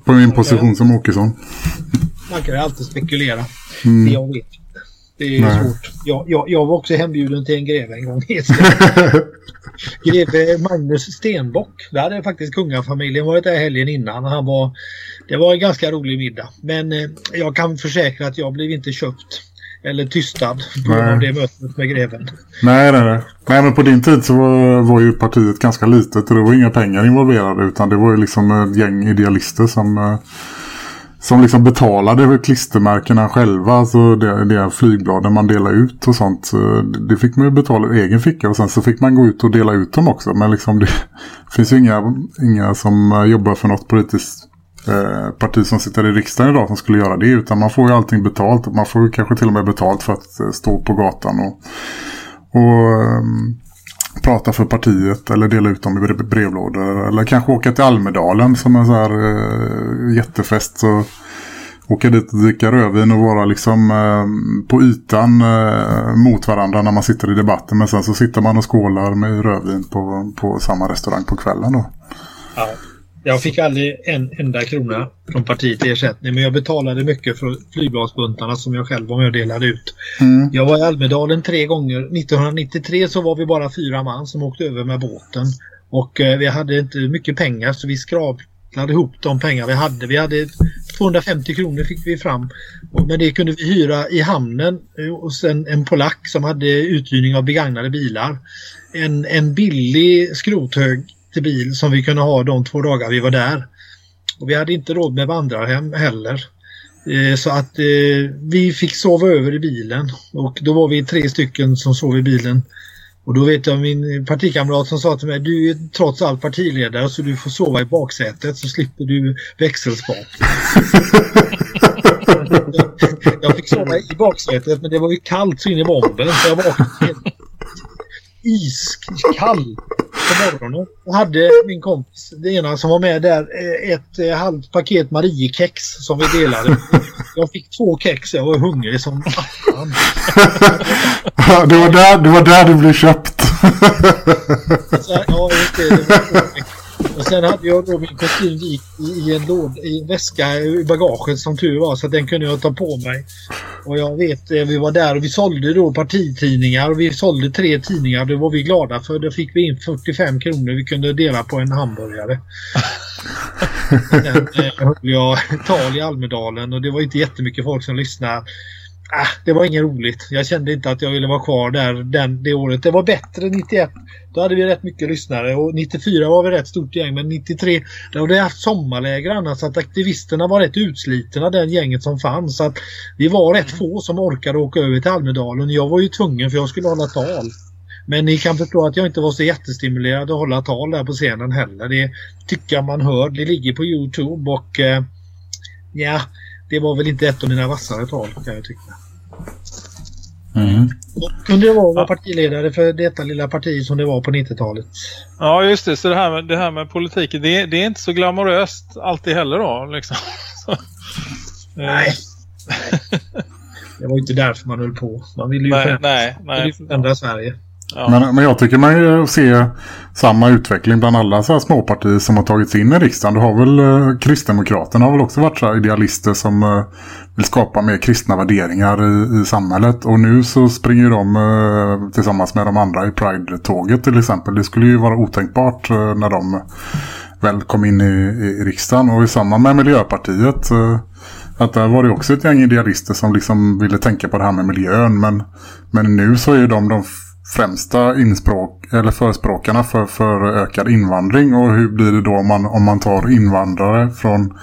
E: på min position som Åkesson.
F: Man kan ju alltid spekulera. Mm. Det jag vet. Det är Nej. svårt. Jag, jag, jag var också hembjuden till en greve en gång. greve Magnus Stenbock. Där hade faktiskt kungafamiljen varit där helgen innan. Han var, det var en ganska rolig middag. Men eh, jag kan försäkra att jag blev inte köpt eller tystad på nej. det mötet med greven.
E: Nej, nej, nej. Nej, men på din tid så var, var ju partiet ganska litet och det var inga pengar involverade utan det var ju liksom ett gäng idealister som eh, som liksom betalade klistermärkena själva, alltså det, det flygbladen man delar ut och sånt. Det fick man ju betala egen ficka och sen så fick man gå ut och dela ut dem också. Men liksom det finns ju inga, inga som eh, jobbar för något politiskt eh, parti som sitter i riksdagen idag som skulle göra det. Utan man får ju allting betalt. Man får ju kanske till och med betalt för att eh, stå på gatan och, och ehm, prata för partiet eller dela ut dem i brevlådor eller kanske åka till Almedalen som en så här eh, jättefest så åka dit och dricka rödvin och vara liksom eh, på ytan eh, mot varandra när man sitter i debatten men sen så sitter man och skålar med rödvin på, på samma restaurang på kvällen då.
F: Ja. Jag fick aldrig en enda krona från partiet i ersättning men jag betalade mycket för flygbladsbuntarna som jag själv var med och delade ut. Mm. Jag var i Almedalen tre gånger. 1993 så var vi bara fyra man som åkte över med båten och eh, vi hade inte mycket pengar så vi skrapade ihop de pengar vi hade. Vi hade 250 kronor fick vi fram. Men det kunde vi hyra i hamnen eh, och sen en polack som hade uthyrning av begagnade bilar. En, en billig skrothög till bil som vi kunde ha de två dagar vi var där. Och vi hade inte råd med vandrarhem heller. Eh, Så att eh, vi fick sova över i bilen och då var vi tre stycken som sov i bilen. Och då vet jag min partikamrat som sa till mig du är trots allt partiledare så du får sova i baksätet så slipper du växelspak. jag fick sova i baksätet men det var ju kallt så in i bomben så jag vaknade iskall på morgonen. Och hade min kompis, det ena som var med där, eh, ett eh, halvt paket Mariekex som vi delade. Jag fick två kex, jag var hungrig som attan.
E: det, var där, det var där du blev köpt.
F: Så, ja, just det, det var och sen hade jag då min kostym i, i, en låd, i en väska i bagaget som tur var så den kunde jag ta på mig. Och jag vet, eh, vi var där och vi sålde då partitidningar och vi sålde tre tidningar. Det var vi glada för. Då fick vi in 45 kronor vi kunde dela på en hamburgare. Sen eh, höll jag tal i Almedalen och det var inte jättemycket folk som lyssnade. Ah, det var inget roligt. Jag kände inte att jag ville vara kvar där den, det året. Det var bättre 91. Då hade vi rätt mycket lyssnare och 94 var vi rätt stort gäng men 93 då hade vi haft sommarläger annars så att aktivisterna var rätt utslitna den gänget som fanns. Så att vi var rätt få som orkade åka över till Almedalen. Jag var ju tvungen för jag skulle hålla tal. Men ni kan förstå att jag inte var så jättestimulerad att hålla tal där på scenen heller. Det tycker jag man hör. Det ligger på Youtube och eh, ja, det var väl inte ett av mina vassare tal kan jag tycka.
E: Mm.
F: Då kunde det vara partiledare för detta lilla parti som det var på 90-talet.
G: Ja, just det. Så det här med, det här med politiken, det, det är inte så glamoröst alltid heller då. Liksom. Så,
F: Nej. Det var ju inte därför man höll på. Man ville ju
G: Nej,
F: förändra,
G: nej,
F: man ville
G: nej.
F: ju förändra Sverige.
G: Ja.
E: Men, men jag tycker man ju ser samma utveckling bland alla så här småpartier som har tagits in i riksdagen. Det har väl eh, Kristdemokraterna har väl också varit så här idealister som eh, vill skapa mer kristna värderingar i, i samhället. Och nu så springer de eh, tillsammans med de andra i Pride-tåget till exempel. Det skulle ju vara otänkbart eh, när de väl kom in i, i riksdagen. Och i samband med Miljöpartiet eh, att där var det också ett gäng idealister som liksom ville tänka på det här med miljön. Men, men nu så är de de främsta inspråk, eller förespråkarna för, för ökad invandring. Och hur blir det då om man, om man tar invandrare från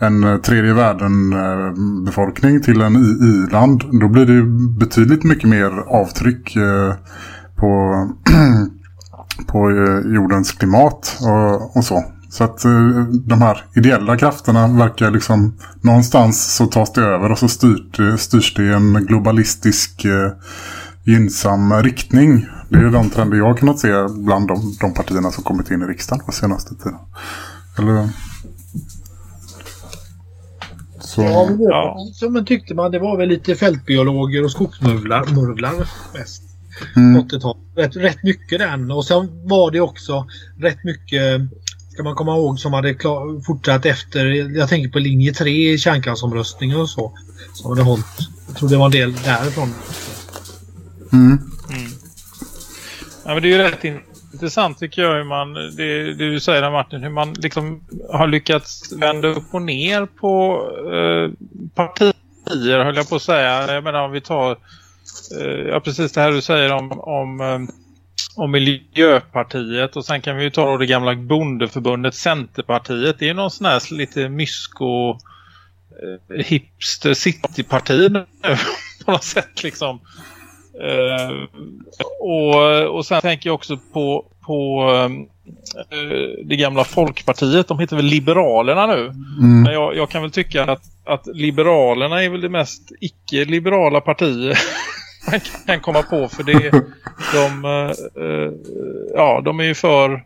E: en eh, tredje världen eh, befolkning till en i-land. Då blir det ju betydligt mycket mer avtryck eh, på, på jordens klimat och, och så. Så att de här ideella krafterna verkar liksom någonstans så tas det över och så styrt, styrs det i en globalistisk eh, gynnsam riktning. Det är ju de trender jag har kunnat se bland de, de partierna som kommit in i riksdagen på senaste tiden. Eller... Så...
F: Ja, Miljöpartiet som man tyckte man det var väl lite fältbiologer och skogsmurvlar mest.
E: Mm.
F: 80-talet. Rätt, rätt mycket den. Och sen var det också rätt mycket ska man komma ihåg som hade klar, fortsatt efter. Jag tänker på linje 3 i kärnkraftsomröstningen och så. Som hade hållit. Jag tror det var en del därifrån.
E: Mm.
G: Ja, men det är ju rätt intressant tycker jag hur man, det, det du säger där Martin, hur man liksom har lyckats vända upp och ner på eh, partier höll jag på att säga. Jag menar om vi tar, eh, ja precis det här du säger om, om, eh, om Miljöpartiet och sen kan vi ju ta då det gamla bondeförbundet Centerpartiet. Det är ju någon sån här lite mysko eh, hipster cityparti nu på något sätt liksom. Eh, och, och sen tänker jag också på, på eh, det gamla Folkpartiet. De heter väl Liberalerna nu.
E: Mm.
G: Men jag, jag kan väl tycka att, att Liberalerna är väl det mest icke-liberala partiet man kan komma på. För det, de, eh, ja, de är ju för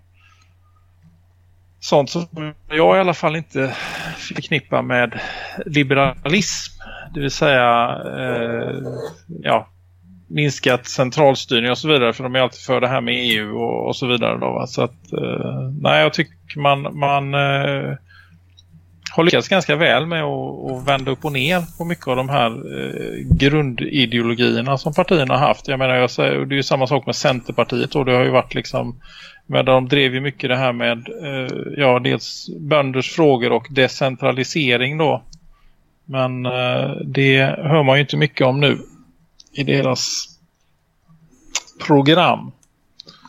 G: sånt som jag i alla fall inte förknippar med liberalism. Det vill säga ja, minskat centralstyrning och så vidare för de är alltid för det här med EU och, och så vidare då va? så att eh, nej jag tycker man, man eh, har lyckats ganska väl med att, att vända upp och ner på mycket av de här eh, grundideologierna som partierna har haft. Jag menar jag säger, det är ju samma sak med Centerpartiet och det har ju varit liksom men de drev ju mycket det här med eh, ja dels bönders frågor och decentralisering då. Men eh, det hör man ju inte mycket om nu i deras program.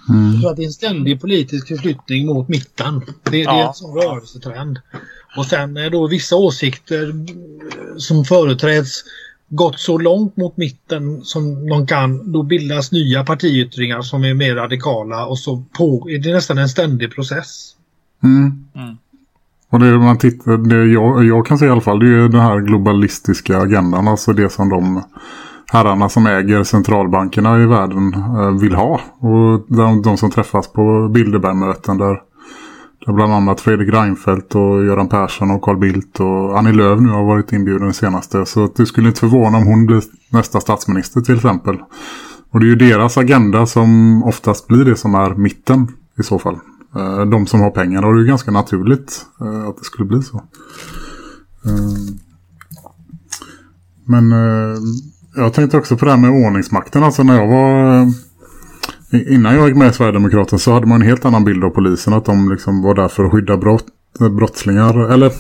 E: Mm.
F: Jag tror att det är en ständig politisk förflyttning mot mitten. Det, det är
G: Ja.
F: en sån rörelsetrend. Och sen är då vissa åsikter som företräds gått så långt mot mitten som de kan, då bildas nya partiyttringar som är mer radikala och så på, är det nästan en ständig process.
E: Mm. Och det man tittar, det jag, jag kan se i alla fall, det är den här globalistiska agendan. Alltså det som de herrarna som äger centralbankerna i världen eh, vill ha. Och de, de som träffas på Bilderbergmöten där, där bland annat Fredrik Reinfeldt och Göran Persson och Carl Bildt och Annie Lööf nu har varit inbjuden senaste. Så det skulle inte förvåna om hon blir nästa statsminister till exempel. Och det är ju deras agenda som oftast blir det som är mitten i så fall. Eh, de som har pengar och det är ju ganska naturligt eh, att det skulle bli så. Men jag tänkte också på det här med ordningsmakten. Alltså när jag var... Eh, innan jag gick med i Sverigedemokraterna så hade man en helt annan bild av polisen. Att de liksom var där för att skydda brott, eh, brottslingar. Eller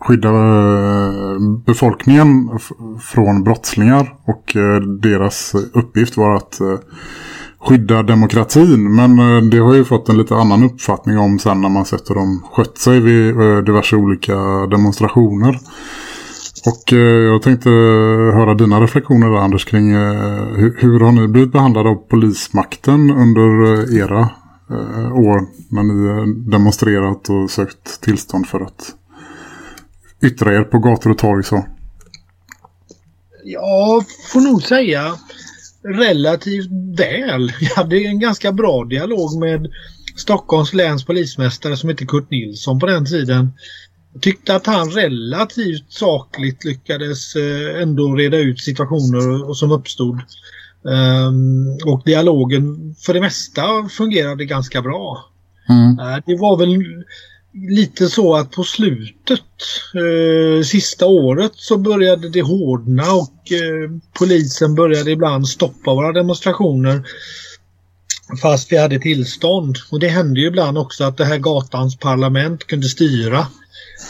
E: skydda eh, befolkningen från brottslingar. Och deras uppgift var att skydda demokratin. Men det har ju fått en lite annan uppfattning om sen när man sett hur de skött sig vid diverse olika demonstrationer. Och eh, jag tänkte höra dina reflektioner där Anders kring eh, hur, hur har ni blivit behandlade av polismakten under eh, era eh, år när ni eh, demonstrerat och sökt tillstånd för att yttra er på gator och torg så?
F: Jag får nog säga relativt väl. Jag hade en ganska bra dialog med Stockholms läns polismästare som heter Kurt Nilsson på den tiden. Jag tyckte att han relativt sakligt lyckades eh, ändå reda ut situationer som uppstod. Ehm, och dialogen för det mesta fungerade ganska bra.
E: Mm.
F: Eh, Det var väl lite så att på slutet, eh, sista året, så började det hårdna och eh, polisen började ibland stoppa våra demonstrationer fast vi hade tillstånd. Och det hände ju ibland också att det här gatans parlament kunde styra.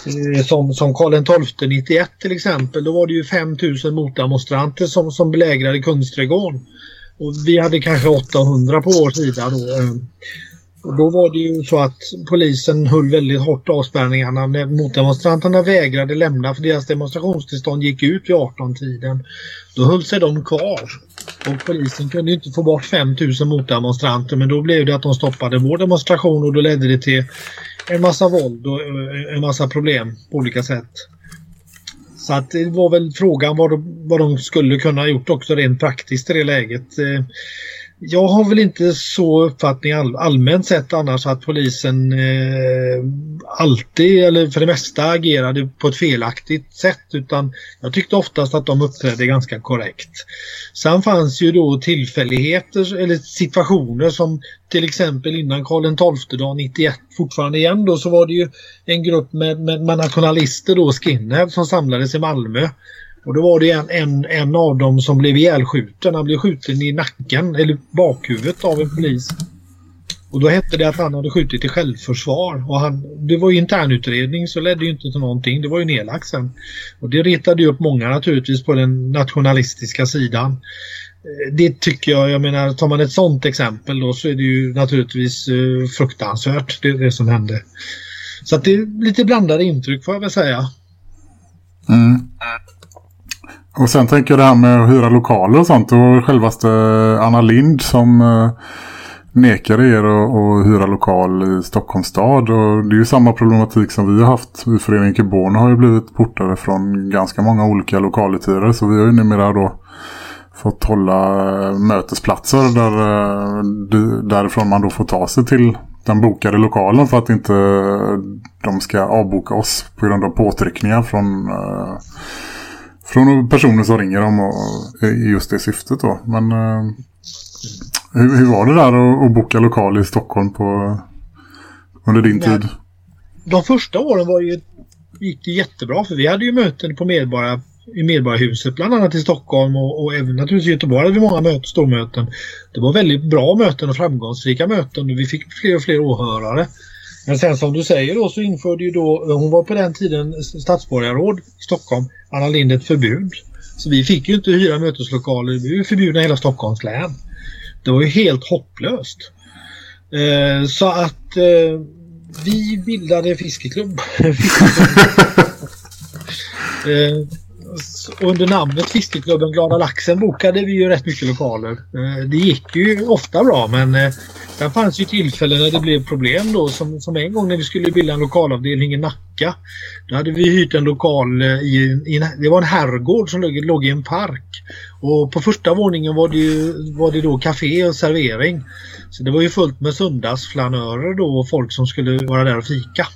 F: Eh, som, som Karl XII 91 till exempel, då var det ju 5000 motdemonstranter som, som belägrade Kungsträdgården. Och vi hade kanske 800 på vår sida då. Och då var det ju så att polisen höll väldigt hårt avspärrningarna motdemonstranterna vägrade lämna för deras demonstrationstillstånd gick ut vid 18-tiden. Då höll sig de kvar. Och polisen kunde inte få bort 5000 motdemonstranter men då blev det att de stoppade vår demonstration och då ledde det till en massa våld och eh, en massa problem på olika sätt. Så att det var väl frågan vad de, vad de skulle kunna ha gjort också rent praktiskt i det läget. Eh, jag har väl inte så uppfattning all, allmänt sett annars att polisen eh, alltid eller för det mesta agerade på ett felaktigt sätt utan jag tyckte oftast att de uppträdde ganska korrekt. Sen fanns ju då tillfälligheter eller situationer som till exempel innan Karl XII dag 91 fortfarande igen då så var det ju en grupp med, med nationalister då, skinhead som samlades i Malmö. Och då var det en, en, en av dem som blev ihjälskjuten. Han blev skjuten i nacken eller bakhuvudet av en polis. Och då hette det att han hade skjutit i självförsvar. Och han, det var ju internutredning så ledde ju inte till någonting. Det var ju nedlagt sen. Och det retade ju upp många naturligtvis på den nationalistiska sidan. Eh, Det tycker jag, jag menar tar man ett sånt exempel då så är det ju naturligtvis eh, fruktansvärt det, det som hände. Så att det är lite blandade intryck får jag väl säga.
E: Mm. Och sen tänker jag det här med att hyra lokaler och sånt. Och självaste Anna Lind som eh, nekade er att, hyra lokal i Stockholms stad. Och det är ju samma problematik som vi har haft. I föreningen Kuborn har ju blivit portade från ganska många olika lokaluthyrare. Så vi har ju numera då fått hålla eh, mötesplatser där, eh, därifrån man då får ta sig till den bokade lokalen för att inte de ska avboka oss på grund av påtryckningar från, från personer som ringer dem och, i just det syftet då. Men eh, hur, hur var det där att, att boka lokal i Stockholm på, under din
F: Nej.
E: tid?
F: De första åren var ju, gick det jättebra för vi hade ju möten på medborgar, i Medborgarhuset bland annat i Stockholm och, och även naturligtvis i Göteborg hade vi många möten, stormöten. Det var väldigt bra möten och framgångsrika möten och vi fick fler och fler åhörare. Men sen som du säger då så införde ju då, eh, hon var på den tiden stadsborgarråd i Stockholm, Anna Lind ett förbud. Så vi fick ju inte hyra möteslokaler, vi var ju förbjudna i hela Stockholms län. Det var ju helt hopplöst. Eh, så att eh, vi bildade fiskeklubb. fiskeklubb. eh, under namnet Fiskeklubben Glada Laxen bokade vi ju rätt mycket lokaler. Eh, det gick ju ofta bra men eh, det fanns ju tillfällen när det blev problem då som, som en gång när vi skulle bilda en lokalavdelning i Nacka. Då hade vi hyrt en lokal eh, i, i det var en herrgård som låg, låg i en park. Och på första våningen var det, ju, var det då café och servering. Så det var ju fullt med söndagsflanörer då och folk som skulle vara där och fika.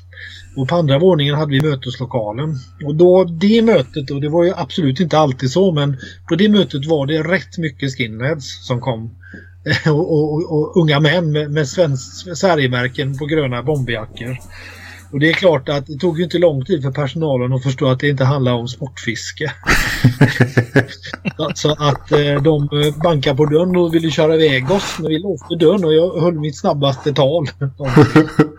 F: Och på andra våningen hade vi möteslokalen. Och då det mötet, och det var ju absolut inte alltid så, men på det mötet var det rätt mycket skinheads som kom. och, och, och, unga män med, med svensk Sverigemärken på gröna bomberjackor. Och det är klart att det tog ju inte lång tid för personalen att förstå att det inte handlar om sportfiske. så att eh, de bankade på dörren och ville köra iväg oss. Men vi låste dörren och jag höll mitt snabbaste tal.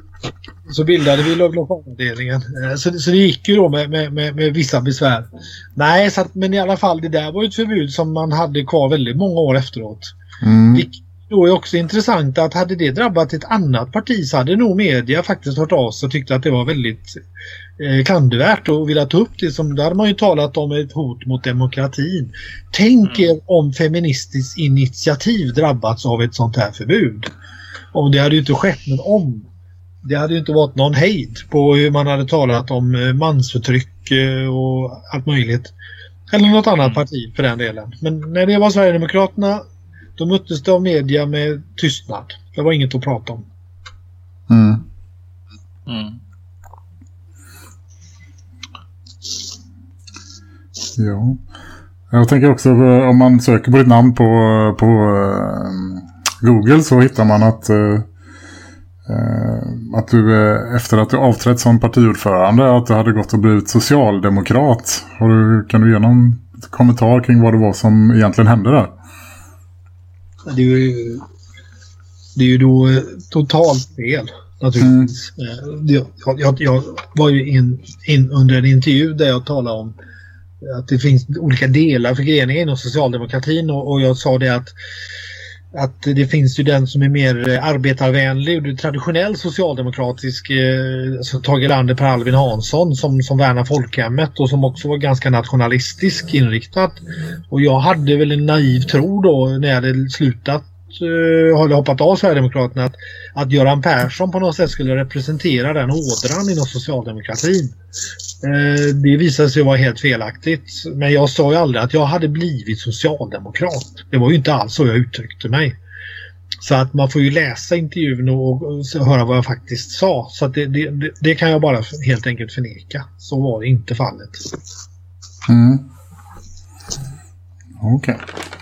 F: så bildade vi lokalavdelningen. Eh, så, så det gick ju då med, med, med, med vissa besvär. Nej, så att, men i alla fall det där var ett förbud som man hade kvar väldigt många år efteråt. Mm. Vilket då är också intressant att hade det drabbat ett annat parti så hade nog media faktiskt hört av sig och tyckte att det var väldigt eh, klandervärt och ville ta upp det som, där hade man ju talat om ett hot mot demokratin. Tänk mm. er om Feministiskt initiativ drabbats av ett sånt här förbud. Om det hade ju inte skett, men om det hade ju inte varit någon hejd på hur man hade talat om eh, mansförtryck eh, och allt möjligt. Eller något annat mm. parti för den delen. Men när det var Sverigedemokraterna då möttes det av media med tystnad. Det var inget att prata om.
E: Mm. Mm. Ja. Jag tänker också eh, om man söker på ditt namn på, på Google så hittar man att att du efter att du avträtt som partiordförande att du hade gått och blivit socialdemokrat. Du, kan du ge någon kommentar kring vad det var som egentligen hände där?
F: Det är ju, det är ju då totalt fel naturligtvis. Mm. Jag, jag, jag, var ju in, in under en intervju där jag talade om att det finns olika delar för greningar inom socialdemokratin och, och jag sa det att att det finns ju den som är mer eh, arbetarvänlig och traditionell socialdemokratisk eh, alltså Tage Erlander, Per Albin Hansson som, som värnar folkhemmet och som också var ganska nationalistisk inriktad. Och jag hade väl en naiv tro då när jag hade slutat har hoppat av Sverigedemokraterna att, att Göran Persson på något sätt skulle representera den ådran inom socialdemokratin. Eh, det visade sig vara helt felaktigt. Men jag sa ju aldrig att jag hade blivit socialdemokrat. Det var ju inte alls så jag uttryckte mig. Så att man får ju läsa intervjun och, och höra vad jag faktiskt sa. Så det, det, det, kan jag bara helt enkelt förneka. Så var det inte fallet.
E: Mm. Okej. Okay.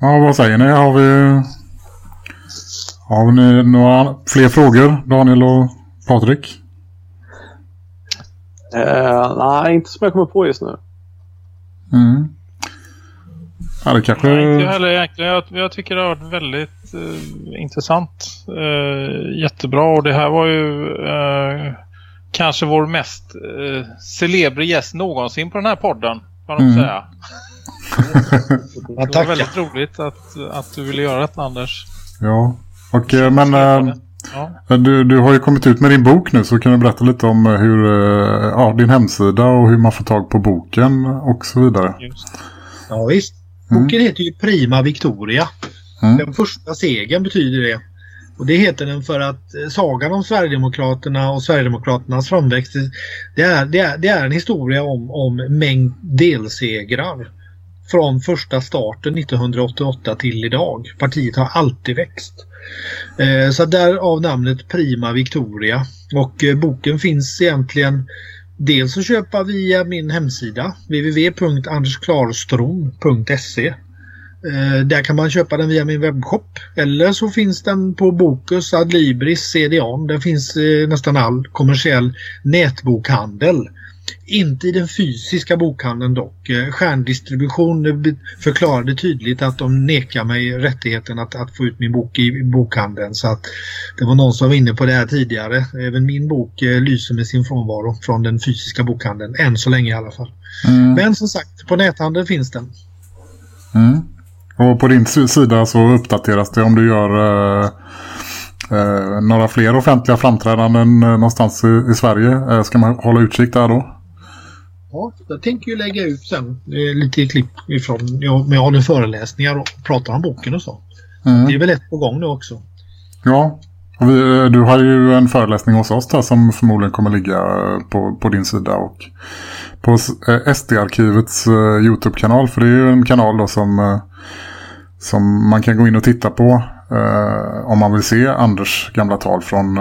E: Ja, vad säger ni? Har vi, har ni några fler frågor, Daniel och Patrik?
H: Uh, nej, inte som jag kommer på just nu.
E: Mm. Ja, det kanske...
G: Nej, inte heller egentligen. Jag, jag tycker det har varit väldigt uh, intressant. Uh, jättebra. Och det här var ju kanske vår mest uh, celebre gäst någonsin på den här podden. Kan man mm. säga. Det var väldigt roligt att, att du ville göra detta, Anders.
E: Ja, och men... Ja. Du, du har ju kommit ut med din bok nu så kan du berätta lite om eh, hur, eh, ja, din hemsida och hur man får tag på boken och så vidare. Just.
F: Ja visst. Boken mm. heter ju Prima Victoria. Mm. Den första segern betyder det. Och det heter den för att eh, sagan om Sverigedemokraterna och Sverigedemokraternas framväxt det är, det är, det är en historia om, om mängd delsegrar. Från första starten 1988 till idag. Partiet har alltid växt. Eh, så därav namnet Prima Victoria. Och eh, boken finns egentligen dels att köpa via min hemsida www.andersklarstrom.se eh, Där kan man köpa den via min webbshop. Eller så finns den på Bokus, Adlibris, CDON. Den finns eh, nästan all kommersiell nätbokhandel. Inte i den fysiska bokhandeln dock. Eh, Stjärndistribution förklarade tydligt att de nekar mig rättigheten att, att få ut min bok i bokhandeln. Så att det var någon som var inne på det här tidigare. Även min bok eh, lyser med sin frånvaro från den fysiska bokhandeln. Än så länge i alla fall. Mm. Men som sagt, på näthandeln finns den.
E: Mm. Och på din sida så uppdateras det om du gör... Uh Eh, några fler offentliga framträdanden eh, någonstans i, i Sverige. Eh, ska man hålla utkik där då?
F: Ja, jag tänker ju lägga ut sen eh, lite klipp ifrån, ja, men jag håller föreläsningar och pratar om boken och så.
E: Mm.
F: Det är väl ett på gång nu också.
E: Ja, eh, du har ju en föreläsning hos oss där som förmodligen kommer ligga eh, på, på din sida och på SD-arkivets Youtube-kanal. För det är ju en kanal då som, som man kan gå in och titta på om man vill se Anders gamla tal från,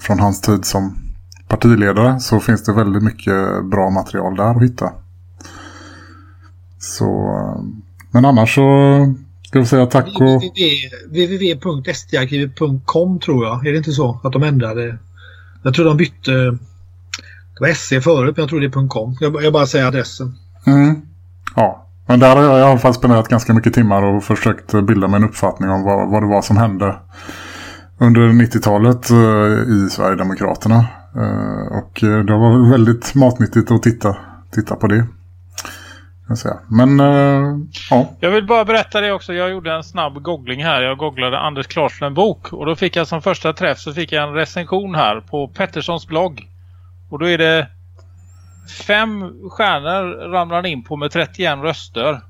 E: från hans tid som partiledare så finns det väldigt mycket bra material där att hitta. Så, men annars så ska vi säga tack och...
F: www.sdarkivet.com tror jag. Är det inte så? Att de ändrade. Jag tror de bytte. Det var SC förut men jag tror det är .com. Jag, jag bara säger adressen.
E: Mm. Ja, men där har jag i alla fall spenderat ganska mycket timmar och försökt bilda mig en uppfattning om vad, vad det var som hände under 90-talet eh, i Sverigedemokraterna. Eh, och eh, det var väldigt matnyttigt att titta, titta på det. kan jag säga. Men eh, ja,
G: Jag vill bara berätta det också. Jag gjorde en snabb googling här. Jag googlade Anders Klarslund bok. Och då fick jag som första träff så fick jag en recension här på Petterssons blogg. Och då är det fem stjärnor ramlar in på med 31 röster.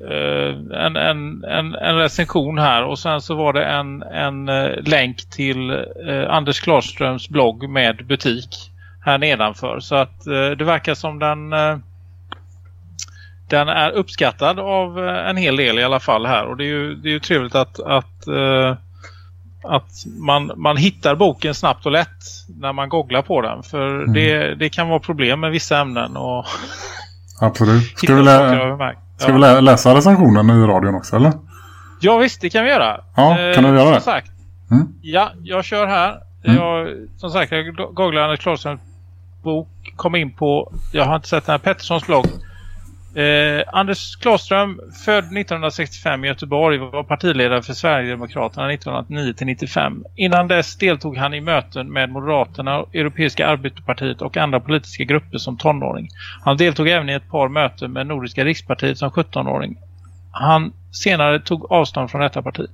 G: Eh, en, en, en, en recension här och sen så var det en, en eh, länk till eh, Anders Klarströms blogg med butik här nedanför. Så att det verkar som den den är uppskattad av en hel del i alla fall här och det är ju, det är ju trevligt att, att, att man, man hittar boken snabbt och lätt när man googlar på den för det, det kan vara problem med vissa ämnen och
E: absolut. Ska
G: hitta
E: ska vi lä läsa recensionen i radion också eller?
G: Ja visst, det kan vi göra.
E: Ja, kan du göra det?
G: Sagt,
E: Mm.
G: Ja, jag kör här.
E: Mm.
G: Jag, som sagt, jag googlade Anders Klarströms bok. Kom in på, jag har inte sett den här Petterssons blogg. Eh, Anders Klarström, född 1965 i Göteborg, var partiledare för Sverigedemokraterna 1909-95. Innan dess deltog han i möten med Moderaterna, Europeiska arbetarpartiet och andra politiska grupper som tonåring. Han deltog även i ett par möten med Nordiska rikspartiet som 17-åring. Han senare tog avstånd från detta parti.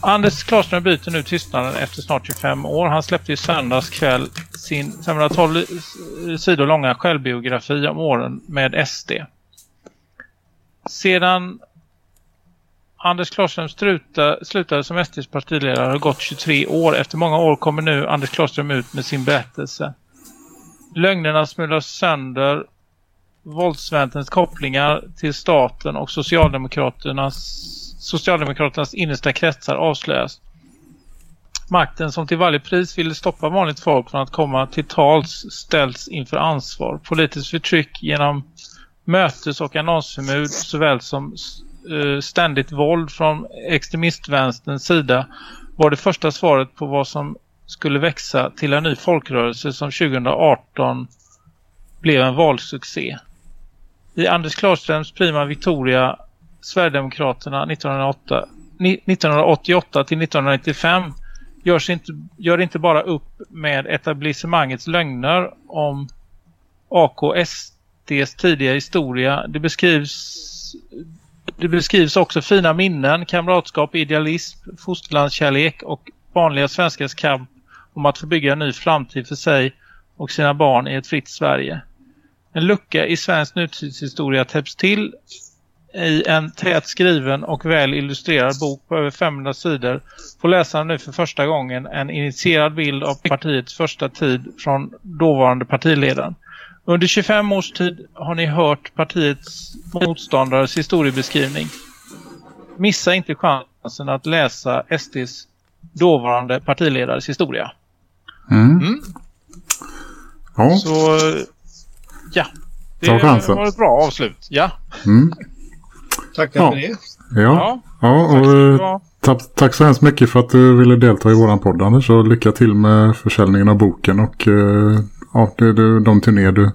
G: Anders Klarström byter nu tystnaden efter snart 25 år. Han släppte i söndags kväll sin 512 sidor långa självbiografi om åren med SD. Sedan Anders Klarström slutade som SDs partiledare har gått 23 år. Efter många år kommer nu Anders Klarström ut med sin berättelse. Lögnerna smulas sönder. våldsväntens kopplingar till staten och Socialdemokraternas, Socialdemokraternas innersta kretsar avslöjas. Makten som till varje pris ville stoppa vanligt folk från att komma till tals ställs inför ansvar. Politiskt förtryck genom mötes- och annonsförbud såväl som eh, ständigt våld från extremistvänsterns sida var det första svaret på vad som skulle växa till en ny folkrörelse som 2018 blev en valsuccé. I Anders Klarströms prima Victoria Sverigedemokraterna 1908, 1988 till 1995 görs inte, gör inte bara upp med etablissemangets lögner om Ds tidiga historia. Det beskrivs, det beskrivs också fina minnen, kamratskap, idealism, fosterlandskärlek och vanliga svenskars kamp om att få bygga en ny framtid för sig och sina barn i ett fritt Sverige. En lucka i svensk nutidshistoria täpps till i en tät skriven och väl illustrerad bok på över 500 sidor får läsaren nu för första gången en initierad bild av partiets första tid från dåvarande partiledaren. Under 25 års tid har ni hört partiets motståndares historiebeskrivning. Missa inte chansen att läsa SDs dåvarande partiledares historia.
E: Mm.
G: Mm.
E: Ja.
G: Så ja, det
E: Ta chansen.
G: var ett bra avslut. Ja,
E: Mm.
F: Tackar
E: Ja.
F: för det.
E: Ja. ja.
G: tack
E: och,
G: du
E: eh, tack, tack så hemskt mycket för att du ville delta i våran podd Anders. Och lycka till med försäljningen av boken och eh, ja, det, det, de turnéer du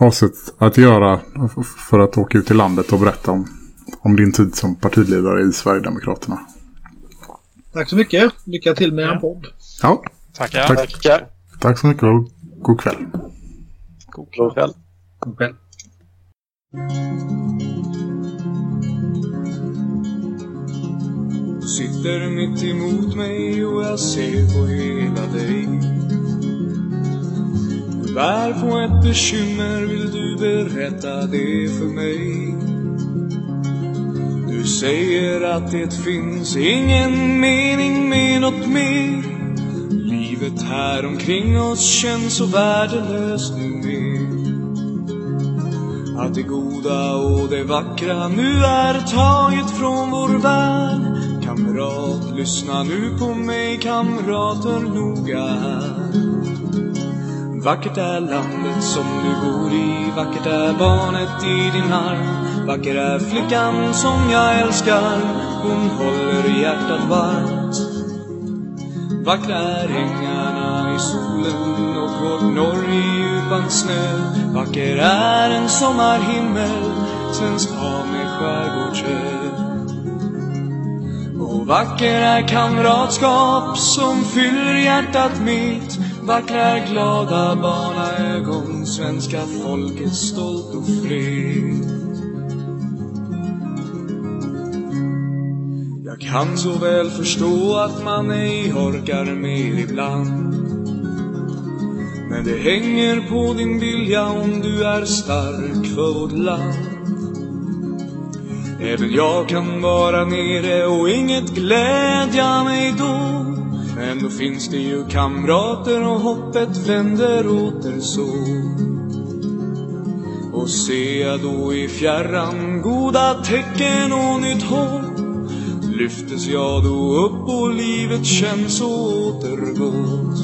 E: avsett att göra för att åka ut i landet och berätta om, om din tid som partiledare i Sverigedemokraterna.
F: Tack så mycket. Lycka till med
G: Ja.
F: podd.
E: Ja,
G: Tackar.
E: Tack.
H: Tackar.
E: tack så mycket och god kväll.
G: God kväll.
H: God kväll.
F: God kväll.
I: Sitter mitt emot mig och jag ser på hela dig. Bär på ett bekymmer, vill du berätta det för mig? Du säger att det finns ingen mening med något mer. Livet här omkring oss känns så värdelöst nu mer. Att det goda och det vackra nu är taget från vår värld. Kamrat, lyssna nu på mig, kamrater noga här. Vackert är landet som du bor i, vackert är barnet i din arm. Vacker är flickan som jag älskar, hon håller hjärtat varmt. Vackra är ängarna i solen och vårt norr i djupan snö. Vacker är en sommarhimmel, svensk hav med skärgårdsö. Och vacker är kamratskap som fyller hjärtat mitt. Vackra glada barnaögon, svenska folket stolt och fred. Jag kan så väl förstå att man ej orkar mer ibland. Men det hänger på din vilja om du är stark för vårt land. Även jag kan vara nere och inget glädja mig då. Men då finns det ju kamrater och hoppet vänder åter så. Och ser jag då i fjärran goda tecken och nytt hopp lyftes jag då upp och livet känns så återgått.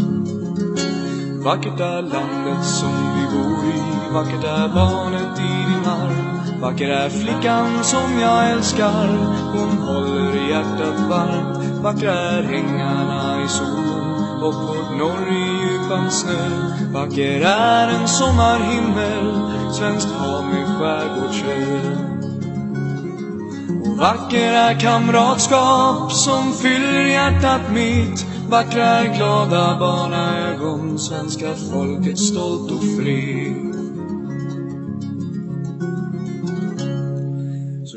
I: Vackert är landet som vi bor i, vackert är barnet i din arm. Vacker är flickan som jag älskar, hon håller hjärtat varmt. Vackra är ängarna i solen och vårt norr i djupan snö. Vacker är en sommarhimmel, svenskt hav med skärgårdsö. Och vacker är kamratskap som fyller hjärtat mitt. Vackra är glada barnaögon, svenska folket stolt och fritt.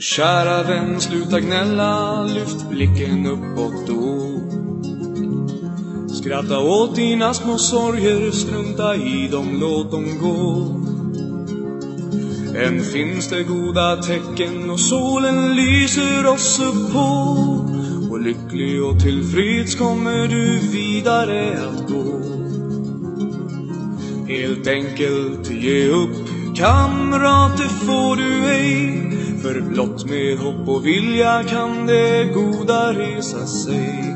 I: Kära vän, sluta gnälla, lyft blicken uppåt då. Skratta åt dina små sorger, strunta i dem, låt dem gå. Än finns det goda tecken och solen lyser oss upp på. Och lycklig och tillfreds kommer du vidare att gå. Helt enkelt ge upp, kamrat, det får du ej. För blott med hopp och vilja kan det goda resa sig.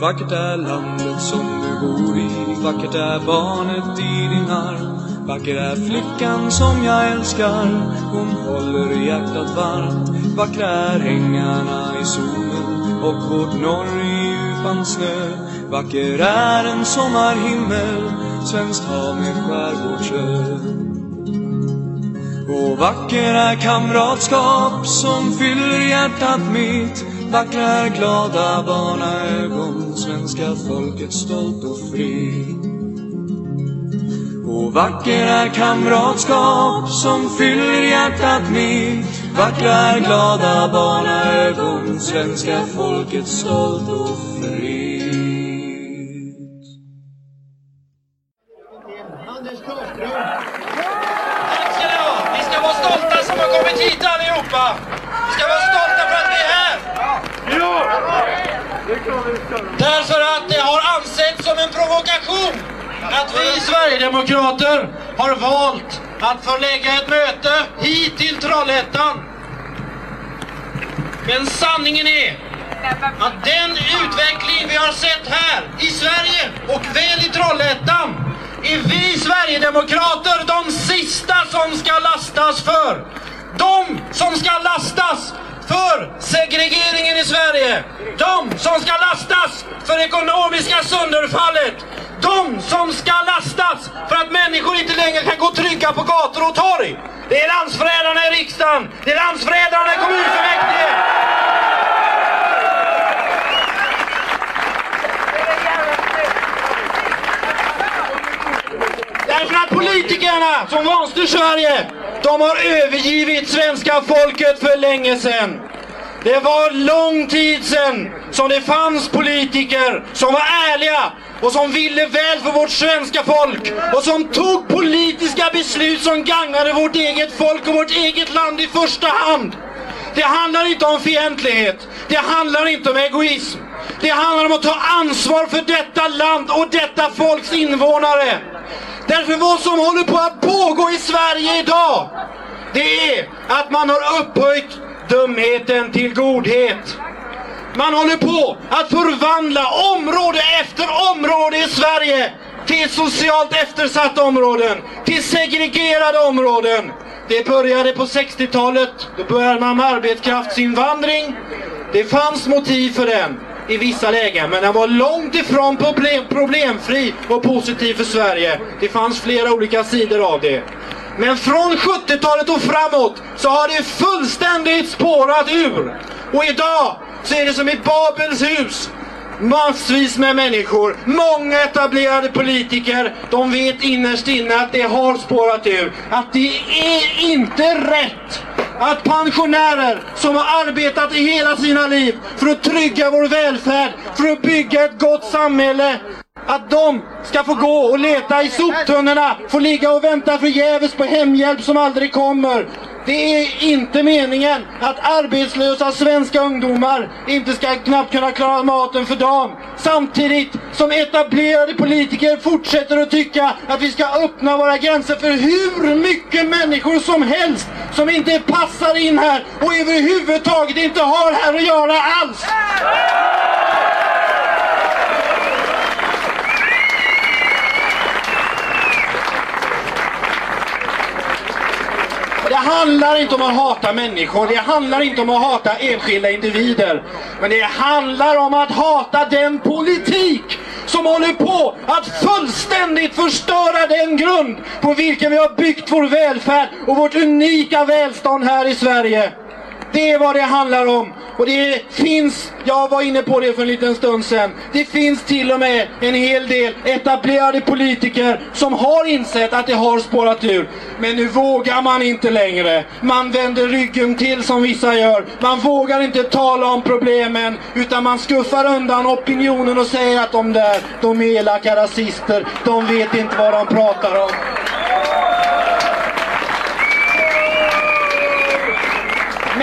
I: Vackert är landet som du bor i, vackert är barnet i din arm. Vacker är flickan som jag älskar, hon håller hjärtat varmt. Vackra är ängarna i solen och vårt norr i djupan snö. Vacker är en sommarhimmel, svenskt hav med skärgårdsö. Och vackra kamratskap som fyller hjärtat mitt. Vackra glada barnaögon, svenska folket stolt och fritt. Och vackra kamratskap som fyller hjärtat mitt. Vackra glada barnaögon, svenska folket stolt och fritt.
J: Har valt att förlägga ett möte hit till Trollhättan. Men sanningen är att den utveckling vi har sett här i Sverige och väl i Trollhättan är vi Sverigedemokrater de sista som ska lastas för. De som ska lastas för segregeringen i Sverige. De som ska lastas för ekonomiska sönderfallet. De som ska lastas för att människor inte längre kan gå trygga på gator och torg. Det är landsförrädarna i riksdagen. Det är landsförrädarna i kommunfullmäktige. Därför att politikerna som vanstyr Sverige, de har övergivit svenska folket för länge sedan. Det var lång tid sedan som det fanns politiker som var ärliga och som ville väl för vårt svenska folk och som tog politiska beslut som gagnade vårt eget folk och vårt eget land i första hand. Det handlar inte om fientlighet. Det handlar inte om egoism. Det handlar om att ta ansvar för detta land och detta folks invånare. Därför vad som håller på att pågå i Sverige idag, det är att man har upphöjt dumheten till godhet. Man håller på att förvandla område efter område i Sverige till socialt eftersatta områden, till segregerade områden. Det började på 60-talet. Då började man med arbetskraftsinvandring. Det fanns motiv för den i vissa lägen, men den var långt ifrån problem, problemfri och positiv för Sverige. Det fanns flera olika sidor av det. Men från 70-talet och framåt så har det fullständigt spårat ur. Och idag så är det som i Babels hus. Massvis med människor, många etablerade politiker, de vet innerst inne att det har spårat ur. Att det är inte rätt att pensionärer som har arbetat i hela sina liv för att trygga vår välfärd, för att bygga ett gott samhälle, att de ska få gå och leta i soptunnorna, få ligga och vänta förgäves på hemhjälp som aldrig kommer. Det är inte meningen att arbetslösa svenska ungdomar inte ska knappt kunna klara maten för dagen. Samtidigt som etablerade politiker fortsätter att tycka att vi ska öppna våra gränser för hur mycket människor som helst som inte passar in här och överhuvudtaget inte har här att göra alls. Det handlar inte om att hata människor, det handlar inte om att hata enskilda individer. Men det handlar om att hata den politik som håller på att fullständigt förstöra den grund på vilken vi har byggt vår välfärd och vårt unika välstånd här i Sverige. Det är vad det handlar om. Och det finns, jag var inne på det för en liten stund sedan, det finns till och med en hel del etablerade politiker som har insett att det har spårat ur. Men nu vågar man inte längre. Man vänder ryggen till som vissa gör. Man vågar inte tala om problemen utan man skuffar undan opinionen och säger att de där, de är elaka rasister, de vet inte vad de pratar om.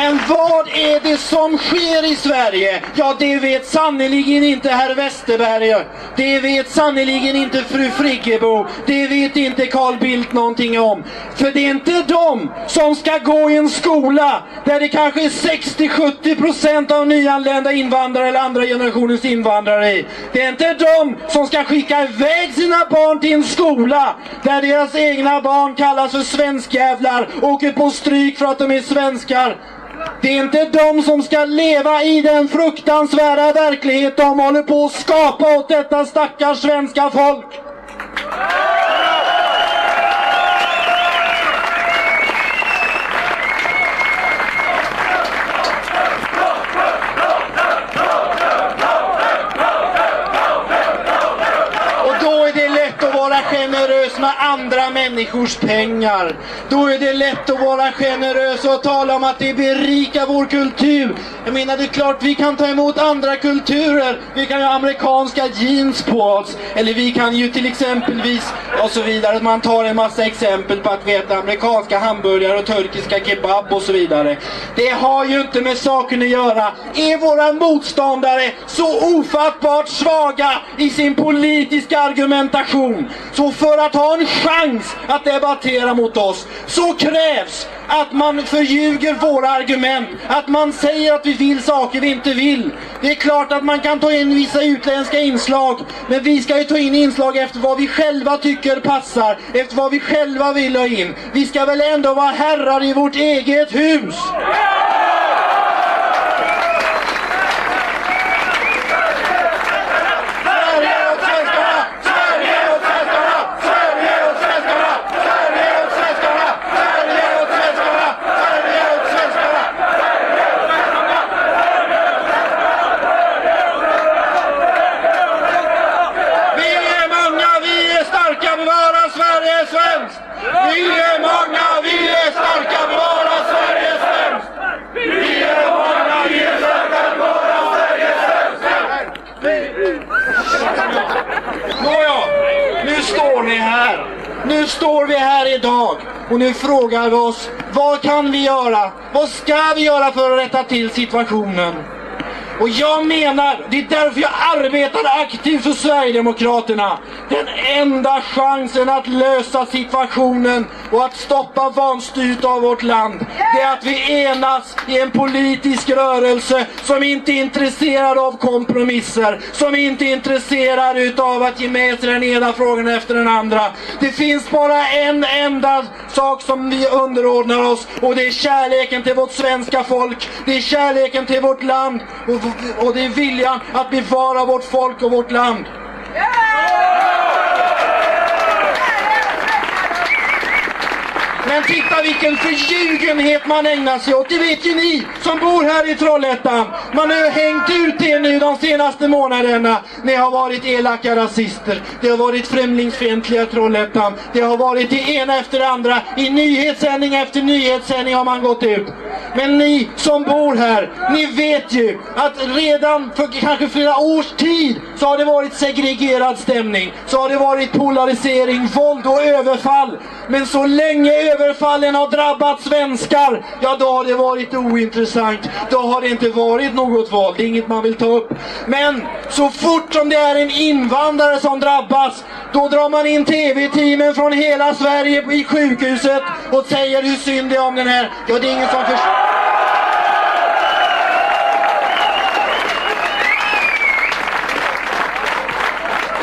J: Men vad är det som sker i Sverige? Ja, det vet sannerligen inte herr Westerberg. Det vet sannerligen inte fru Friggebo. Det vet inte Carl Bildt någonting om. För det är inte de som ska gå i en skola där det kanske är 60-70% av nyanlända invandrare eller andra generationens invandrare i. Det är inte de som ska skicka iväg sina barn till en skola där deras egna barn kallas för svenskjävlar och åker på stryk för att de är svenskar. Det är inte de som ska leva i den fruktansvärda verklighet de håller på att skapa åt detta stackars svenska folk. Generös med andra människors pengar. Då är det lätt att vara generös och tala om att det berikar vår kultur. Jag menar det är klart vi kan ta emot andra kulturer. Vi kan ha amerikanska jeans på oss. Eller vi kan ju till exempelvis och så vidare. Man tar en massa exempel på att vi äter amerikanska hamburgare och turkiska kebab och så vidare. Det har ju inte med saken att göra. Är våra motståndare så ofattbart svaga i sin politiska argumentation så för att ha en chans att debattera mot oss så krävs att man förljuger våra argument, att man säger att vi vill saker vi inte vill. Det är klart att man kan ta in vissa utländska inslag, men vi ska ju ta in inslag efter vad vi själva tycker passar, efter vad vi själva vill ha in. Vi ska väl ändå vara herrar i vårt eget hus? Sverige åt svenskarna! Sverige åt svenskarna! Sverige åt svenskarna! Sverige åt svenskarna! Sverige åt svenskarna! Sverige åt svenskarna! Vi är många, vi är starka, bevara Sverige svenskt! Vi är många, vi är starka, bevara Sverige svenskt! Nu står vi här idag och nu frågar vi oss vad kan vi göra? Vad ska vi göra för att rätta till situationen? Och jag menar, det är därför jag arbetar aktivt för Sverigedemokraterna. Den enda chansen att lösa situationen och att stoppa vanstyret av vårt land, det är att vi enas i en politisk rörelse som inte är intresserad av kompromisser, som inte är intresserad utav att ge med sig den ena frågan efter den andra. Det finns bara en enda sak som vi underordnar oss och det är kärleken till vårt svenska folk. Det är kärleken till vårt land och, och det är viljan att bevara vårt folk och vårt land. Men titta vilken förljugenhet man ägnar sig åt. Det vet ju ni som bor här i Trollhättan. Man har hängt ut er nu de senaste månaderna. Ni har varit elaka rasister. Det har varit främlingsfientliga i Trollhättan. Det har varit det ena efter det andra. I nyhetssändning efter nyhetssändning har man gått ut. Men ni som bor här, ni vet ju att redan för kanske flera års tid så har det varit segregerad stämning. Så har det varit polarisering, våld och överfall. Men så länge överfallen har drabbat svenskar, ja då har det varit ointressant. Då har det inte varit något val. det är inget man vill ta upp. Men så fort som det är en invandrare som drabbas, då drar man in TV-teamen från hela Sverige i sjukhuset och säger hur synd det är om den här. Ja, det är ingen som förstår.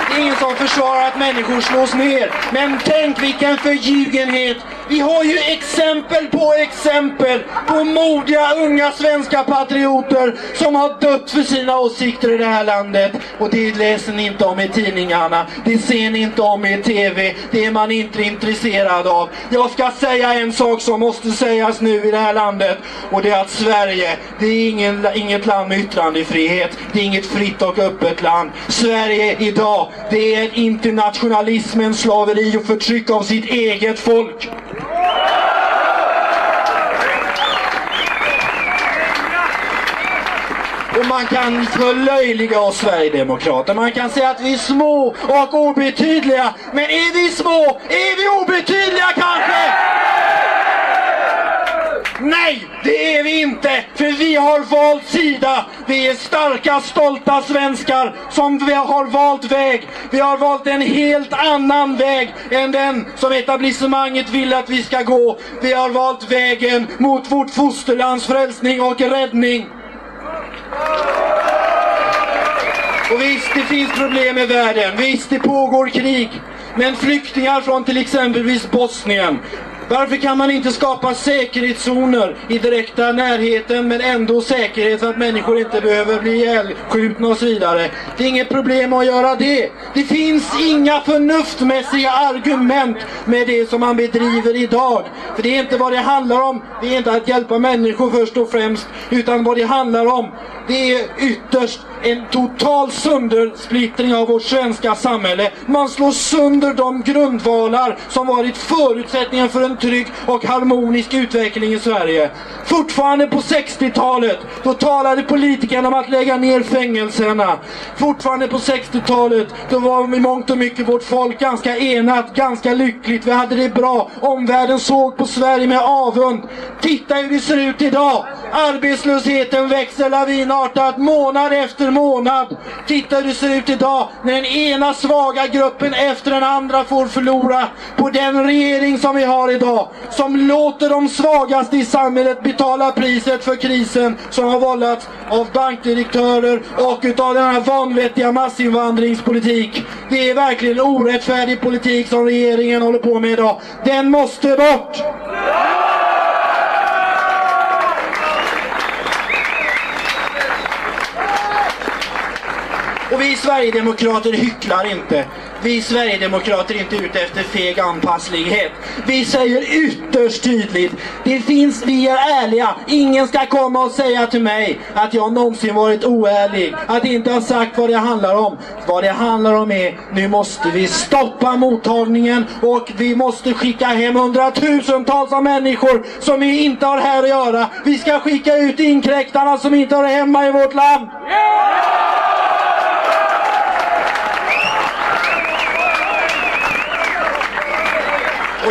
J: Det är ingen som försvarar att människor slås ner. Men tänk vilken förljugenhet. Vi har ju exempel på exempel på modiga unga svenska patrioter som har dött för sina åsikter i det här landet. Och det läser ni inte om i tidningarna. Det ser ni inte om i TV. Det är man inte intresserad av. Jag ska säga en sak som måste sägas nu i det här landet. Och det är att Sverige, det är ingen, inget land med yttrandefrihet. Det är inget fritt och öppet land. Sverige idag, det är internationalismens slaveri och förtryck av sitt eget folk. Och man kan förlöjliga oss Sverigedemokrater. Man kan säga att vi är små och obetydliga. Men är vi små? Är vi obetydliga kanske? Nej, det är vi inte! För vi har valt sida. Vi är starka, stolta svenskar som vi har valt väg. Vi har valt en helt annan väg än den som etablissemanget vill att vi ska gå. Vi har valt vägen mot vårt fosterlands frälsning och räddning. Och visst, det finns problem i världen. Visst, det pågår krig. Men flyktingar från till exempelvis Bosnien. Varför kan man inte skapa säkerhetszoner i direkta närheten men ändå säkerhet så att människor inte behöver bli ihjälskjutna och så vidare? Det är inget problem att göra det. Det finns inga förnuftmässiga argument med det som man bedriver idag. För det är inte vad det handlar om. Det är inte att hjälpa människor först och främst. Utan vad det handlar om, det är ytterst en total söndersplittring av vårt svenska samhälle. Man slår sönder de grundvalar som varit förutsättningen för en trygg och harmonisk utveckling i Sverige. Fortfarande på 60-talet, då talade politikerna om att lägga ner fängelserna. Fortfarande på 60-talet, då var i mångt och mycket vårt folk ganska enat, ganska lyckligt. Vi hade det bra. Omvärlden såg på Sverige med avund. Titta hur det ser ut idag. Arbetslösheten växer lavinartat månad efter månad. Titta hur det ser ut idag när den ena svaga gruppen efter den andra får förlora på den regering som vi har idag. Som låter de svagaste i samhället betala priset för krisen som har vållats av bankdirektörer och utav den här vanvettiga massinvandringspolitik. Det är verkligen orättfärdig politik som regeringen håller på med idag. Den måste bort! Och vi Sverigedemokrater hycklar inte. Vi Sverigedemokrater är inte ute efter feg anpasslighet. Vi säger ytterst tydligt, det finns, vi är ärliga. Ingen ska komma och säga till mig att jag någonsin varit oärlig. Att inte ha sagt vad det handlar om. Vad det handlar om är, nu måste vi stoppa mottagningen och vi måste skicka hem hundratusentals av människor som vi inte har här att göra. Vi ska skicka ut inkräktarna som inte har hemma i vårt land.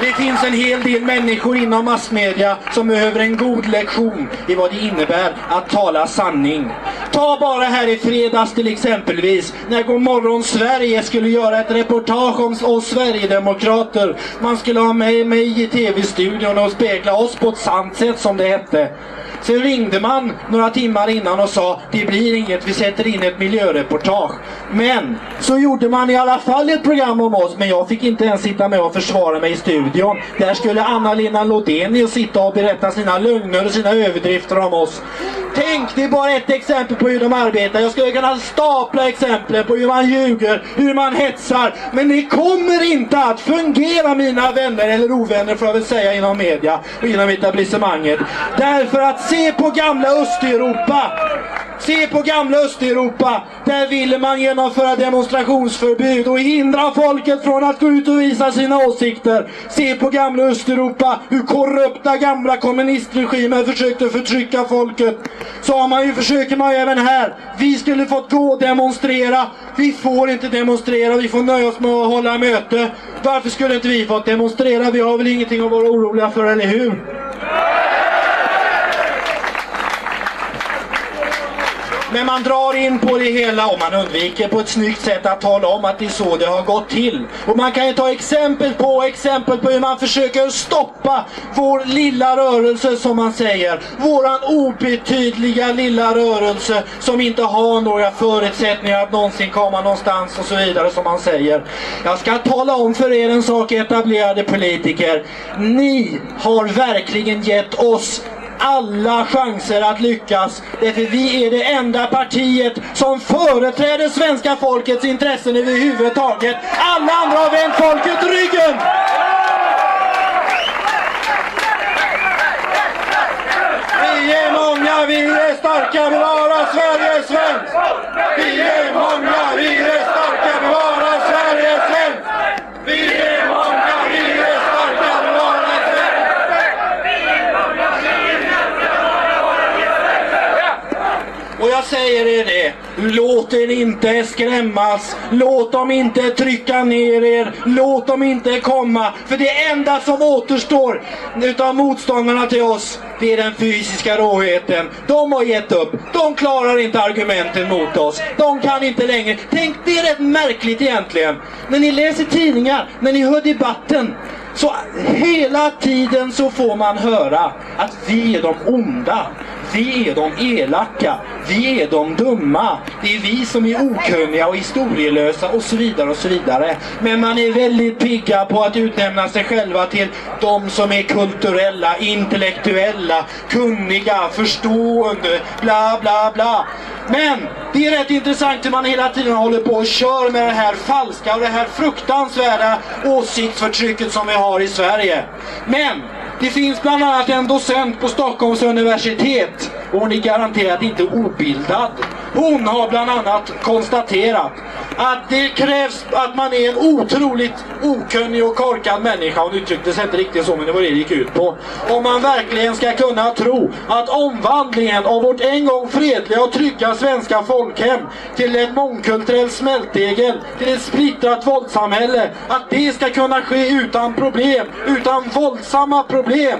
J: Och det finns en hel del människor inom massmedia som behöver en god lektion i vad det innebär att tala sanning. Ta bara här i fredags till exempelvis när Godmorgon Sverige skulle göra ett reportage om oss Sverigedemokrater. Man skulle ha med mig i tv-studion och spegla oss på ett sant sätt som det hette. Sen ringde man några timmar innan och sa det blir inget, vi sätter in ett miljöreportage. Men så gjorde man i alla fall ett program om oss men jag fick inte ens sitta med och försvara mig i studion. Där skulle Anna-Lena Lodenius sitta och berätta sina lögner och sina överdrifter om oss. Tänk, det är bara ett exempel på hur de arbetar. Jag skulle kunna stapla exempel på hur man ljuger, hur man hetsar. Men det kommer inte att fungera mina vänner, eller ovänner får jag väl säga inom media och inom etablissemanget. Därför att se på gamla Östeuropa. Se på gamla Östeuropa. Där ville man genomföra demonstrationsförbud och hindra folket från att gå ut och visa sina åsikter. Se på gamla Östeuropa hur korrupta gamla kommunistregimer försökte förtrycka folket. Så har man ju, försöker man ju även här. Vi skulle fått gå och demonstrera. Vi får inte demonstrera, vi får nöja oss med att hålla möte. Varför skulle inte vi fått demonstrera? Vi har väl ingenting att vara oroliga för, eller hur? Men man drar in på det hela och man undviker på ett snyggt sätt att tala om att det är så det har gått till. Och man kan ju ta exempel på exempel på hur man försöker stoppa vår lilla rörelse som man säger. Våran obetydliga lilla rörelse som inte har några förutsättningar att någonsin komma någonstans och så vidare som man säger. Jag ska tala om för er en sak etablerade politiker. Ni har verkligen gett oss alla chanser att lyckas. Därför vi är det enda partiet som företräder svenska folkets intressen överhuvudtaget. Alla andra har vänt folket ryggen! Vi är många, vi är starka, bevara Sverige svenskt! Vi är många, vi är starka, bevara Sverige svenskt! Vi är många, vi är starka, bevara Och jag säger er det, låt er inte skrämmas, låt dem inte trycka ner er, låt dem inte komma. För det enda som återstår utav motståndarna till oss, det är den fysiska råheten. De har gett upp, de klarar inte argumenten mot oss, de kan inte längre. Tänk, det är rätt märkligt egentligen. När ni läser tidningar, när ni hör debatten, så hela tiden så får man höra att vi är de onda. Vi är de elaka. Vi är de dumma. Det är vi som är okunniga och historielösa och så vidare och så vidare. Men man är väldigt pigga på att utnämna sig själva till de som är kulturella, intellektuella, kunniga, förstående, bla bla bla. Men det är rätt intressant hur man hela tiden håller på och kör med det här falska och det här fruktansvärda åsiktsförtrycket som vi har i Sverige. Men det finns bland annat en docent på Stockholms universitet och hon är garanterat inte obildad. Hon har bland annat konstaterat att det krävs att man är en otroligt okunnig och korkad människa. Hon uttryckte sig inte riktigt så men det var det det gick ut på. Om man verkligen ska kunna tro att omvandlingen av vårt en gång fredliga och trygga svenska folkhem till ett mångkulturellt smältdegel, till ett splittrat våldssamhälle, att det ska kunna ske utan problem, utan våldsamma problem.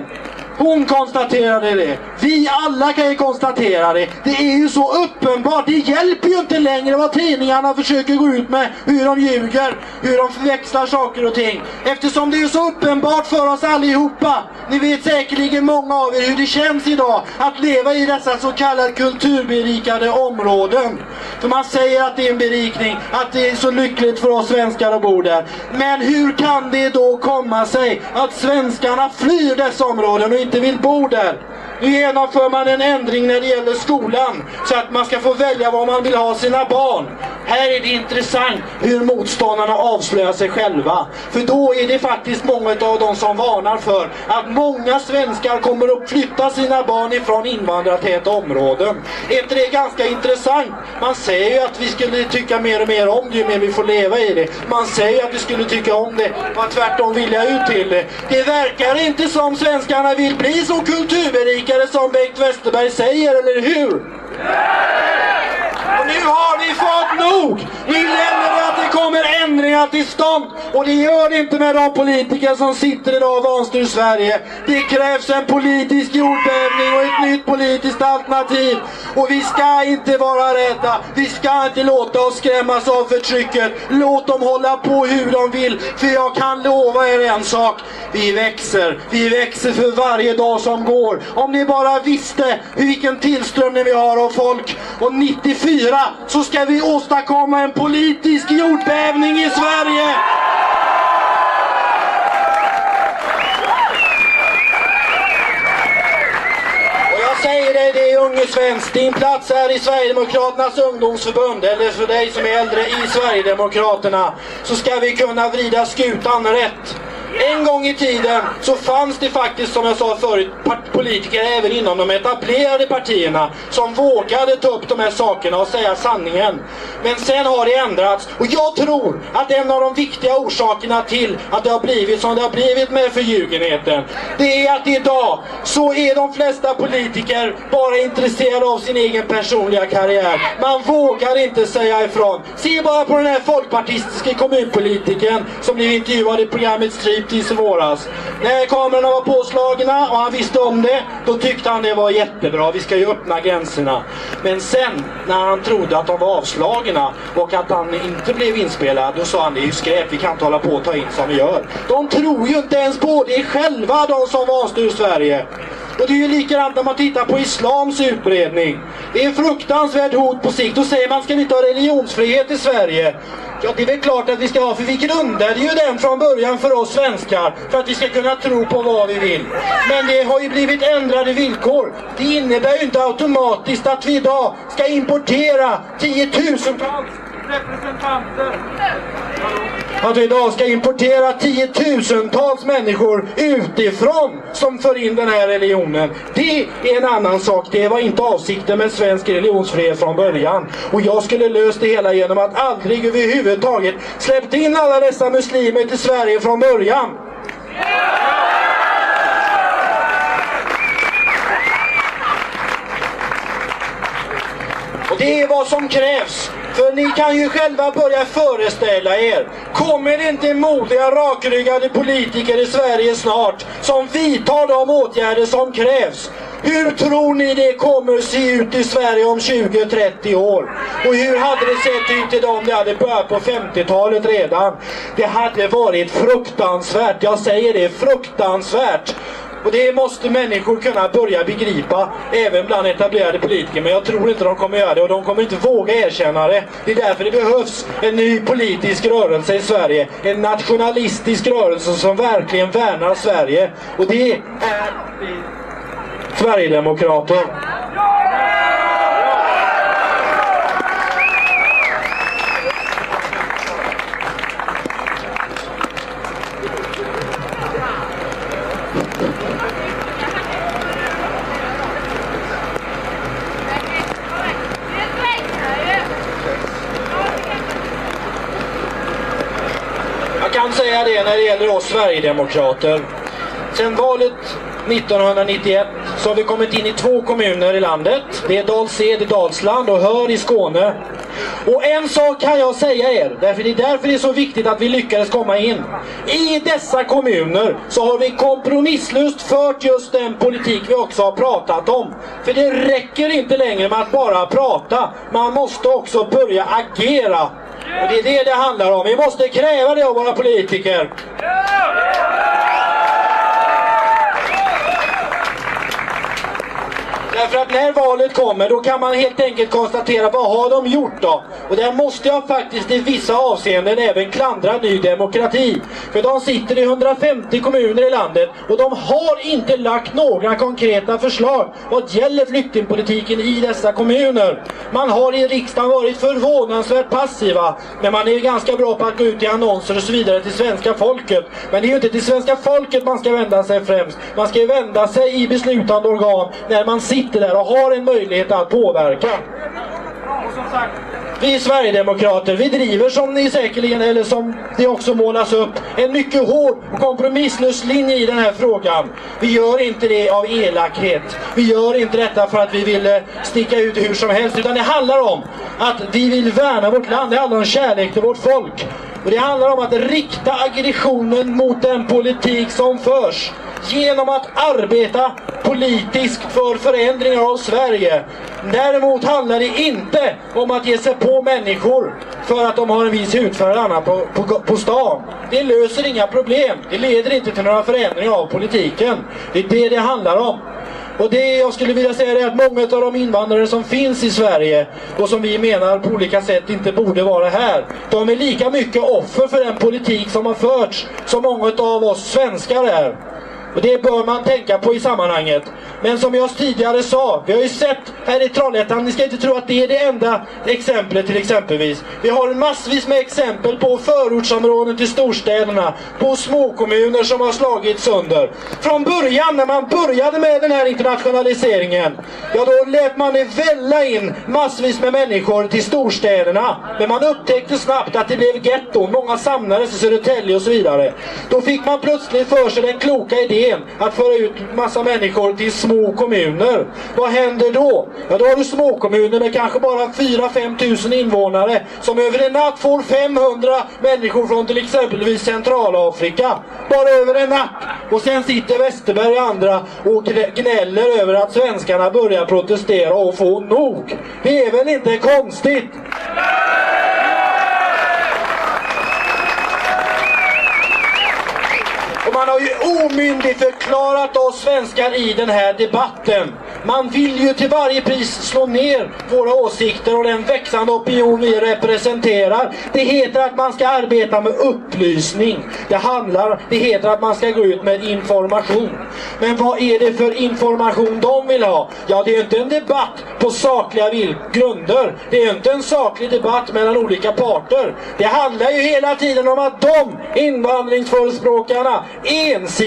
J: Hon konstaterade det. Vi alla kan ju konstatera det. Det är ju så uppenbart. Det hjälper ju inte längre vad tidningarna försöker gå ut med. Hur de ljuger, hur de förväxlar saker och ting. Eftersom det är så uppenbart för oss allihopa. Ni vet säkerligen många av er hur det känns idag att leva i dessa så kallade kulturberikade områden. För man säger att det är en berikning, att det är så lyckligt för oss svenskar att bo där. Men hur kan det då komma sig att svenskarna flyr dessa områden och inte vill bo där? Nu genomför man en ändring när det gäller skolan så att man ska få välja var man vill ha sina barn. Här är det intressant hur motståndarna avslöjar sig själva. För då är det faktiskt många av de som varnar för att många svenskar kommer att flytta sina barn ifrån invandrartäta områden. Är inte det ganska intressant? Man säger ju att vi skulle tycka mer och mer om det ju mer vi får leva i det. Man säger att vi skulle tycka om det, och tvärtom vilja ut till det. Det verkar inte som svenskarna vill bli så kulturberikade som Bengt Westerberg säger, eller hur? Och nu har ni fått nog! Nu gäller det att det kommer ändringar till stånd. Och det gör det inte med de politiker som sitter idag och vanstyr Sverige. Det krävs en politisk jordbävning och ett nytt politiskt alternativ. Och vi ska inte vara rädda. Vi ska inte låta oss skrämmas av förtrycket. Låt dem hålla på hur de vill. För jag kan lova er en sak. Vi växer. Vi växer för varje dag som går. Om ni bara visste vilken tillströmning vi har av folk. Och 94 så ska vi åstadkomma en politisk jordbävning i Sverige. Unge svensk, din plats är i Sverigedemokraternas ungdomsförbund eller för dig som är äldre i Sverigedemokraterna så ska vi kunna vrida skutan rätt. En gång i tiden så fanns det faktiskt som jag sa förut politiker även inom de etablerade partierna som vågade ta upp de här sakerna och säga sanningen. Men sen har det ändrats och jag tror att en av de viktiga orsakerna till att det har blivit som det har blivit med förljugenheten det är att idag så är de flesta politiker bara intresserade av sin egen personliga karriär. Man vågar inte säga ifrån. Se bara på den här folkpartistiska kommunpolitikern som blev intervjuad i programmet Stream hittills i våras. När kamerorna var påslagna och han visste om det, då tyckte han det var jättebra. Vi ska ju öppna gränserna. Men sen när han trodde att de var avslagna och att han inte blev inspelad, då sa han det är ju skräp, vi kan inte hålla på och ta in som vi gör. De tror ju inte ens på det själva, de som vanstyr Sverige. Och det är ju likadant när man tittar på islams utbredning. Det är en fruktansvärd hot på sikt. Då säger man, ska vi inte ha religionsfrihet i Sverige? Ja, det är väl klart att vi ska ha, för vi grundade ju den från början för oss svenskar. För att vi ska kunna tro på vad vi vill. Men det har ju blivit ändrade villkor. Det innebär ju inte automatiskt att vi idag ska importera tiotusentals representanter. Att vi idag ska importera tiotusentals människor utifrån som för in den här religionen. Det är en annan sak. Det var inte avsikten med svensk religionsfrihet från början. Och jag skulle löst det hela genom att aldrig överhuvudtaget släppt in alla dessa muslimer till Sverige från början. Och det är vad som krävs. För ni kan ju själva börja föreställa er. Kommer det inte modiga, rakryggade politiker i Sverige snart som vidtar de åtgärder som krävs? Hur tror ni det kommer se ut i Sverige om 20-30 år? Och hur hade det sett ut idag om det hade börjat på 50-talet redan? Det hade varit fruktansvärt. Jag säger det, fruktansvärt. Och det måste människor kunna börja begripa, även bland etablerade politiker. Men jag tror inte de kommer göra det och de kommer inte våga erkänna det. Det är därför det behövs en ny politisk rörelse i Sverige. En nationalistisk rörelse som verkligen värnar Sverige. Och det är vi Sverigedemokrater. Säga det när det gäller oss Sverigedemokrater. Sen valet 1991 så har vi kommit in i två kommuner i landet. Det är Dals-Ed i Dalsland och Hör i Skåne. Och en sak kan jag säga er, därför det är därför det är så viktigt att vi lyckades komma in. I dessa kommuner så har vi kompromisslöst fört just den politik vi också har pratat om. För det räcker inte längre med att bara prata, man måste också börja agera. Och det är det det handlar om. Vi måste kräva det av våra politiker. Därför att när valet kommer då kan man helt enkelt konstatera vad har de gjort då? Och där måste jag faktiskt i vissa avseenden även klandra Ny Demokrati. För de sitter i 150 kommuner i landet och de har inte lagt några konkreta förslag vad gäller flyktingpolitiken i dessa kommuner. Man har i riksdagen varit förvånansvärt passiva. Men man är ju ganska bra på att gå ut i annonser och så vidare till svenska folket. Men det är ju inte till svenska folket man ska vända sig främst. Man ska ju vända sig i beslutande organ när man sitter där och har en möjlighet att påverka. Och som sagt, Vi Sverigedemokrater, vi driver som ni säkerligen, eller som det också målas upp, en mycket hård och kompromisslös linje i den här frågan. Vi gör inte det av elakhet. Vi gör inte detta för att vi vill eh, sticka ut hur som helst, utan det handlar om att vi vill värna vårt land. Det handlar om kärlek till vårt folk. Och det handlar om att rikta aggressionen mot den politik som förs genom att arbeta politiskt för förändringar av Sverige. Däremot handlar det inte om att ge sig på människor för att de har en viss hudfärg eller annan på, på, på stan. Det löser inga problem. Det leder inte till några förändringar av politiken. Det är det det handlar om. Och det jag skulle vilja säga är att många av de invandrare som finns i Sverige och som vi menar på olika sätt inte borde vara här. De är lika mycket offer för den politik som har förts som många av oss svenskar är. Och det bör man tänka på i sammanhanget. Men som jag tidigare sa, vi har ju sett här i Trollhättan, ni ska inte tro att det är det enda exemplet till exempelvis. Vi har massvis med exempel på förortsområden till storstäderna, på småkommuner som har slagits sönder. Från början, när man började med den här internationaliseringen, ja då lät man det välla in massvis med människor till storstäderna. Men man upptäckte snabbt att det blev getton, många samlades i Södertälje och så vidare. Då fick man plötsligt för sig den kloka idén att föra ut massa människor till små kommuner. Vad händer då? Ja, då har du småkommuner med kanske bara 4-5 tusen invånare som över en natt får 500 människor från till exempelvis Centralafrika. Bara över en natt. Och sen sitter Westerberg och andra och gnäller över att svenskarna börjar protestera och få nog. Det är väl inte konstigt? Man har ju omyndigförklarat oss svenskar i den här debatten. Man vill ju till varje pris slå ner våra åsikter och den växande opinion vi representerar. Det heter att man ska arbeta med upplysning. Det handlar, det heter att man ska gå ut med information. Men vad är det för information de vill ha? Ja, det är ju inte en debatt på sakliga grunder. Det är ju inte en saklig debatt mellan olika parter. Det handlar ju hela tiden om att de, invandringsförespråkarna, ensidigt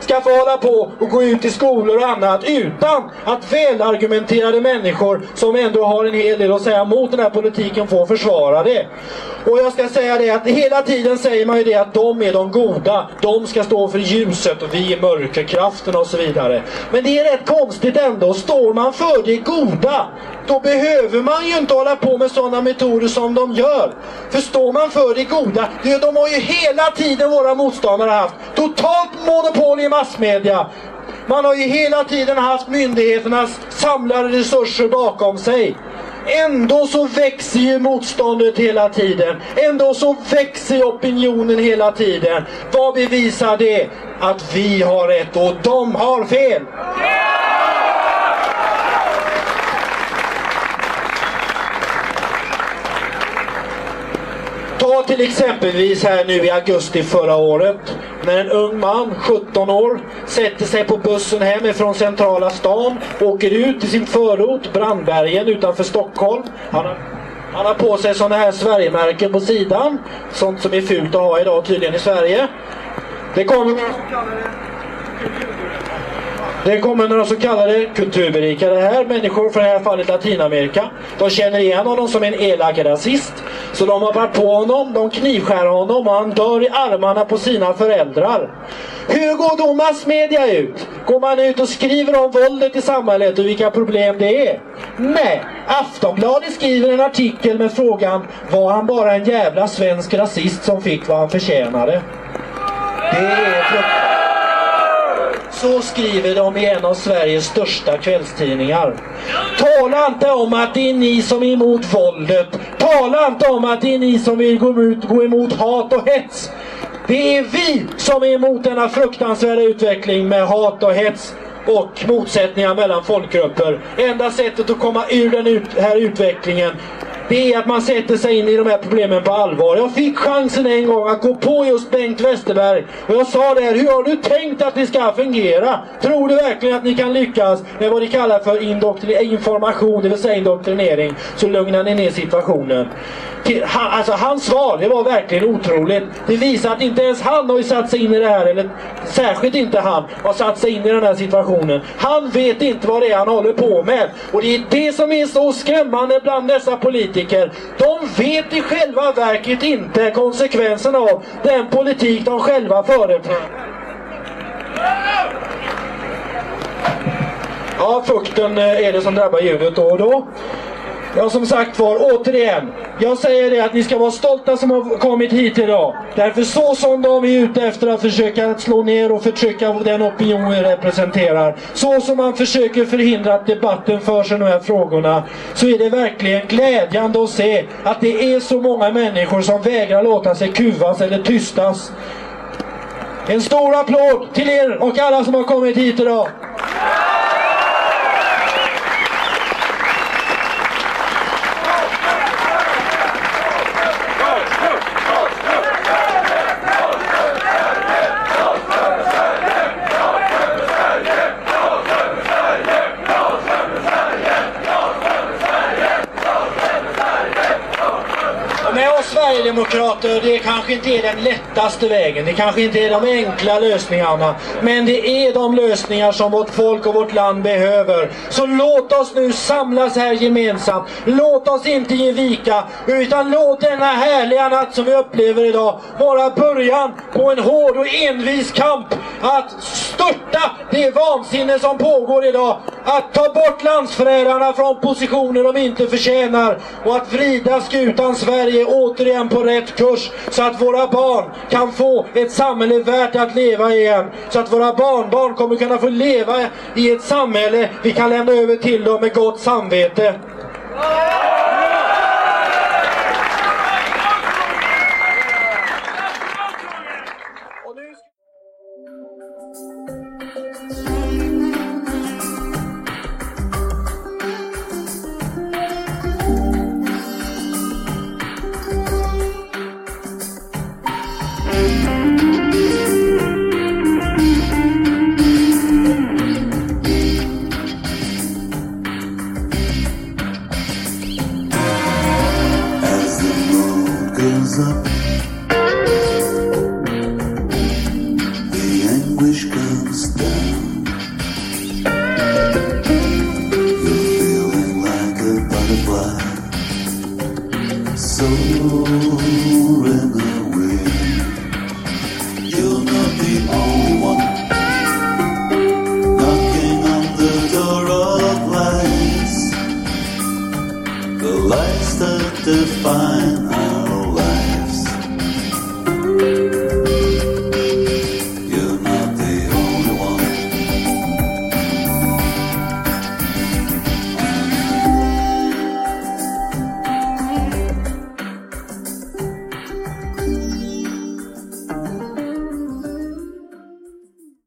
J: ska få hålla på och gå ut i skolor och annat utan att välargumenterade människor som ändå har en hel del att säga mot den här politiken får försvara det. Och jag ska säga det att hela tiden säger man ju det att de är de goda. De ska stå för ljuset och vi är mörkerkrafterna och så vidare. Men det är rätt konstigt ändå. Står man för det goda, då behöver man ju inte hålla på med sådana metoder som de gör. För står man för det goda, det- de har ju hela tiden våra motståndare haft totalt monopol i massmedia. Man har ju hela tiden haft myndigheternas samlade resurser bakom sig. Ändå så växer ju motståndet hela tiden. Ändå så växer opinionen hela tiden. Vad bevisar det? Att vi har rätt och de har fel. Ta till exempelvis här nu i augusti förra året när en ung man, 17 år, sätter sig på bussen hemifrån centrala stan, åker ut till sin förort Brandbergen utanför Stockholm. Han har, han har på sig sådana här Sverigemärken på sidan, sånt som är fult att ha idag tydligen i Sverige. Det kommer det kommer några så kallade kulturberikare här, människor från i det här fallet Latinamerika. De känner igen honom som en elak rasist. Så de hoppar på honom, de knivskär honom och han dör i armarna på sina föräldrar. Hur går då massmedia ut? Går man ut och skriver om våldet i samhället och vilka problem det är? Nej, Aftonbladet skriver en artikel med frågan Var han bara en jävla svensk rasist som fick vad han förtjänade? Det är fruktansvärt. Så skriver de i en av Sveriges största kvällstidningar. Tala inte om att det är ni som är emot våldet. Tala inte om att det är ni som vill gå emot, gå emot hat och hets. Det är vi som är emot denna fruktansvärda utveckling med hat och hets och motsättningar mellan folkgrupper. Enda sättet att komma ur den här utvecklingen det är att man sätter sig in i de här problemen på allvar. Jag fick chansen en gång att gå på just Bengt Westerberg och jag sa där, hur har du tänkt att det ska fungera? Tror du verkligen att ni kan lyckas med vad ni kallar för information, det vill säga indoktrinering, så lugnar ni ner situationen. Han, alltså hans svar, det var verkligen otroligt. Det visar att inte ens han har ju satt sig in i det här, eller särskilt inte han, har satt sig in i den här situationen. Han vet inte vad det är han håller på med. Och det är det som är så skrämmande bland dessa politiker politiker, de vet i själva verket inte konsekvenserna av den politik de själva företräder. Ja, fukten eh, är det som drabbar ljudet då och då. Ja, som sagt var, återigen. Jag säger det att ni ska vara stolta som har kommit hit idag. Därför så som de är ute efter att försöka slå ner och förtrycka den opinion vi representerar. Så som man försöker förhindra att debatten förs i de här frågorna. Så är det verkligen glädjande att se att det är så många människor som vägrar låta sig kuvas eller tystas. En stor applåd till er och alla som har kommit hit idag. Sverigedemokrater, det kanske inte är den lättaste vägen. Det kanske inte är de enkla lösningarna. Men det är de lösningar som vårt folk och vårt land behöver. Så låt oss nu samlas här gemensamt. Låt oss inte ge vika. Utan låt denna härliga natt som vi upplever idag vara början på en hård och envis kamp. Att störta det vansinne som pågår idag. Att ta bort landsförrädarna från positioner de inte förtjänar. Och att vrida skutan Sverige återigen på rätt kurs. Så att våra barn kan få ett samhälle värt att leva i igen. Så att våra barnbarn kommer kunna få leva i ett samhälle vi kan lämna över till dem med gott samvete.